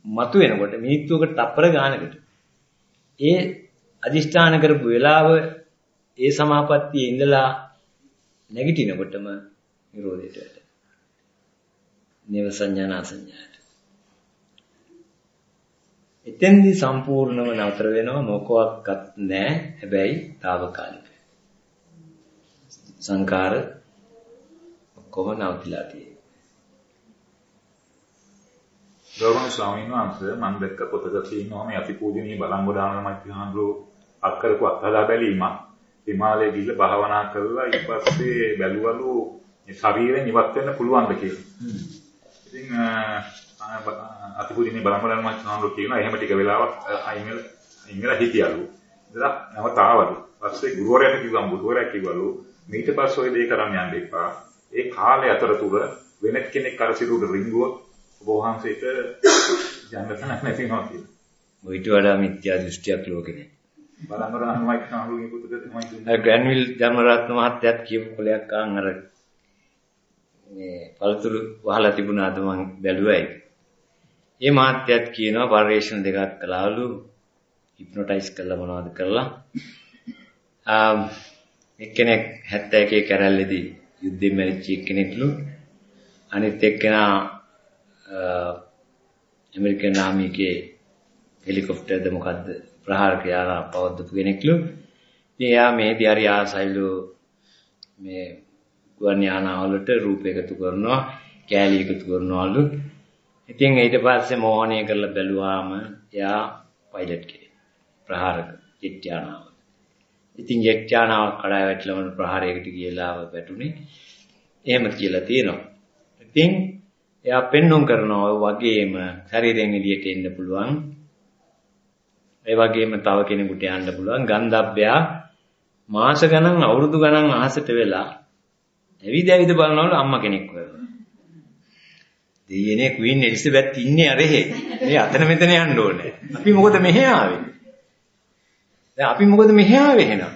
මතු වෙනකොට මිනිත්තුවකට තප්පර ගානකට ඒ අදිෂ්ඨාන කරපු වෙලාව ඒ සමාපත්තියේ ඉඳලා නැගිටිනකොටම නිරෝධයට වැටෙනවා. නේව සංඥා සංඥාට. එතෙන්දි සම්පූර්ණව නතර වෙනවා මොකවත් නැහැ. හැබැයි తాවකාලික. සංකාර ඔක්කොම නවතිලා තියෙනවා. ගෞරවනීය ස්වාමීන් වහන්සේ මම දැක්ක පොතක තියෙනවා මේ අතිපූජනීය බලංගොඩාන මෛත්‍රීහාඳුරු අක්කරක අත්හදා බැලීමක්. හිමාලයේ ගිහිල්ලා භාවනා කරලා ඊට පස්සේ බැලුවලු මේ ශරීරයෙන් ඉවත් වෙන්න පුළුවන්ද කියලා. ඉතින් අතිපූජනීය බලංගොඩාන මෛත්‍රීහාඳුරු කියනවා එහෙම ටික වෙලාවක් අයින් වෙලා අයින් වෙලා හිටියලු. ඉතලා නැවත ආවලු. පස්සේ ගුරුවරයාට කිව්වම් ගුරුවරයා කිව්වලු ඊට පස්සේ ওই දේ කරන්න යන්න එපා. ඒ කාලය අතරතුර වෙනත් කෙනෙක් අර සිරුර රිංගුවොත් ඔබ වහන්සේට යන්න තැනක් නැති වෙනවා කියලා. මොයිට වඩා මිත්‍යා දෘෂ්ටියක් ලෝකේ නැහැ. අනුමයික් සාහුගේ පුතට තමයි අර ග්‍රැන්විල් ධර්මරත්න මහත්තයාත් කියපු කොලයක් ආන් අර මේ පළතුරු වහලා තිබුණාද මං බැලුවයි. ඒ මහත්තයාත් කියනවා පරිවේෂණ දෙකක් කළාලු හිප්නොටයිස් කළා මොනවද කරලා. ආ එක්කෙනෙක් 71 කැරැල්ලේදී යුද්ධෙන් මැරිච්ච එක්කෙනෙක්ලු අනිත් එක්කෙනා ඇමරිකන් ආමිකේ හෙලිකොප්ටර්ද මොකද්ද ප්‍රහාර ක්‍රියාව පවත්වපු කෙනෙක්ලු. ඉතින් එයා මේදී හරි ආසයිලු මේ ගුවන් යානාවලට රූප එකතු කරනවා, කෑලි එකතු කරනවලු. ඉතින් ඊට පස්සේ මෝහණය කරලා බැලුවාම එයා පයිලට් කෙනෙක්. ප්‍රහාරක ජෙට් යානාව. ඉතින් ජෙට් යානාව කඩා වැටලම ප්‍රහාරයකට ගියලා වැටුනේ. එහෙම කියලා තියෙනවා. ඉතින් එයා පෙන්눔 කරනවා වගේම ශරීරයෙන් එළියට එන්න පුළුවන්. ඒ වගේම තව කෙනෙකුට යන්න පුළුවන්. ගන්ධබ්බයා මාස ගණන් අවුරුදු ගණන් අහසට වෙලා ඇවිද ඇවිද බලනවලු අම්මා කෙනෙක් වෙනවා. දෙයනේ ක්වීන් එලිසබෙත් ඉන්නේ අරෙහෙ. මේ අතන මෙතන යන්න ඕනේ. අපි මොකද මෙහෙ ආවේ? දැන් අපි මොකද මෙහෙ ආවේ එහෙනම්?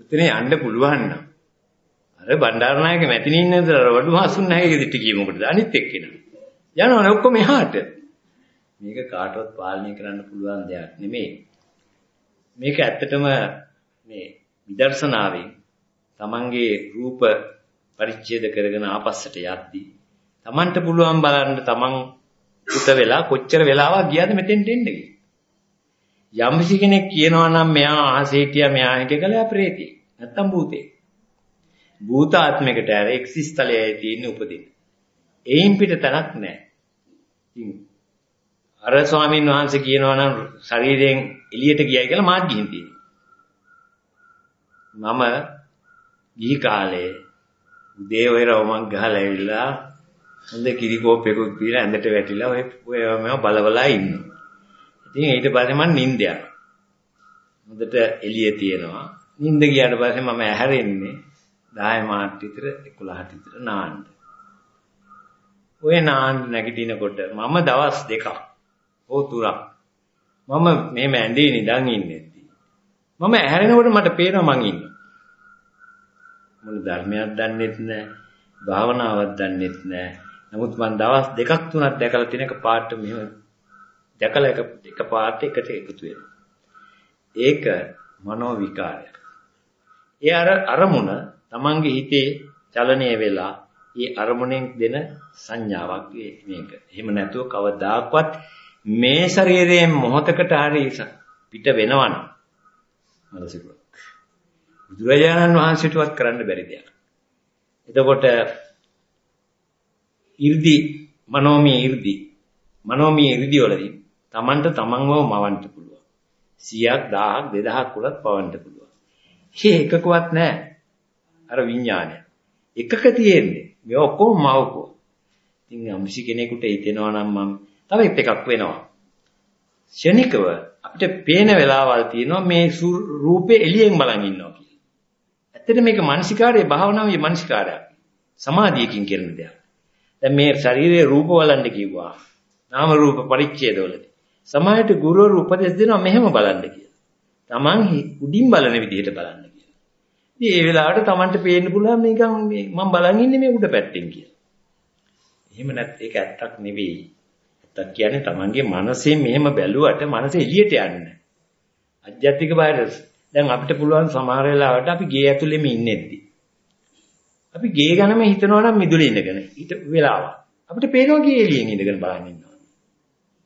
උතන යන්න පුළුවන් නම් අර බණ්ඩාරනායක මැතිණින් නේද රවඩු හසුන් නැහැ ඉතිටි කිය මොකටද අනිත් එක්කෙනා. යනවනේ ඔක්කොම එහාට. මේක කාටවත් පාලනය කරන්න පුළුවන් දෙයක් නෙමෙයි. මේක ඇත්තටම මේ විදර්ශනාවෙන් තමන්ගේ රූප පරිච්ඡේද කරගෙන ආපස්සට යද්දී තමන්ට පුළුවන් බලන්න තමන් උත වෙලා කොච්චර වෙලාවක් ගියාද මෙතෙන්ට එන්න කියලා. යම්කිසි කෙනෙක් කියනවා නම් මෙයා අහසේ හිටියා මෙයා හිටිය කියලා ප්‍රේතී. නැත්තම් භූතේ. භූත ආත්මයකට ඇර එක්සිස් තලයේ තියෙන උපදින. එයින් පිට තැනක් නැහැ. ඉතින් අර ස්වාමීන් වහන්සේ කියනවා නම් ශරීරයෙන් එළියට ගියයි කියලා මාත් ගිහින් තියෙනවා. මම ගිහි කාලේ උදේ ඔය රවමක් ගහලා ඇවිල්ලා හොඳ කිරි කෝප්පයකුත් බීලා ඇඳට වැටිලා ඔය ඔය මම බලබලා ඉන්නවා. ඉතින් ඊට පස්සේ මම නිින්ද යනවා. හොඳට එළිය තියෙනවා. නිින්ද ගියාට පස්සේ මම ඇහැරෙන්නේ 10 මාට විතර 11ට විතර නාන්න. ඔය නාන්න නැගිටිනකොට මම දවස් දෙකක් ඕ තුරක් මම මේ මැඳේ නිදන් ඉන්නේ. මම ඇහැරෙනකොට මට පේනවා මං ඉන්නවා. මොන ධර්මයක් දන්නෙත් නැහැ. භාවනාවක් දන්නෙත් නැහැ. නමුත් මම දවස් දෙකක් තුනක් දැකලා තියෙන එක පාට මෙහෙම දැකලා එක එක පාට එකට එකතු වෙනවා. ඒක මනෝ විකාරයක්. ඒ අර අරමුණ තමන්ගේ හිතේ චලනය වෙලා ඒ අරමුණෙන් දෙන සංඥාවක් මේක. එහෙම නැතුව කවදාකවත් මේ ශරීරයෙන් මොහතකට හරි පිට වෙනවනම් මනසිකුත්. බුදුරජාණන් වහන්සේටවත් කරන්න බැරි දෙයක්. එතකොට 이르දි මනෝමය 이르දි මනෝමය 이르දි වලදී තමන්ට තමන්ව මවන්න පුළුවන්. 100ක් 1000ක් 2000ක් උලත් පවන්න පුළුවන්. ඒක එකකවත් නැහැ. අර විඥානය එකක තියෙන්නේ මේ ඔක්කොම මවකෝ ඉතින් අම්සි කෙනෙකුට හිතෙනවා නම් මම තව එකක් වෙනවා ෂණිකව අපිට පේන වෙලාවල් තියෙනවා මේ රූපේ එළියෙන් බලන් ඉන්නවා කියලා. ඇත්තට මේක මානසිකාරයේ භාවනාවේ මානසිකාරයක්. සමාධියකින් කරන දෙයක්. දැන් මේ ශරීරයේ රූප බලන්න කිව්වා. නාම රූප පරිච්ඡේදවලදී. සමාහයට ගුරුවරු උපදෙස් දෙනවා මෙහෙම බලන්න කියලා. Taman උඩින් බලන විදිහට බලන්න කියලා. ඉතින් ඒ වෙලාවට Tamanට පේන්න පුළුවන් මේක මම බලන් ඉන්නේ මේ උඩ පැත්තෙන් කියලා. එහෙම නැත් ඒක ඇත්තක් නෙවෙයි. ඇත්තක් කියන්නේ Tamanගේ මනසෙන් මෙහෙම බැලුවට මනස එළියට යන්නේ නැහැ. අධ්‍යාත්මික බාහිර දැන් අපිට පුළුවන් සමහර වෙලාවට අපි ගේ ඇතුළෙම ඉන්නේද්දි අපි ගේ ගැනම හිතනවා නම් මිදුලේ ඉඳගෙන ඊට වෙලාව. අපිට පේනවා ගේ එළියෙන් ඉඳගෙන බලන් ඉන්නවා.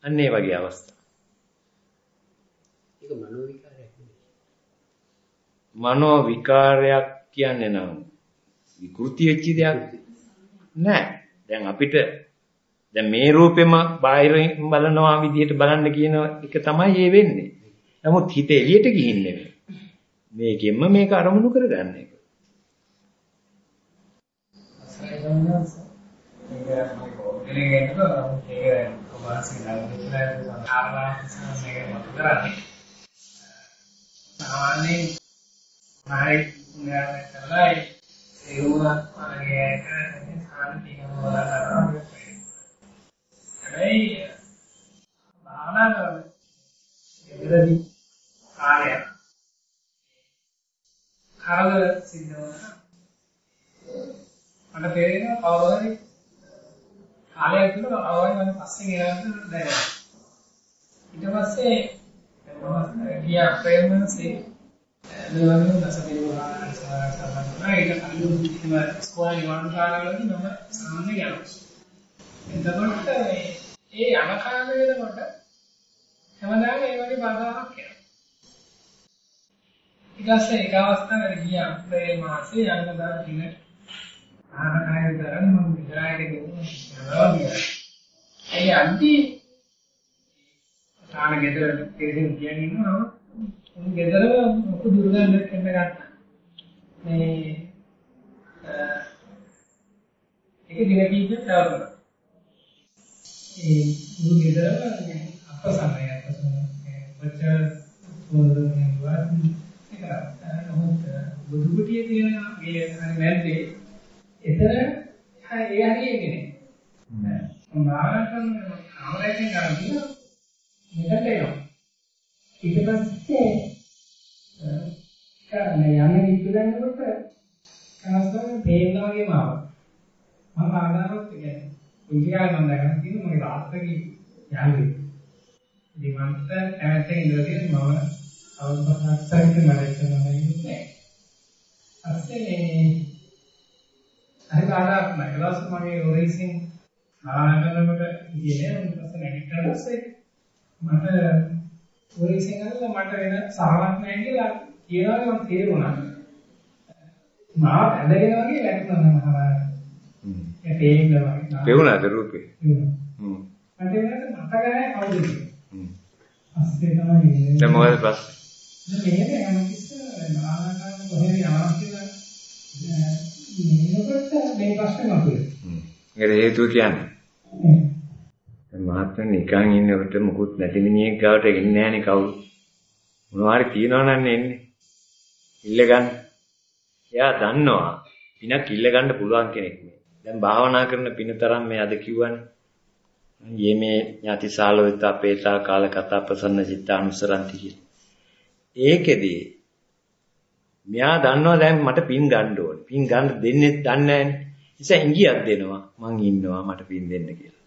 අන්න ඒ වගේ අවස්ථා. ඒක මනෝ විකාරයක් නෙවෙයි. මනෝ විකාරයක් කියන්නේ නම් විකෘති වෙච්ච දෙයක් නෑ. දැන් අපිට දැන් මේ රූපෙම බාහිරින් බලනවා විදිහට බලන්න කියන එක තමයි ඒ වෙන්නේ. නමුත් හිත එළියට ගිහින් නෙමෙයි. මේකෙන්ම මේක අරමුණු කරගන්න එක. සයින්ස් මේක මම කොහොමද ගන්නද ඒක කොමාසි දාලා සාමාන්‍ය මේක මත කරන්නේ සාමාන්‍ය මායි නාමය කරලා ඒ වුණා මගේ සාමාන්‍ය තියෙනවා හැබැයි භාවනා කරන ඉතිරදී කාලය කරදර සිද්ධ වුණා මට තේරෙනවා කවුරු හරි කාලයක් තුළ අවයි මම පස්සෙන් එනකොට දැනෙනවා. ඊට පස්සේ මම ගියා ප්‍රේමනසේ දෙවනුව දසදිනවා සමහරවිට ඒක කලින් ඉතිම ස්කෝලේ නිවන් කාලවලදී මම සාමාන්‍ය යනවා. එතකොට ඒ යන කාලය වෙනකොට හැමදාම ඒ වගේ බාධාවක් එනවා. ඊට පස්සේ එක අවස්ථාවකට ගියා අප්‍රේල් මාසේ යනදා දිනට ආනකාය දරන් මම විතරයිද කියන්නේ. ඒ අන්ති තාන ගෙදර කෙරෙහින් කියන්නේ ඉන්නවා. ගෙදර මොකද දුර්ගන්ධයක් එන්න ගත්තා. මේ ඒක දින කීපයක් තවරුණා. ඒ උන් ගෙදර අපසමය අපසමය වචන පොරොන්දුන් වත් ඒක නමුත් බුදු කුටියේ තියෙන ගේ අනේ මැද්දේ එතන ඒ හරියන්නේ නෑ. මානකම් ආවරයෙන් ගන්න මෙතට එනවා. ඊට පස්සේ කරන්නේ යන්නේ ඉක්ලන්නකොට කනස්සම පේන්න වගේම ආවා. මම ආදානවත් කියන්නේ පුංචි කාලේ මම දැකලා තියෙන මගේ තාත්තගේ යාළුවෙක්. ඉතින් මන්ට ඇත්තෙන් ඉඳලා තියෙන මම අවබෝධයක් මට ඉන්නේ අස්සේ අර කාඩක් නැගලාස් මගේ ඔරේසින් ආනන්දමකට ගියේ නෑ ඊපස්සේ නැගිටලා පස්සේ මට ඔරේසින් අල්ල මට වෙන සාහනක් නැහැ කියලා කියනවා මම තේරුණා. මා ඇදගෙන වගේ වැටුණා මම ඒ පේන්න වගේ. පෙවුණාද රූපේ? හ්ම්. මට වෙනකට මතක නැහැ කවුද කියලා. හ්ම්. අස්සේ තමයි දැන් මොකද ප්‍රශ්නේ? මේක හැමතිස්සෙම නානකම් කොහෙද යනවා කියලා මේකට මේ ප්‍රශ්නේ මතුවේ. හ්ම්. ඒකට හේතුව කියන්නේ. දැන් මහත්මයා නිකන් ඉන්නකොට මුකුත් නැති මිනිහෙක් ගාවට එන්නේ නැහනේ කවුරු. මොනවාරි තියනවනම් එන්නේ. ඉල්ල ගන්න. එයා දන්නවා පිනක් ඉල්ල ගන්න පුළුවන් කෙනෙක් නේ. දැන් භාවනා කරන පින තරම් මේ අද කිව්වනේ. යේමේ ඥාති සාලවිත අපේතා කාල කතා ප්‍රසන්න චිත්තානුසරಂತಿ කියලා. ඒකෙදී මෙයා දන්නවා දැන් මට පින් ගන්න ඕනේ. පින් ගන්න දෙන්නේ දන්නේ නැහැ. නිසා ඉංගියක් දෙනවා. මං ඉන්නවා මට පින් දෙන්න කියලා.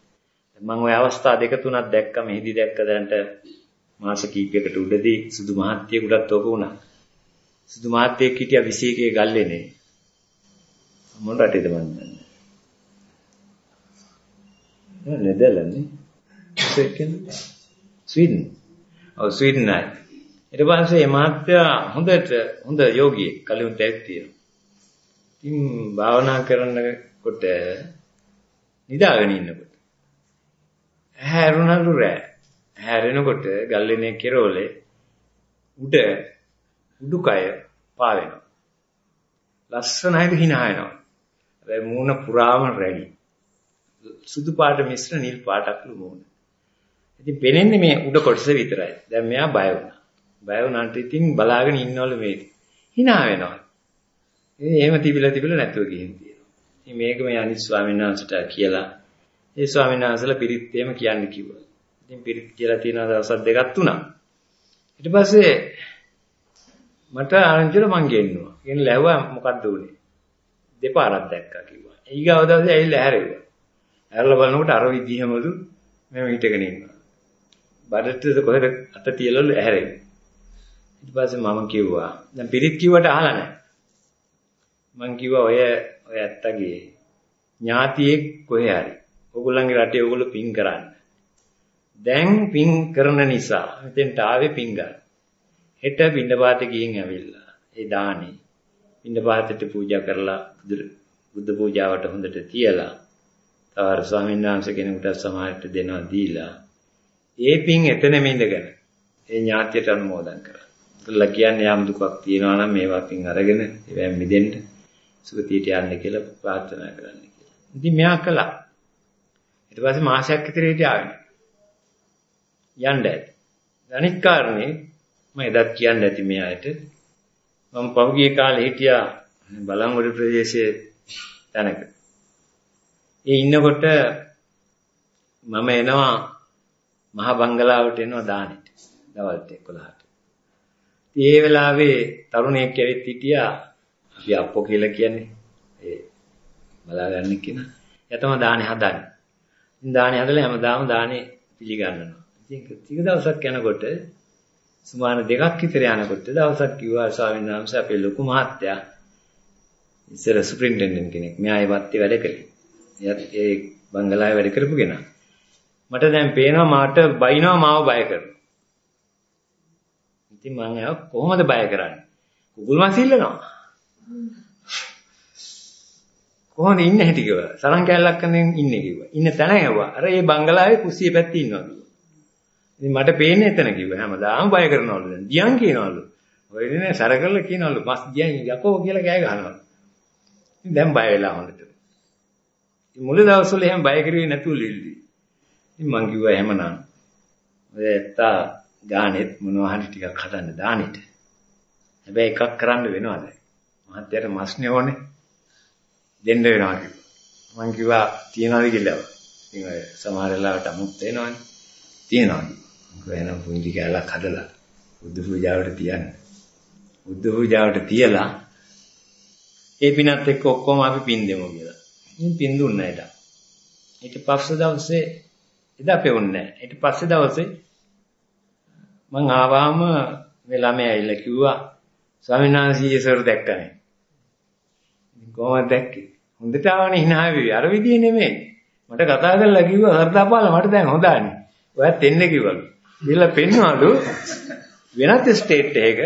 මම ওই අවස්ථා දෙක තුනක් දැක්කම එහිදී දැක්ක දැනට මාස කීපයකට උඩදී සුදු මහත්යෙකුටත් ඔබ වුණා. සුදු මහත්යෙක් හිටියා 21 ගල්ලේනේ. මොන රටේද මන් දන්නේ. නෙදර්ලන්ඩ් නේ. ස්වීඩන්. ඔව් ස්වීඩන් නයි. ඊට පස්සේ මේ මහත්තයා හොඳට හොඳ යෝගියෙක් කලින් තැක් තියෙනවා. ඉතින් භාවනා කරනකොට නිදාගෙන ඉන්නකොට හැරුණලු රෑ. හැරෙනකොට ගල්ලෙනේ කෙරෝලේ උඩ උඩුකය පා වෙනවා. ලස්සනයිද hina වෙනවා. ඒ මූණ පුරාම රැලි. සුදු පාට මිශ්‍ර නිල් පාටක්ලු මූණ. ඉතින් පෙනෙන්නේ මේ උඩ කොටස විතරයි. දැන් මෙයා බය වුණා. බය වුණාට ඉතින් බලාගෙන ඉන්නවලු මේක. hina වෙනවා. ඒ එහෙම තිබිලා තිබිලා නැතුව ගිහින් තියෙනවා. ඉතින් මේක මේ අනිත් ස්වාමීන් වහන්සේට කියලා ඒ ස්වාමීන් වහන්සේලා පිරිත් එහෙම කියන්න කිව්වා. ඉතින් පිරිත් කියලා තියෙන දවස් දෙකක් තුනක්. ඊට පස්සේ මට ආරංචිල මං ගෙන්නුවා. ගෙන් läවුවා මොකද්ද උනේ? දෙපාරක් දැක්කා කිව්වා. ඊගාව දවසේ ඇවිල්ලා හැරෙව්වා. හැරලා බලනකොට අර විදිහමලු මම හිටගෙන ඉන්නවා. බඩට කොහෙද අත තියලලු ඇහැරෙන්නේ. ඊට පස්සේ මම කිව්වා දැන් පිරිත් කිව්වට අහලා නැහැ. මං කිව්වා ඔය ඔය ඇත්තගේ ඥාතියෙක් කොහේ හරි. ඕගොල්ලන්ගේ රටේ ඕගොල්ලෝ පින් කරන්න. දැන් පින් කරන නිසා මෙතෙන්ට ආවේ පින් ගන්න. හෙට පින්නපාත ගිහින් ඇවිල්ලා ඒ දානේ පින්නපාතට පූජා කරලා බුද්ධ පූජාවට හොඳට තියලා තවර ස්වාමීන් වහන්සේ කෙනෙකුට සමාජයට දෙනවා දීලා ඒ පින් එතනම ඉඳගෙන ඒ ඥාතියට අනුමෝදන් කරා. ඒකලා කියන්නේ යම් දුකක් තියෙනවා නම් මේවා පින් අරගෙන ඒවෙන් මිදෙන්න සුගතියට යන්න කියලා ප්‍රාර්ථනා කරන්න කියලා. ඉතින් මෙයා කළා. ඊට පස්සේ මාසයක් විතර හිටියාගෙන යන්න ඇති. අනිත් කාරණේ මම එදත් කියන්න ඇති මෙයාට මම පහුගිය කාලේ හිටියා බලංගොඩ ප්‍රදේශයේ තැනක. ඒ ඉන්නකොට මම එනවා මහ බංගලාවට එනවා දානෙට. දවල්ට 11ට. ඒ වෙලාවේ තරුණයෙක් ඇවිත් හිටියා අපි අප්පෝ කියලා කියන්නේ. ඒ බලාගන්න කෙනා. එයා තමයි දානේ හදන්නේ. ඉතින් දානේ හදලා හැමදාම දානේ පිළිගන්නවා. ඉතින් ටික දවසක් යනකොට සුමාන දෙකක් විතර යනකොට දවසක් කිව්වා ස්වාමීන් වහන්සේ අපේ ලොකු මහත්තයා ඉස්සර සුප්‍රින්ටෙන්ඩන්ට් කෙනෙක්. මෙයා ඒ වත්තේ වැඩ කළේ. එයාත් ඒ බංගලාවේ වැඩ කරපු කෙනා. මට දැන් පේනවා මාට බයිනවා මාව බය කරනවා. ඉතින් මම එයා කොහොමද බය කරන්නේ? කුකුල් මස් ඉල්ලනවා. කොහොමද ඉන්නේ හැටි කිව්වා. සරන් කැලලක් කන්නේ ඉන්නේ කිව්වා. ඉන්න තැන ඇහුවා. අර ඒ බංගලාවේ කුස්සිය පැත්තේ ඉන්නවා කිව්වා. ඉතින් මට පේන්නේ එතන කිව්වා. හැමදාම බය කරනවලු දැන්. දියන් කියනවලු. ඔය ඉන්නේ සැර කරලා කියනවලු මස් දියන් යකෝ කියලා කෑ ගහනවා. ඉතින් දැන් බය වෙලා හොඳට. මුල දවස්වල එහෙම බය කරුවේ නැතුව ලිල්ලි. ඉතින් මං කිව්වා එහෙමනම් ඔය ඇත්තා ගානෙත් මොනවා හරි ටිකක් හදන්න දානෙට. හැබැයි එකක් කරන්න වෙනවද? මහත්තයාට මස්නේ ඕනේ. දෙන්න වෙනවා කිව්වා. මං කිව්වා තියනවාද කියලා. ඉතින් ඔය සමහර වෙලාවට අමුත් වෙනවනේ. තියනවා. වෙන පුංචි කැලක් හදලා බුදු පූජාවට තියන්න. බුද්ධ පූජාවට තියලා ඒ පිනත් එක්ක ඔක්කොම අපි පින් දෙමු කියලා. ඉතින් පින් දුන්නා එදා. ඊට පස්සේ දවසේ එදා පෙවුන්නේ නැහැ. ඊට පස්සේ දවසේ මං ආවම මේ ළමයා ඇවිල්ලා කිව්වා ස්වාමීන් වහන්සේ ඊසර දැක්කනේ. කොහොමද දැක්කේ? හොඳට ආවනේ hina වෙවි. අර විදිය නෙමෙයි. මට කතා කරලා කිව්වා සර්දාපාල මට දැන් හොඳානේ. ඔයත් එන්න කිව්වලු. ගිහලා පෙන්වලු වෙනත් ස්ටේට් එකක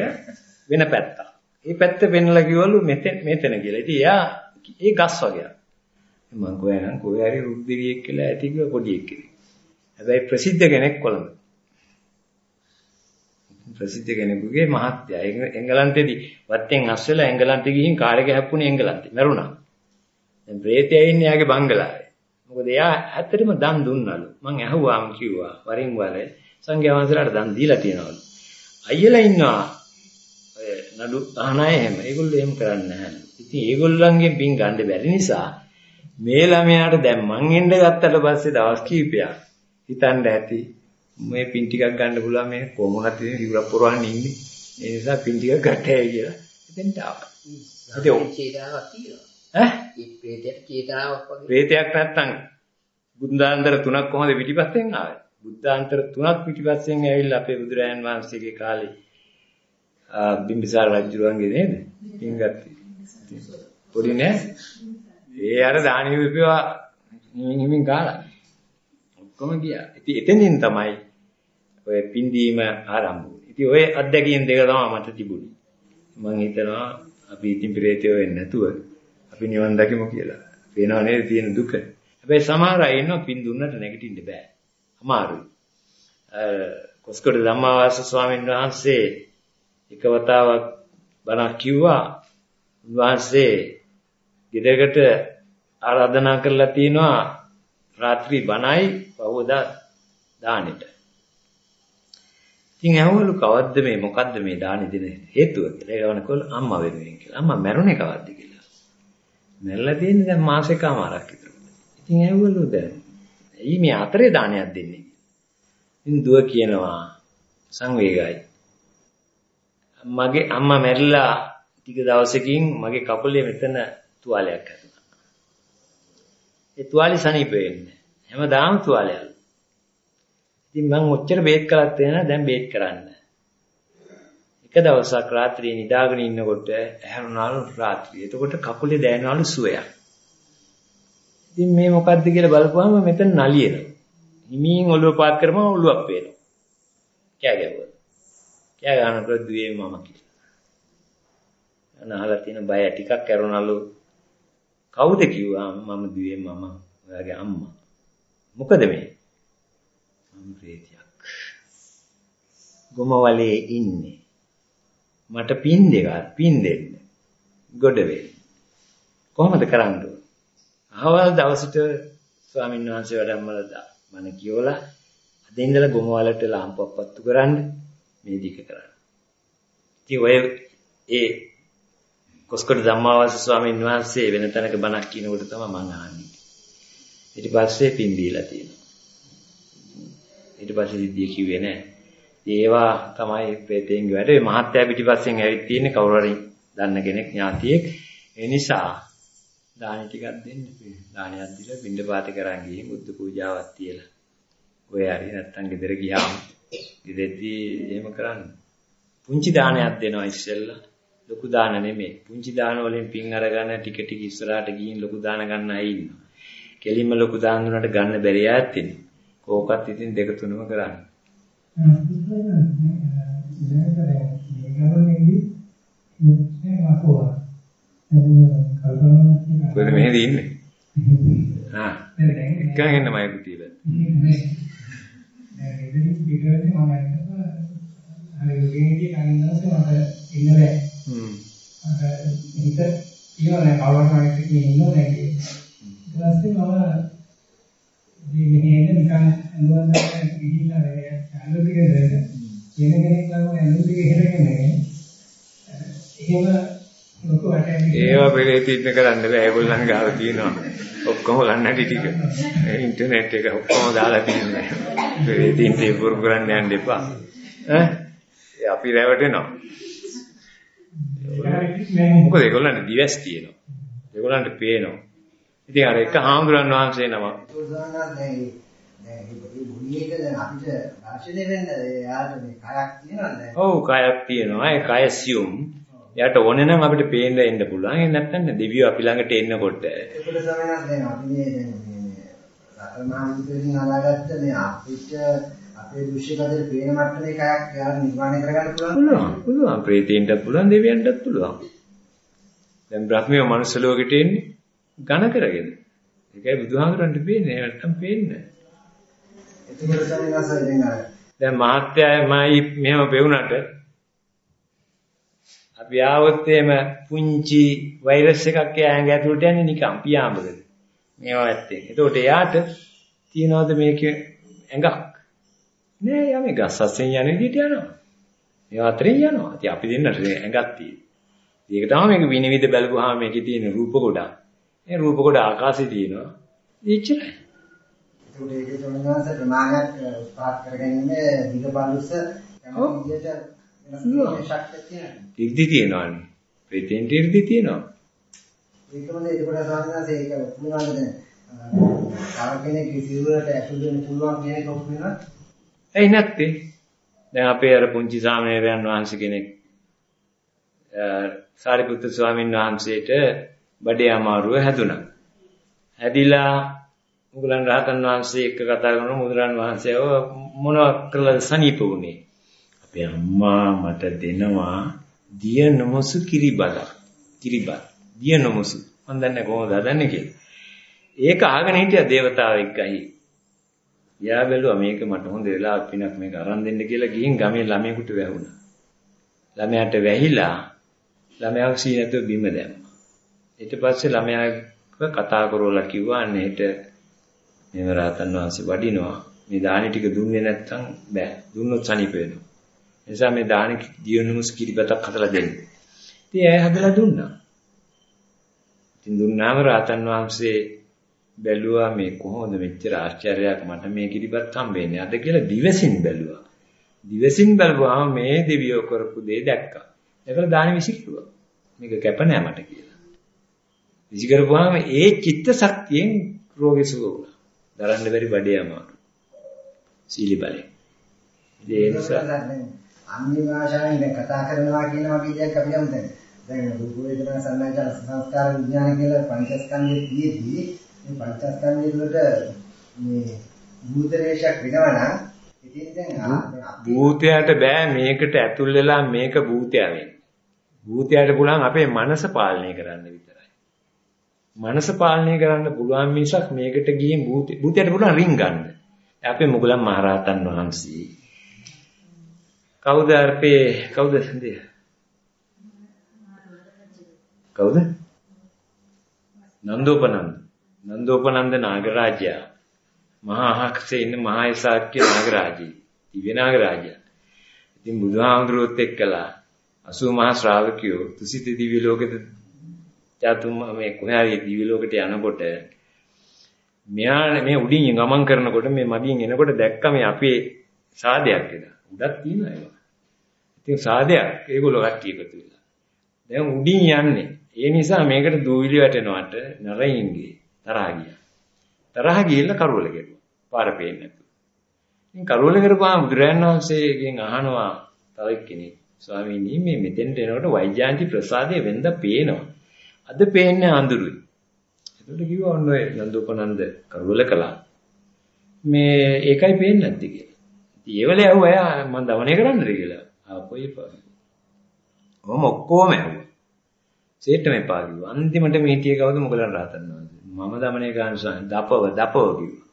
වෙන පැත්තක්. ඒ පැත්ත පෙන්වලා කිව්වලු මෙතන මෙතන කියලා. ඉතින් එයා ඒ ගස් වගේ. මම කොහේනම් කොහේ හරි රුද්දිරියෙක් කියලා ඇති කිව්ව පොඩි එක්කෙනෙක්. හැබැයි ප්‍රසිද්ධ කෙනෙක් කොළඹ. ප්‍රසිද්ධ කෙනෙකුගේ මහත්ය. එංගලන්තෙදී වත්තෙන් අස් වෙලා එංගලන්තෙ ගිහින් කාර් එක හැප්පුණේ එංගලන්තෙ. මැරුණා. දැන් ප්‍රේතයා ඉන්නේ යාගේ බංගලාවේ. මොකද එයා ඇත්තටම දන් දුන්නලු. මං ඇහුවාම කිව්වා වරින් වර සංඝයා වහන්සේලාට දන් දීලා තියනවලු. අයියලා ඉන්නවා. ඔය නඩු අහන අය එහෙම. ඒගොල්ලෝ එහෙම කරන්නේ නැහැ. ඉතින් ඒගොල්ලන්ගෙන් පින් ගන්න බැරි නිසා මේ ළමයාට දැන් මං එන්න ගත්තට පස්සේ දවස් කීපයක් හිතන්න ඇති මේ පින් ටිකක් ගන්න පුළුවන් මේ කොමුණත් ඉතින් ඉවුරක් පුරවන්න ඉන්නේ. ඒ නිසා පින් ටිකක් ගන්නයි කියලා. එතෙන්ට ආවා. ඉතින් චේතනාවක් තියෙනවා. ඈ? ඒ ප්‍රේතයට චේතනාවක් වගේ. ප්‍රේතයක් නැත්තම් බුද්ධාන්තර තුනක් කොහොමද පිටිපස්සෙන් ආවේ? බුද්ධාන්තර තුනක් පිටිපස්සෙන් ඇවිල්ලා අපේ බුදුරයන් වහන්සේගේ කාලේ බිම්බිසාර රජුරුවන්ගේ නේද? පින් ගත්තේ. පොඩි නෑ. ඒ අර දානි විපේවා හිමින් කාලා. ඔක්කොම ගියා. ඉතින් එතනින් තමයි ඔය පින්දීම ආරම්භ වුනේ. ඉතින් ඔය අත්දැකීම් දෙක තමයි මට තිබුණේ. මම හිතනවා අපි ඉතින් ප්‍රේතයෝ වෙන්නේ නැතුව අපි නිවන් දකිමු කියලා. පේනව නේද තියෙන දුක. හැබැයි සමහර අය ඉන්නවා පින් දුන්නට නැගිටින්න බෑ. අමාරුයි. කොස්කොඩ ධම්මාවාස ස්වාමීන් වහන්සේ එක වතාවක් බණක් කිව්වා. උන්වහන්සේ ගෙදරකට ආරාධනා කරලා තිනවා රාත්‍රී බණයි පහවදා දානෙට. ඉතින් ඇහුවලු කවද්ද මේ මොකද්ද මේ දානි දෙන හේතුව කියලා. ඒ ගමනකොල් අම්මා වෙනුවෙන් කියලා. අම්මා මැරුණේ කවද්ද කියලා. මැරලා තියෙන්නේ දැන් මාසෙකමාරක් විතර. ඉතින් ඇහුවලු දැන් ඇයි මේ අතරේ දානයක් දෙන්නේ? ඉතින් දුව කියනවා සංවේගයි. මගේ අම්මා මැරිලා ටික දවසකින් මගේ කකුලේ මෙතන තුවාලයක් හැදුනා. ඒ තුවාලේ සනීප වෙන්නේ. හැමදාම තුවාලයක්. ඉතින් මම ඔච්චර බේත් කළත් වෙන දැන් බේත් කරන්න. එක දවසක් රාත්‍රියේ නිදාගෙන ඉන්නකොට ඇහැරුණාලු රාත්‍රියේ. එතකොට කකුලේ දැනෙනවලු සුවයක්. ඉතින් මේ මොකද්ද කියලා බලපුවම මෙතන නලියෙනවා. හිමින් ඔළුව පාත් කරපම ඔළුවක් පේනවා. කෑ ගැවුවා. කෑ ගන්නකොට දුවේ මම කියලා. අනහලා තියෙන බය ටිකක් කරුණාලු. කවුද කිව්වා මම දුවේ මම ඔයාගේ අම්මා. මොකද මේ? මම ප්‍රේතයක්. ගොමවලේ ඉන්නේ. මට පින් දෙක පින් දෙන්න. ගොඩ වෙන්න. කොහොමද කරන්නේ? අහවල් දවසට ස්වාමීන් වහන්සේ වැඩමවලා මම කියවලා අද ඉඳලා ගොමවලට ලාම්පුවක් පත්තු කරන්න මේ දික කරන්න. ඉතින් ඔය ඒ කොස්කොඩ ධම්මාවාස ස්වාමීන් වහන්සේ වෙන තැනක බණක් කියනකොට තමයි මම අහන්නේ. ඊට පස්සේ පින් දීලා තියෙනවා. ඊට පස්සේ සිද්ධිය කිව්වේ නෑ. ඒවා තමයි ප්‍රේතයන්ගේ වැඩ. මේ මහත්ය පිටිපස්සෙන් ඇවිත් තියෙන්නේ කවුරු හරි දන්න කෙනෙක් ඥාතියෙක්. ඒ නිසා දානි ටිකක් දෙන්න. දානයක් දීලා පින්ඩ පාත කරන් ගිහින් බුද්ධ පූජාවක් තියලා. ඔය හරි නැත්තම් ගෙදර ගියාම ගෙදරදී එහෙම කරන්න. පුංචි දානයක් දෙනවා ඉස්සෙල්ලා. ලොකු දාන නෙමෙයි. පුංචි දාන වලින් පින් අරගෙන ටික ටික ඉස්සරහට ගිහින් ලොකු දාන ගන්න අය ඉන්නවා. කෙලින්ම ලොකු දාන දුන්නට ගන්න බැරි ආයත් ඉන්නේ. කෝකත් ඉතින් දෙක තුනම කරන්න. කොහෙද මෙහෙද ඉන්නේ? ආ. එකන් එන්න මයි කුටියට. දැන් ඉතින් පිටවෙන්නේ මම අර යෝගීන්ගේ කන්දස්සේ මට ඉන්න බෑ. හ්ම්. අර හිත කියවනේ කවදාවත් ඉන්නේ දැන් ඊට පස්සේ මම මේ මෙහෙට නිකන් ඇඳුම් ගිහිල්ලා ටික දෙන්න. වෙන කෙනෙක් ළඟ ඇඳුම් ටික ඉහෙරගෙන එහෙම ලොකු වටයක් ඒවා පෙරේ තින්න කරන්න බෑ ඒගොල්ලන් ගාව තියෙනවා. ඔක්කොම ගන්න ටික. ඉන්ටර්නෙට් එක ඔක්කොම දාලා තියෙනවා. පෙරේ තින්න පුරු කරන්න යන්න එපා. ඈ අපි රැවටෙනවා. මොකද ඒගොල්ලන්ට දිවස් තියෙනවා. ඒගොල්ලන්ට පේනවා. ඉතින් අර එක හාමුදුරන් වහන්සේ නම ඔව් කයක් තියෙනවා. ඒ කය සියුම්. එයාට ඕනේ නම් අපිට පේන්න එන්න පුළුවන්. ඒ නැත්නම් දෙවියෝ අපි ළඟට එන්නකොට ඒකට සමනක් දැන් අපි මේ දැන් මේ රතනාන්තයෙන් අලාගත්ත මේ අපිට අපේ දෘශ්‍යකතේ පේන මට්ටමේ කයක් යාර නිර්මාණය කරගන්න පුළුවන්. පුළුවන්. පුළුවන්. ප්‍රේතීන්ටත් පුළුවන්, දෙවියන්ටත් පුළුවන්. දැන් බ්‍රහ්මිය මනුස්ස ලෝකෙට එන්නේ ඝන කරගෙන. ඒකයි බුදුහාමරන්ට පේන්නේ. නැත්තම් පේන්නේ එතකොට සමනස දැන් අර දැන් මහත්යමයි මෙහෙම පෙවුනට අපි ආවොත් එහෙම පුංචි වෛරස් එකක් ඇඟ ඇතුළට යන්නේ නිකන් පියාඹකද මේවා ඇත්තෙන්. එතකොට එයාට තියනවාද මේකේ ඇඟක්? නෑ යා මේ ගස්සස්යෙන් යන විදිහට යනවා. ඒ අතරින් යනවා. ඉතින් අපි දෙන්නට ඇඟක් තියෙනවා. ඒක තමයි මේක විනිවිද බැලුවාම මේකේ තියෙන රූප ගොඩක්. මේ රූප ගොඩ ආකාශයේ තියෙනවා. එච්චරයි. ඒකට ඒකේ සමනස ප්‍රමාණයක් උත්පාද කරගැනීම වෙන ශක්තිය තියෙනවා. ඉර්ධි තියෙනවානේ. ප්‍රේතෙන්ට ඉර්ධි තියෙනවා. ඒකමද ඒකට සමනස ඒක පුළුවන් දැන් තව කෙනෙක් සිරුරට ඇතුල් වෙන්න පුළුවන් කියන එක ඔප්පු වෙනවා. ඇයි නැත්තේ? දැන් අපේ අර පුංචි සාමණේරයන් වහන්සේ කෙනෙක් සාරිපුත්‍ර ස්වාමීන් වහන්සේට බඩේ අමාරුව හැදුනා. හැදිලා මුගලන් රහතන් වහන්සේ එක්ක කතා කරන මුගලන් වහන්සේව මොනවක් කළාද සනීප වුණේ? අපේ අම්මා මට දෙනවා දිය නොමසු කිරිබල. කිරිබල. දිය නොමසු. මම දන්නේ කොහොමද හදන්නේ කියලා. ඒක අහගෙන හිටියා దేవතාවෙක් ගහී. යා බැලුවා මේක මට හොඳ වෙලාවක් පිනක් මේක අරන් දෙන්න කියලා ගිහින් ගමේ ළමයෙකුට වැහුණා. ළමයාට වැහිලා ළමයාව සී නැතුව බිම දැම්මා. ඊට පස්සේ ළමයාව කතා කරවලා කිව්වා අන්නේට මෙව රහතන් වහන්සේ වඩිනවා. මේ දානි ටික දුන්නේ නැත්නම් බෑ. දුන්නොත් සනීප වෙනවා. නිසා මේ දානි දියුණුමුස් කිරිබතක් හදලා දෙන්න. ඉතින් ඇය හදලා දුන්නා. ඉතින් දුන්නාම රහතන් වහන්සේ බැලුවා මේ කොහොමද මෙච්චර ආශ්චර්යයක් මට මේ කිරිබත් හම්බෙන්නේ අද කියලා දිවසින් බැලුවා. දිවසින් බලපුවාම මේ දෙවියෝ කරපු දේ දැක්කා. ඒකල දානි විසිකිරුවා. මේක කැප නෑ මට කියලා. විසිකරපුවාම ඒ චිත්ත ශක්තියෙන් රෝගේ සුව වුණා. දරන්න බැරි බඩේ අමාරු. සීලි බලේ. ඒ නිසා භාෂාවෙන් දැන් කතා කරනවා කියන වගේ දෙයක් අපි යමු දැන්. දැන් රූප වේදනා සංඥා සංස්කාර විඥාන කියලා පංචස්කන්ධයේ තියෙද්දී මේ පංචස්කන්ධය වලට මේ භූතරේෂක් වෙනවා නම් ඉතින් දැන් භූතයට බෑ මේකට ඇතුල් වෙලා මේක භූතය වෙන්නේ. භූතයට පුළුවන් අපේ මනස පාලනය කරන්න විතරයි. මනස පාලනය කරන්න පුළුවන් මිසක් මේකට ගිහින් භූතය භූතයට පුළුවන් රින් ගන්න. අපේ මුගලන් මහරහතන් වහන්සේ කවුද අපේ කවුද සඳේ? කවුද? නන්දෝපනන්ද. නන්දෝපනන්ද නාගරාජයා. මහා අහක්සේ ඉන්න මහා ඉසාක්‍ය නාගරාජී. දිව්‍ය නාගරාජයා. ඉතින් බුදුහාමුදුරුවොත් එක්කලා 80 මහා ශ්‍රාවකයෝ තුසිත දිව්‍ය ලෝකෙට චතුම් මේ කොහේ හරි දිව්‍ය ලෝකෙට යනකොට මෙයා මේ උඩින් ගමන් කරනකොට මේ මගින් එනකොට දැක්ක මේ අපේ සාදයක් එදා. උඩක් තියෙනවා ඒක. ඉතින් සාදයක් ඒගොල්ලෝ කට්ටිය එකතු වෙලා. දැන් උඩින් යන්නේ. ඒ නිසා මේකට දූවිලි වැටෙනවට නරයින්ගේ තරහා ගියා. තරහා ගිහිල්ලා කරවල ගෙරුවා. පාර පේන්නේ නැතුව. ඉතින් කරවල කරපුවාම බුදුරයන් වහන්සේගෙන් අහනවා තව එක්කෙනෙක් ස්වාමීනි මේ මෙතෙන්ට එනකොට වෛජාන්ති ප්‍රසාදයේ වෙන්ද පේනවා. අද පේන්නේ අඳුරුයි. ඒකට කිව්වා ඔන්න ඔය නන්දෝපනන්ද කරුවල කළා. මේ ඒකයි පේන්නේ නැද්ද කියලා. ඉතින් ඒ වෙලාව ඇහුවා මම දවණය කරන්නද කියලා. ආපොයි පාවි. ඔහොම ඔක්කොම ඇහුවා. සේට මේ පාවි. අන්තිමට මේ හිටියේ කවුද මොකලන් රහතන් මම දමණය ගන්න දපව දපව කිව්වා.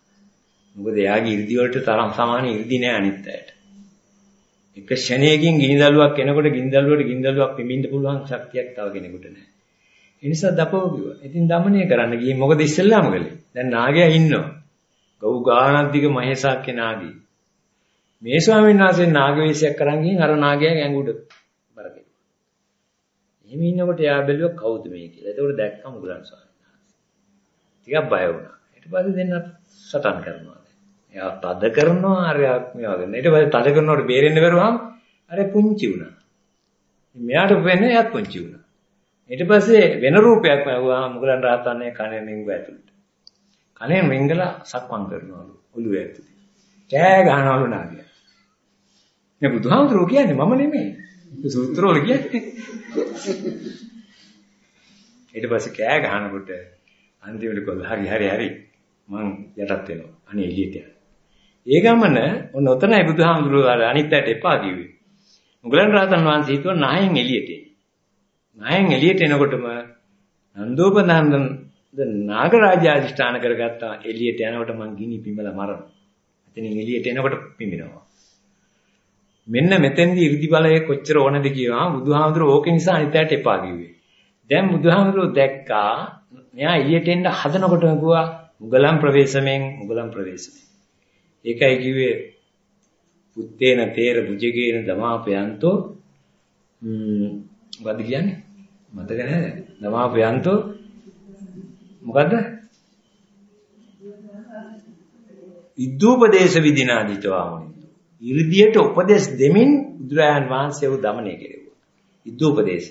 මොකද එයාගේ 이르දි වලට තරම් සමාන 이르දි නෑ අනිත් අයට. එක ෂණයකින් ගිනිදළුවක් එනකොට ගිනිදළුවට ගිනිදළුවක් පිඹින්න පුළුවන් ශක්තියක් තව කෙනෙකුට නෑ. ඒ නිසා දපව කිව්වා. ඉතින් দমনය කරන්න ගියේ මොකද ඉස්සෙල්ලාම කළේ? දැන් නාගයා ඉන්නවා. ගව් ගානන්තික මහේසා කෙනාගේ. මේ ස්වාමීන් වහන්සේ නාගවේශයක් කරන් ගිහින් අර නාගයා ඇඟුඩ බරගෙන. එහෙම ඉන්නකොට එයා බැලුවා කවුද මේ කියලා. එතකොට දැක්කම මුගලන් ස්වාමීන් වහන්සේ. ටිකක් බය වුණා. ඊට පස්සේ දෙන්නත් සටන් කරනවා. එයා තද කරනවා අර මෙයා කරනවා. ඊට පස්සේ තද කරනකොට බේරෙන්න බැරුවම අර පුංචි වුණා. මෙයාට වෙන්නේ එයාත් පුංචි වුණා. ඊට පස්සේ වෙන රූපයක් වැහුවා මුගලන් රහතන්නේ කණෙන් රිංගව ඇතුළට. කණෙන් රිංගලා සක්මන් කරනවලු ඔළුවේ ඇතුළේ. කෑ ගහනවලු නාගයා. මේ බුදුහාමුදුරුවෝ කියන්නේ මම නෙමෙයි. සූත්‍රවල කියන්නේ. ඊට පස්සේ කෑ ගහනකොට අන්තිමට කොල්ල හරි හරි හරි මං යටත් වෙනවා. අනේ එළියට යන්න. ඒ ගමන ඔන්න ඔතනයි බුදුහාමුදුරුවෝ අනිත් පැයට එපා කිව්වේ. මුගලන් රහතන් වහන්සේ හිතුවා නහයෙන් එළියට එන්න. නහයෙන් එළියට එනකොටම නන්දෝපනන්දන් නාගරාජා අධිෂ්ඨාන කරගත්තා එළියට යනකොට මං ගිනි පිඹලා මරනවා. එතනින් එළියට එනකොට පිඹිනවා. මෙන්න මෙතෙන්දී 이르දි බලය කොච්චර ඕනද කියනවා බුදුහාමුදුරුවෝ ඕක නිසා අනිත්‍යයට එපා කිව්වේ. දැන් බුදුහාමුදුරුවෝ දැක්කා මෙයා එළියට එන්න හදනකොටම කිව්වා මුගලන් ප්‍රවේශමෙන් මුගලන් ප්‍රවේශමෙන්. ඒකයි කිව්වේ පුත්තේන තේර බුජගේන දමාපයන්තෝ ම්ම් මොකද්ද කියන්නේ? මතක නැහැ. දමාපයන්තෝ මොකද්ද? ඉද්දූපදේශ විදිනාදිතවාමුනි. 이르දියට උපදේශ දෙමින් බුදුරයන් වහන්සේව দমনය කෙරෙව්වා. ඉද්දූපදේශ.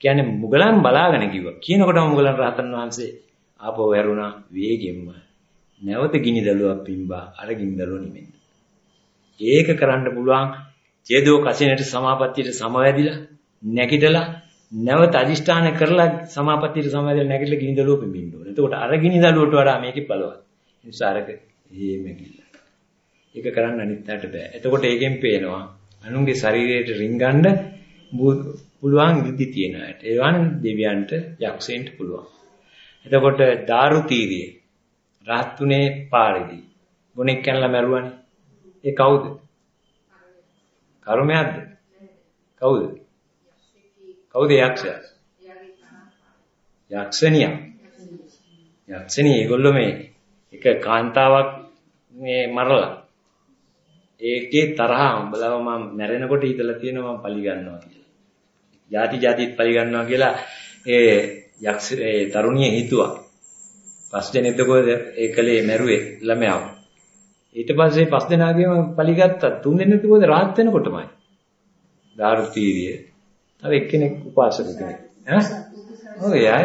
කියන්නේ මුගලන් බලාගෙන කිව්වා. කියනකොටම මුගලන් රහතන් වහන්සේ ආපහු වැරුණා වේගෙම්ම. නැවත ගිනි දළුවක් පිම්බා අර ගිනි දළුව නිමෙන්න. ඒක කරන්න පුළුවන් චේදෝ කසිනේට සමාපත්තියට සමවැදිලා නැගිටලා නැවත අදිෂ්ඨාන කරලා සමාපත්තියට සමාදෙල නැගිටලා ගිනි දළුව පිඹින්න ඕනේ. එතකොට අර ගිනි දළුවට වඩා මේකේ බලවත්. ඒ නිසා අරක එහෙම ගිල්ල. ඒක කරන්න අනිත් අයට බෑ. එතකොට ඒකෙන් පේනවා අනුන්ගේ ශරීරයට රිංගන්න පුළුවන් විදි තියෙන අයට. ඒවන් දෙවියන්ට යක්ෂයන්ට පුළුවන්. එතකොට දාරු තීරිය රාත් තුනේ පාරේදී ගොනෙක් කනලා මැරුවානේ. ඒ කවුද? කර්මයක්ද? කවුද? කවුද යක්ෂයා? යක්ෂණියා. යක්ෂණිය ඒගොල්ලෝ මේ එක කාන්තාවක් මේ මරලා ඒකේ තරහ උඹලව මම මැරෙනකොට හිතලා තියෙනවා මම පලි ගන්නවා කියලා. ಜಾති ಜಾතිත් පලි ගන්නවා කියලා ඒ යක්ෂ ඒ තරුණිය හිතුවා. පස් දෙනෙක් කොහෙද ඒකලේ මැරුවේ ළමයාව. ඊට පස්සේ පස් දෙනාගේම පලි ගත්තා. තුන් දෙනෙක් කොහෙද රාහත් වෙනකොටමයි. දාරුතීරිය. තව එක්කෙනෙක් උපාසක කෙනෙක්. ඈ? ඔව් එයා.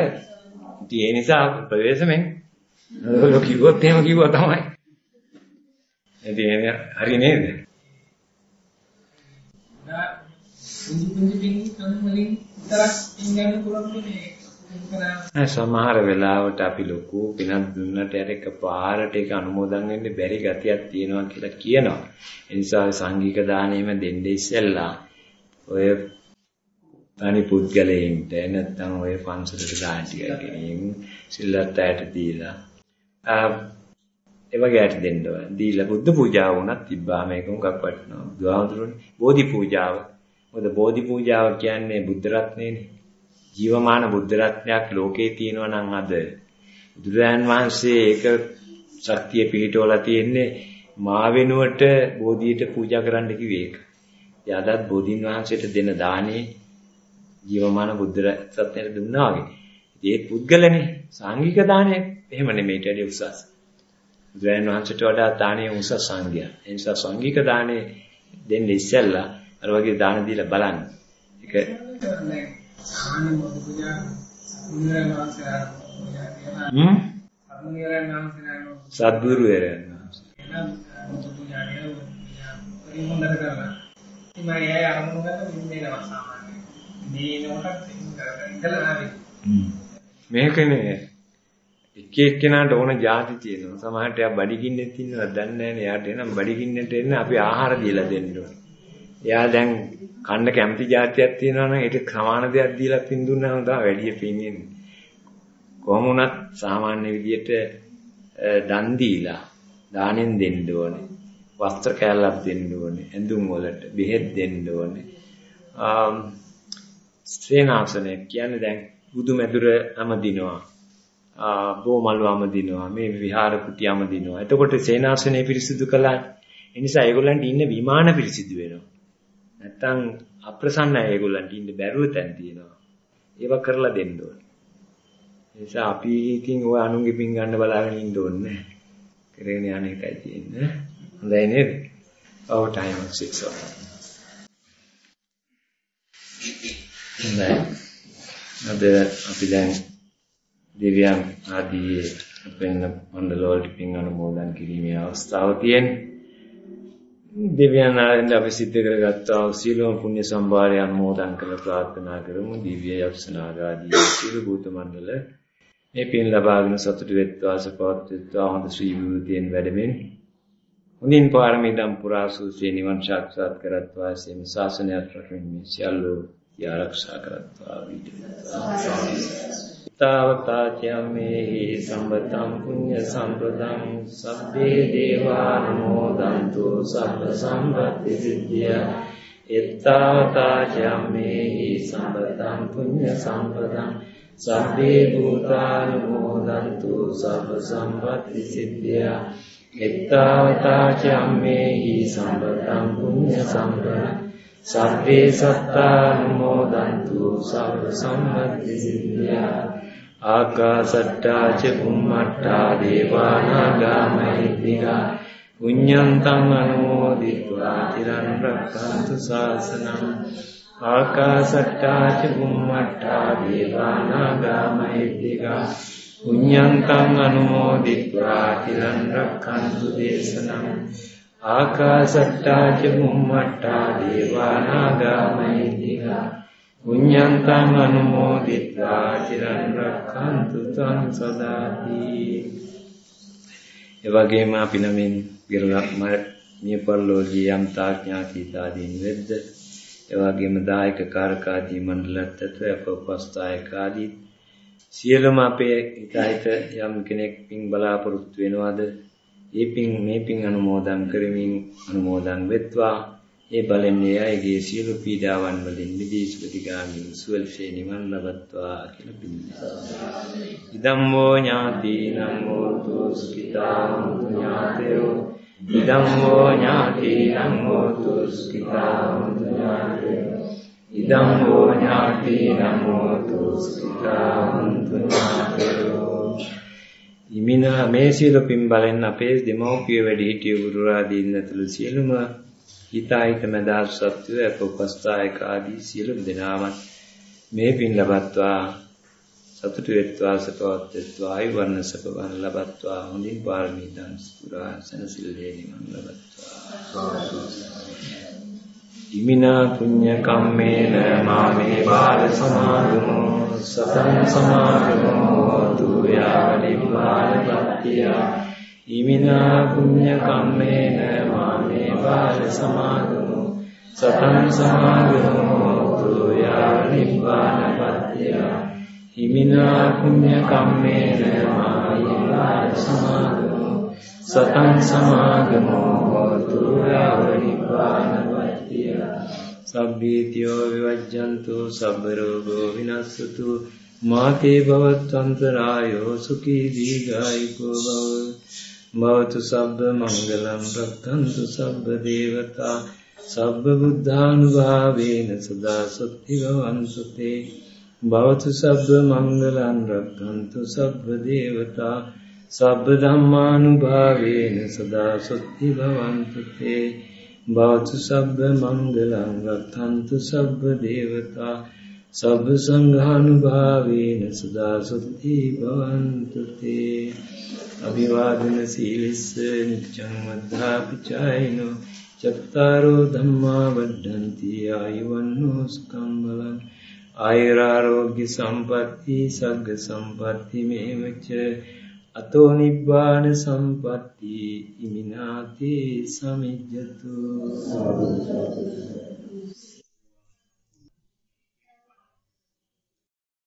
ඉතින් ඒ නිසා ප්‍රවේශමෙන් ඔය කිව්වොත් එහෙම කිව්වා තමයි. ඉතින් හරි නේද? සමහර වෙලාවට අපි ලොකු පිනක් දුන්නට යට එකපාරට ඒක අනුමෝදන් වෙන්න බැරි ගතියක් තියෙනවා කියලා කියනවා. ඒ නිසා සංඝික දාණයම දෙන්නේ ඉස්සෙල්ලා ඔය තනි පුද්ගලයින්ට නැත්නම් ඔය පන්සලට දාන ටික ගෙනින් සිල්ලත් ඇයට දීලා ඒ වගේ ඇට දෙන්න ඕන. දීලා බුද්ධ පූජාව වුණත් තිබ්බා මේක උඟක් වටිනවා. බුදුහාමුදුරනේ බෝධි පූජාව. මොකද බෝධි පූජාව කියන්නේ බුද්ධ රත්නේනේ. ජීවමාන බුද්ධ රත්නයක් ලෝකේ තියෙනවා නම් අද බුදුරජාන් වහන්සේ ඒක ශක්තිය පිහිටවලා තියෙන්නේ මා වෙනුවට බෝධියට පූජා කරන්න කිව්වේ ඒක. එයාදත් බෝධින් වහන්සේට දෙන දානේ ජීවමාන බුද්ධ රත්නයට දුන්නා වගේ. ඒ පුද්ගලනේ සාංගික දානය එහෙම නෙමෙයි ඊට වඩා උසස්. බුදුරජාණන් වහන්සේට වඩා දානයේ උසස් සංඝයා. ඒ නිසා සංඝික දානේ දෙන්න ඉස්සෙල්ලා අර වගේ දාන දීලා බලන්න. ඒක සද්ගුරු වේරයන් මේකනේ එක එක්කෙනාට ඕන જાති තියෙනවා. සමහරට යා බඩගින්නෙත් ඉන්නවා දන්නේ නැහැ නේ. යාට එනම් බඩගින්නෙට එන්න අපි ආහාර දීලා දෙන්න ඕනේ. එයා දැන් කන්න කැමති જાතියක් තියෙනවා නම් ඒක සමාන දෙයක් දීලා පින් දුන්නාම තමයි වැඩි පින් එන්නේ. කොහොම වුණත් සාමාන්‍ය විදියට දන් දීලා දානෙන් දෙන්න ඕනේ. වස්ත්‍ර කෑල්ලක් දෙන්න ඕනේ. ඇඳුම් වලට බෙහෙත් දෙන්න ඕනේ. ආ ස්ත්‍රීනාසනය කියන්නේ දැන් බුදු මැදුර අමදිනවා. බෝමල්වම දිනවා මේ විහාර කුටියම දිනවා. එතකොට සේනාසනේ පිරිසිදු කළා. ඒ නිසා ඒගොල්ලන්ට ඉන්න විමාන පිරිසිදු වෙනවා. නැත්තම් අප්‍රසන්නයි ඒගොල්ලන්ට ඉන්න බැරුව තැන් තියෙනවා. ඒවා කරලා දෙන්න ඕනේ. ඒ නිසා අපි ඉතින් ඔය අනුන්ගේ පින් ගන්න බලාගෙන ඉන්න ඕනේ නැහැ. කරගෙන යන එකයි තියෙන්නේ. හොඳයි නේද? ඔව් ටයිම් 6 o'clock. හොඳයි. අද අපි දැන් දිව්‍යම් ආදී වෙන්න මණ්ඩල වලට පින් අනුමෝදන් කිරීමේ අවස්ථාව තියෙන්නේ. දිව්‍යන් ආරෙන්ද අපි සිද්ධ කරගත්තා වූ සීලම පුණ්‍ය සම්භාරය අනුමෝදන් කළ ප්‍රාර්ථනා කරමු. දිව්‍ය යක්ෂනාගාදී සීල භූත මණ්ඩල මේ පින් ලබාගෙන සතුටු වෙත්වා සපවත් වෙත්වා හොඳ ශ්‍රී විභූතියෙන් වැඩමෙන් හොඳින් පාරමී දම් පුරා සූත්‍රේ නිවන් සාක්ෂාත් කරත්වා සේම ශාසනයක් රකින්න මේ සියල්ලෝ ආරක්ෂා කරත්වා තාවතා චම්මේහි සම්බතම් පුඤ්ඤ සම්පදං සබ්බේ දේවානුමෝදන්තු සබ්බ සම්පත්ති සිද්ධිය. එත්තාවතා චම්මේහි සම්බතම් පුඤ්ඤ සම්පදං සබ්බේ භූතානුමෝදන්තු සබ්බ සම්පත්ති සිද්ධිය. එත්තාවතා චම්මේහි සම්බතම් පුඤ්ඤ සම්පදං සබ්බේ සත්තානුමෝදන්තු සබ්බ සම්මතිසියා ආකාසට්ටා ච බුම්මට්ටා දේවානාගා මහිද්దికා පුඤ්ඤන්තං අනුමෝදිत्वा තිරන් රක්ඛන්තු ශාසනං ආකාසට්ටා ච බුම්මට්ටා දේවානාගා මහිද්దికා පුඤ්ඤන්තං අනුමෝදිत्वा තිරන් රක්ඛන්තු දේශනං ආකාසට්ටා ච බුම්මට්ටා දේවානාගා මහිත්‍තිකා පුඤ්ඤන්තං අනුමෝදිत्वा චිරන් රක්ඛන්තු තං සදාති. එවැගේම අපි නමින් ගිරලක්ම මියපල්ලෝගේ යම් තාඥාතීතාදීන් වෙද්ද එවැගේම දායක කාරකාදී මණ්ඩලත් ඇතුළු අපවස්ථායක ආදී සියලුම අපේ හිතයිත යම් කෙනෙක් පින් බලාපොරොත්තු වෙනවද? ඒ පින් මේ පින් අනුමෝදන් කරමින් අනුමෝදන් වෙත්වා. ඒ බලෙන් ඒ අයගේ සියලු පීඩාවන් වලින් මිදී සුගතිගාමී සුවල්සේ නිවන් ලබත්වා කියලා පිළිගන්නවා. ඉදම්මෝ ඥාතිනම් හෝතු සුඛිතා ඥාතයෝ. ඉදම්මෝ ඥාතිනම් හෝතු සිතා ඥාතයෝ. ඉදම්මෝ ඥාතිනම් හෝතු සිතා ඥාතයෝ. ඉමිනා මේ සියලු පින් බලෙන් අපේ දෙමෝපිය වැඩිහිටිය ගුරුරාදීන් ඇතුළු සියලුම හිතාහිත මදාස් සත්වය අප උපස්ථායක ආදී සියලුම දෙනාමත් මේ පින් ලබත්වා සතුටු වෙත්වා සපවත් වෙත්වා ආයුර්ණ සපවන් ලබත්වා හොඳින් පාරමී දන් පුරා සනසිල්ලේ නිවන් ලබත්වා. ඉමිනා පුඤ්ඤ කම්මේන මාමේ බාල සමාගමෝ සතං සමාගමෝ තුයාව නිබ්බානපත්තිය ඉමිනා පුඤ්ඤ කම්මේන මාමේ බාල සමාගමෝ සතං සමාගමෝ තුයාව නිබ්බානපත්තිය ඉමිනා පුඤ්ඤ කම්මේන මාමේ බාල සමාගමෝ සතං සමාගමෝ තුයාව නිබ්බානපත්තිය සබ්බීතියෝ විවජ්ජන්තු සබ්බ රෝගෝ විනස්සතු මාතේ භවත්වන්තරායෝ සුඛී දීඝායුකෝ භව. භවතු සබ්බ මංගලං රක්ඛන්තු සබ්බ දේවතා සබ්බ බුද්ධානුභාවේන සදා සොත්ති භවන්තු තේ භවතු සබ්බ මංගලං රක්ඛන්තු සබ්බ දේවතා සබ්බ ධම්මානුභාවේන සදා සොත්ති භවන්තු තේ භවතු සබ්බ මංගලං රක්ඛන්තු සබ්බ දේවතා සබ්බ සංඝානුභාවේන සදා සුද්ධි භවන්තු තේ අභිවාදන සීලිස්ස නිච්ඡං වද්ධාපිචායිනෝ චත්තාරෝ ධම්මා වඩ්ඩಂತಿ ආයුවන්නෝ සුඛං බලං ආයුරාෝග්‍ය සම්පatti සග්ග සම්පatti මේවච අතෝ නිබ්බාන සම්පatti ඉමිනාති සමිජ්ජතු।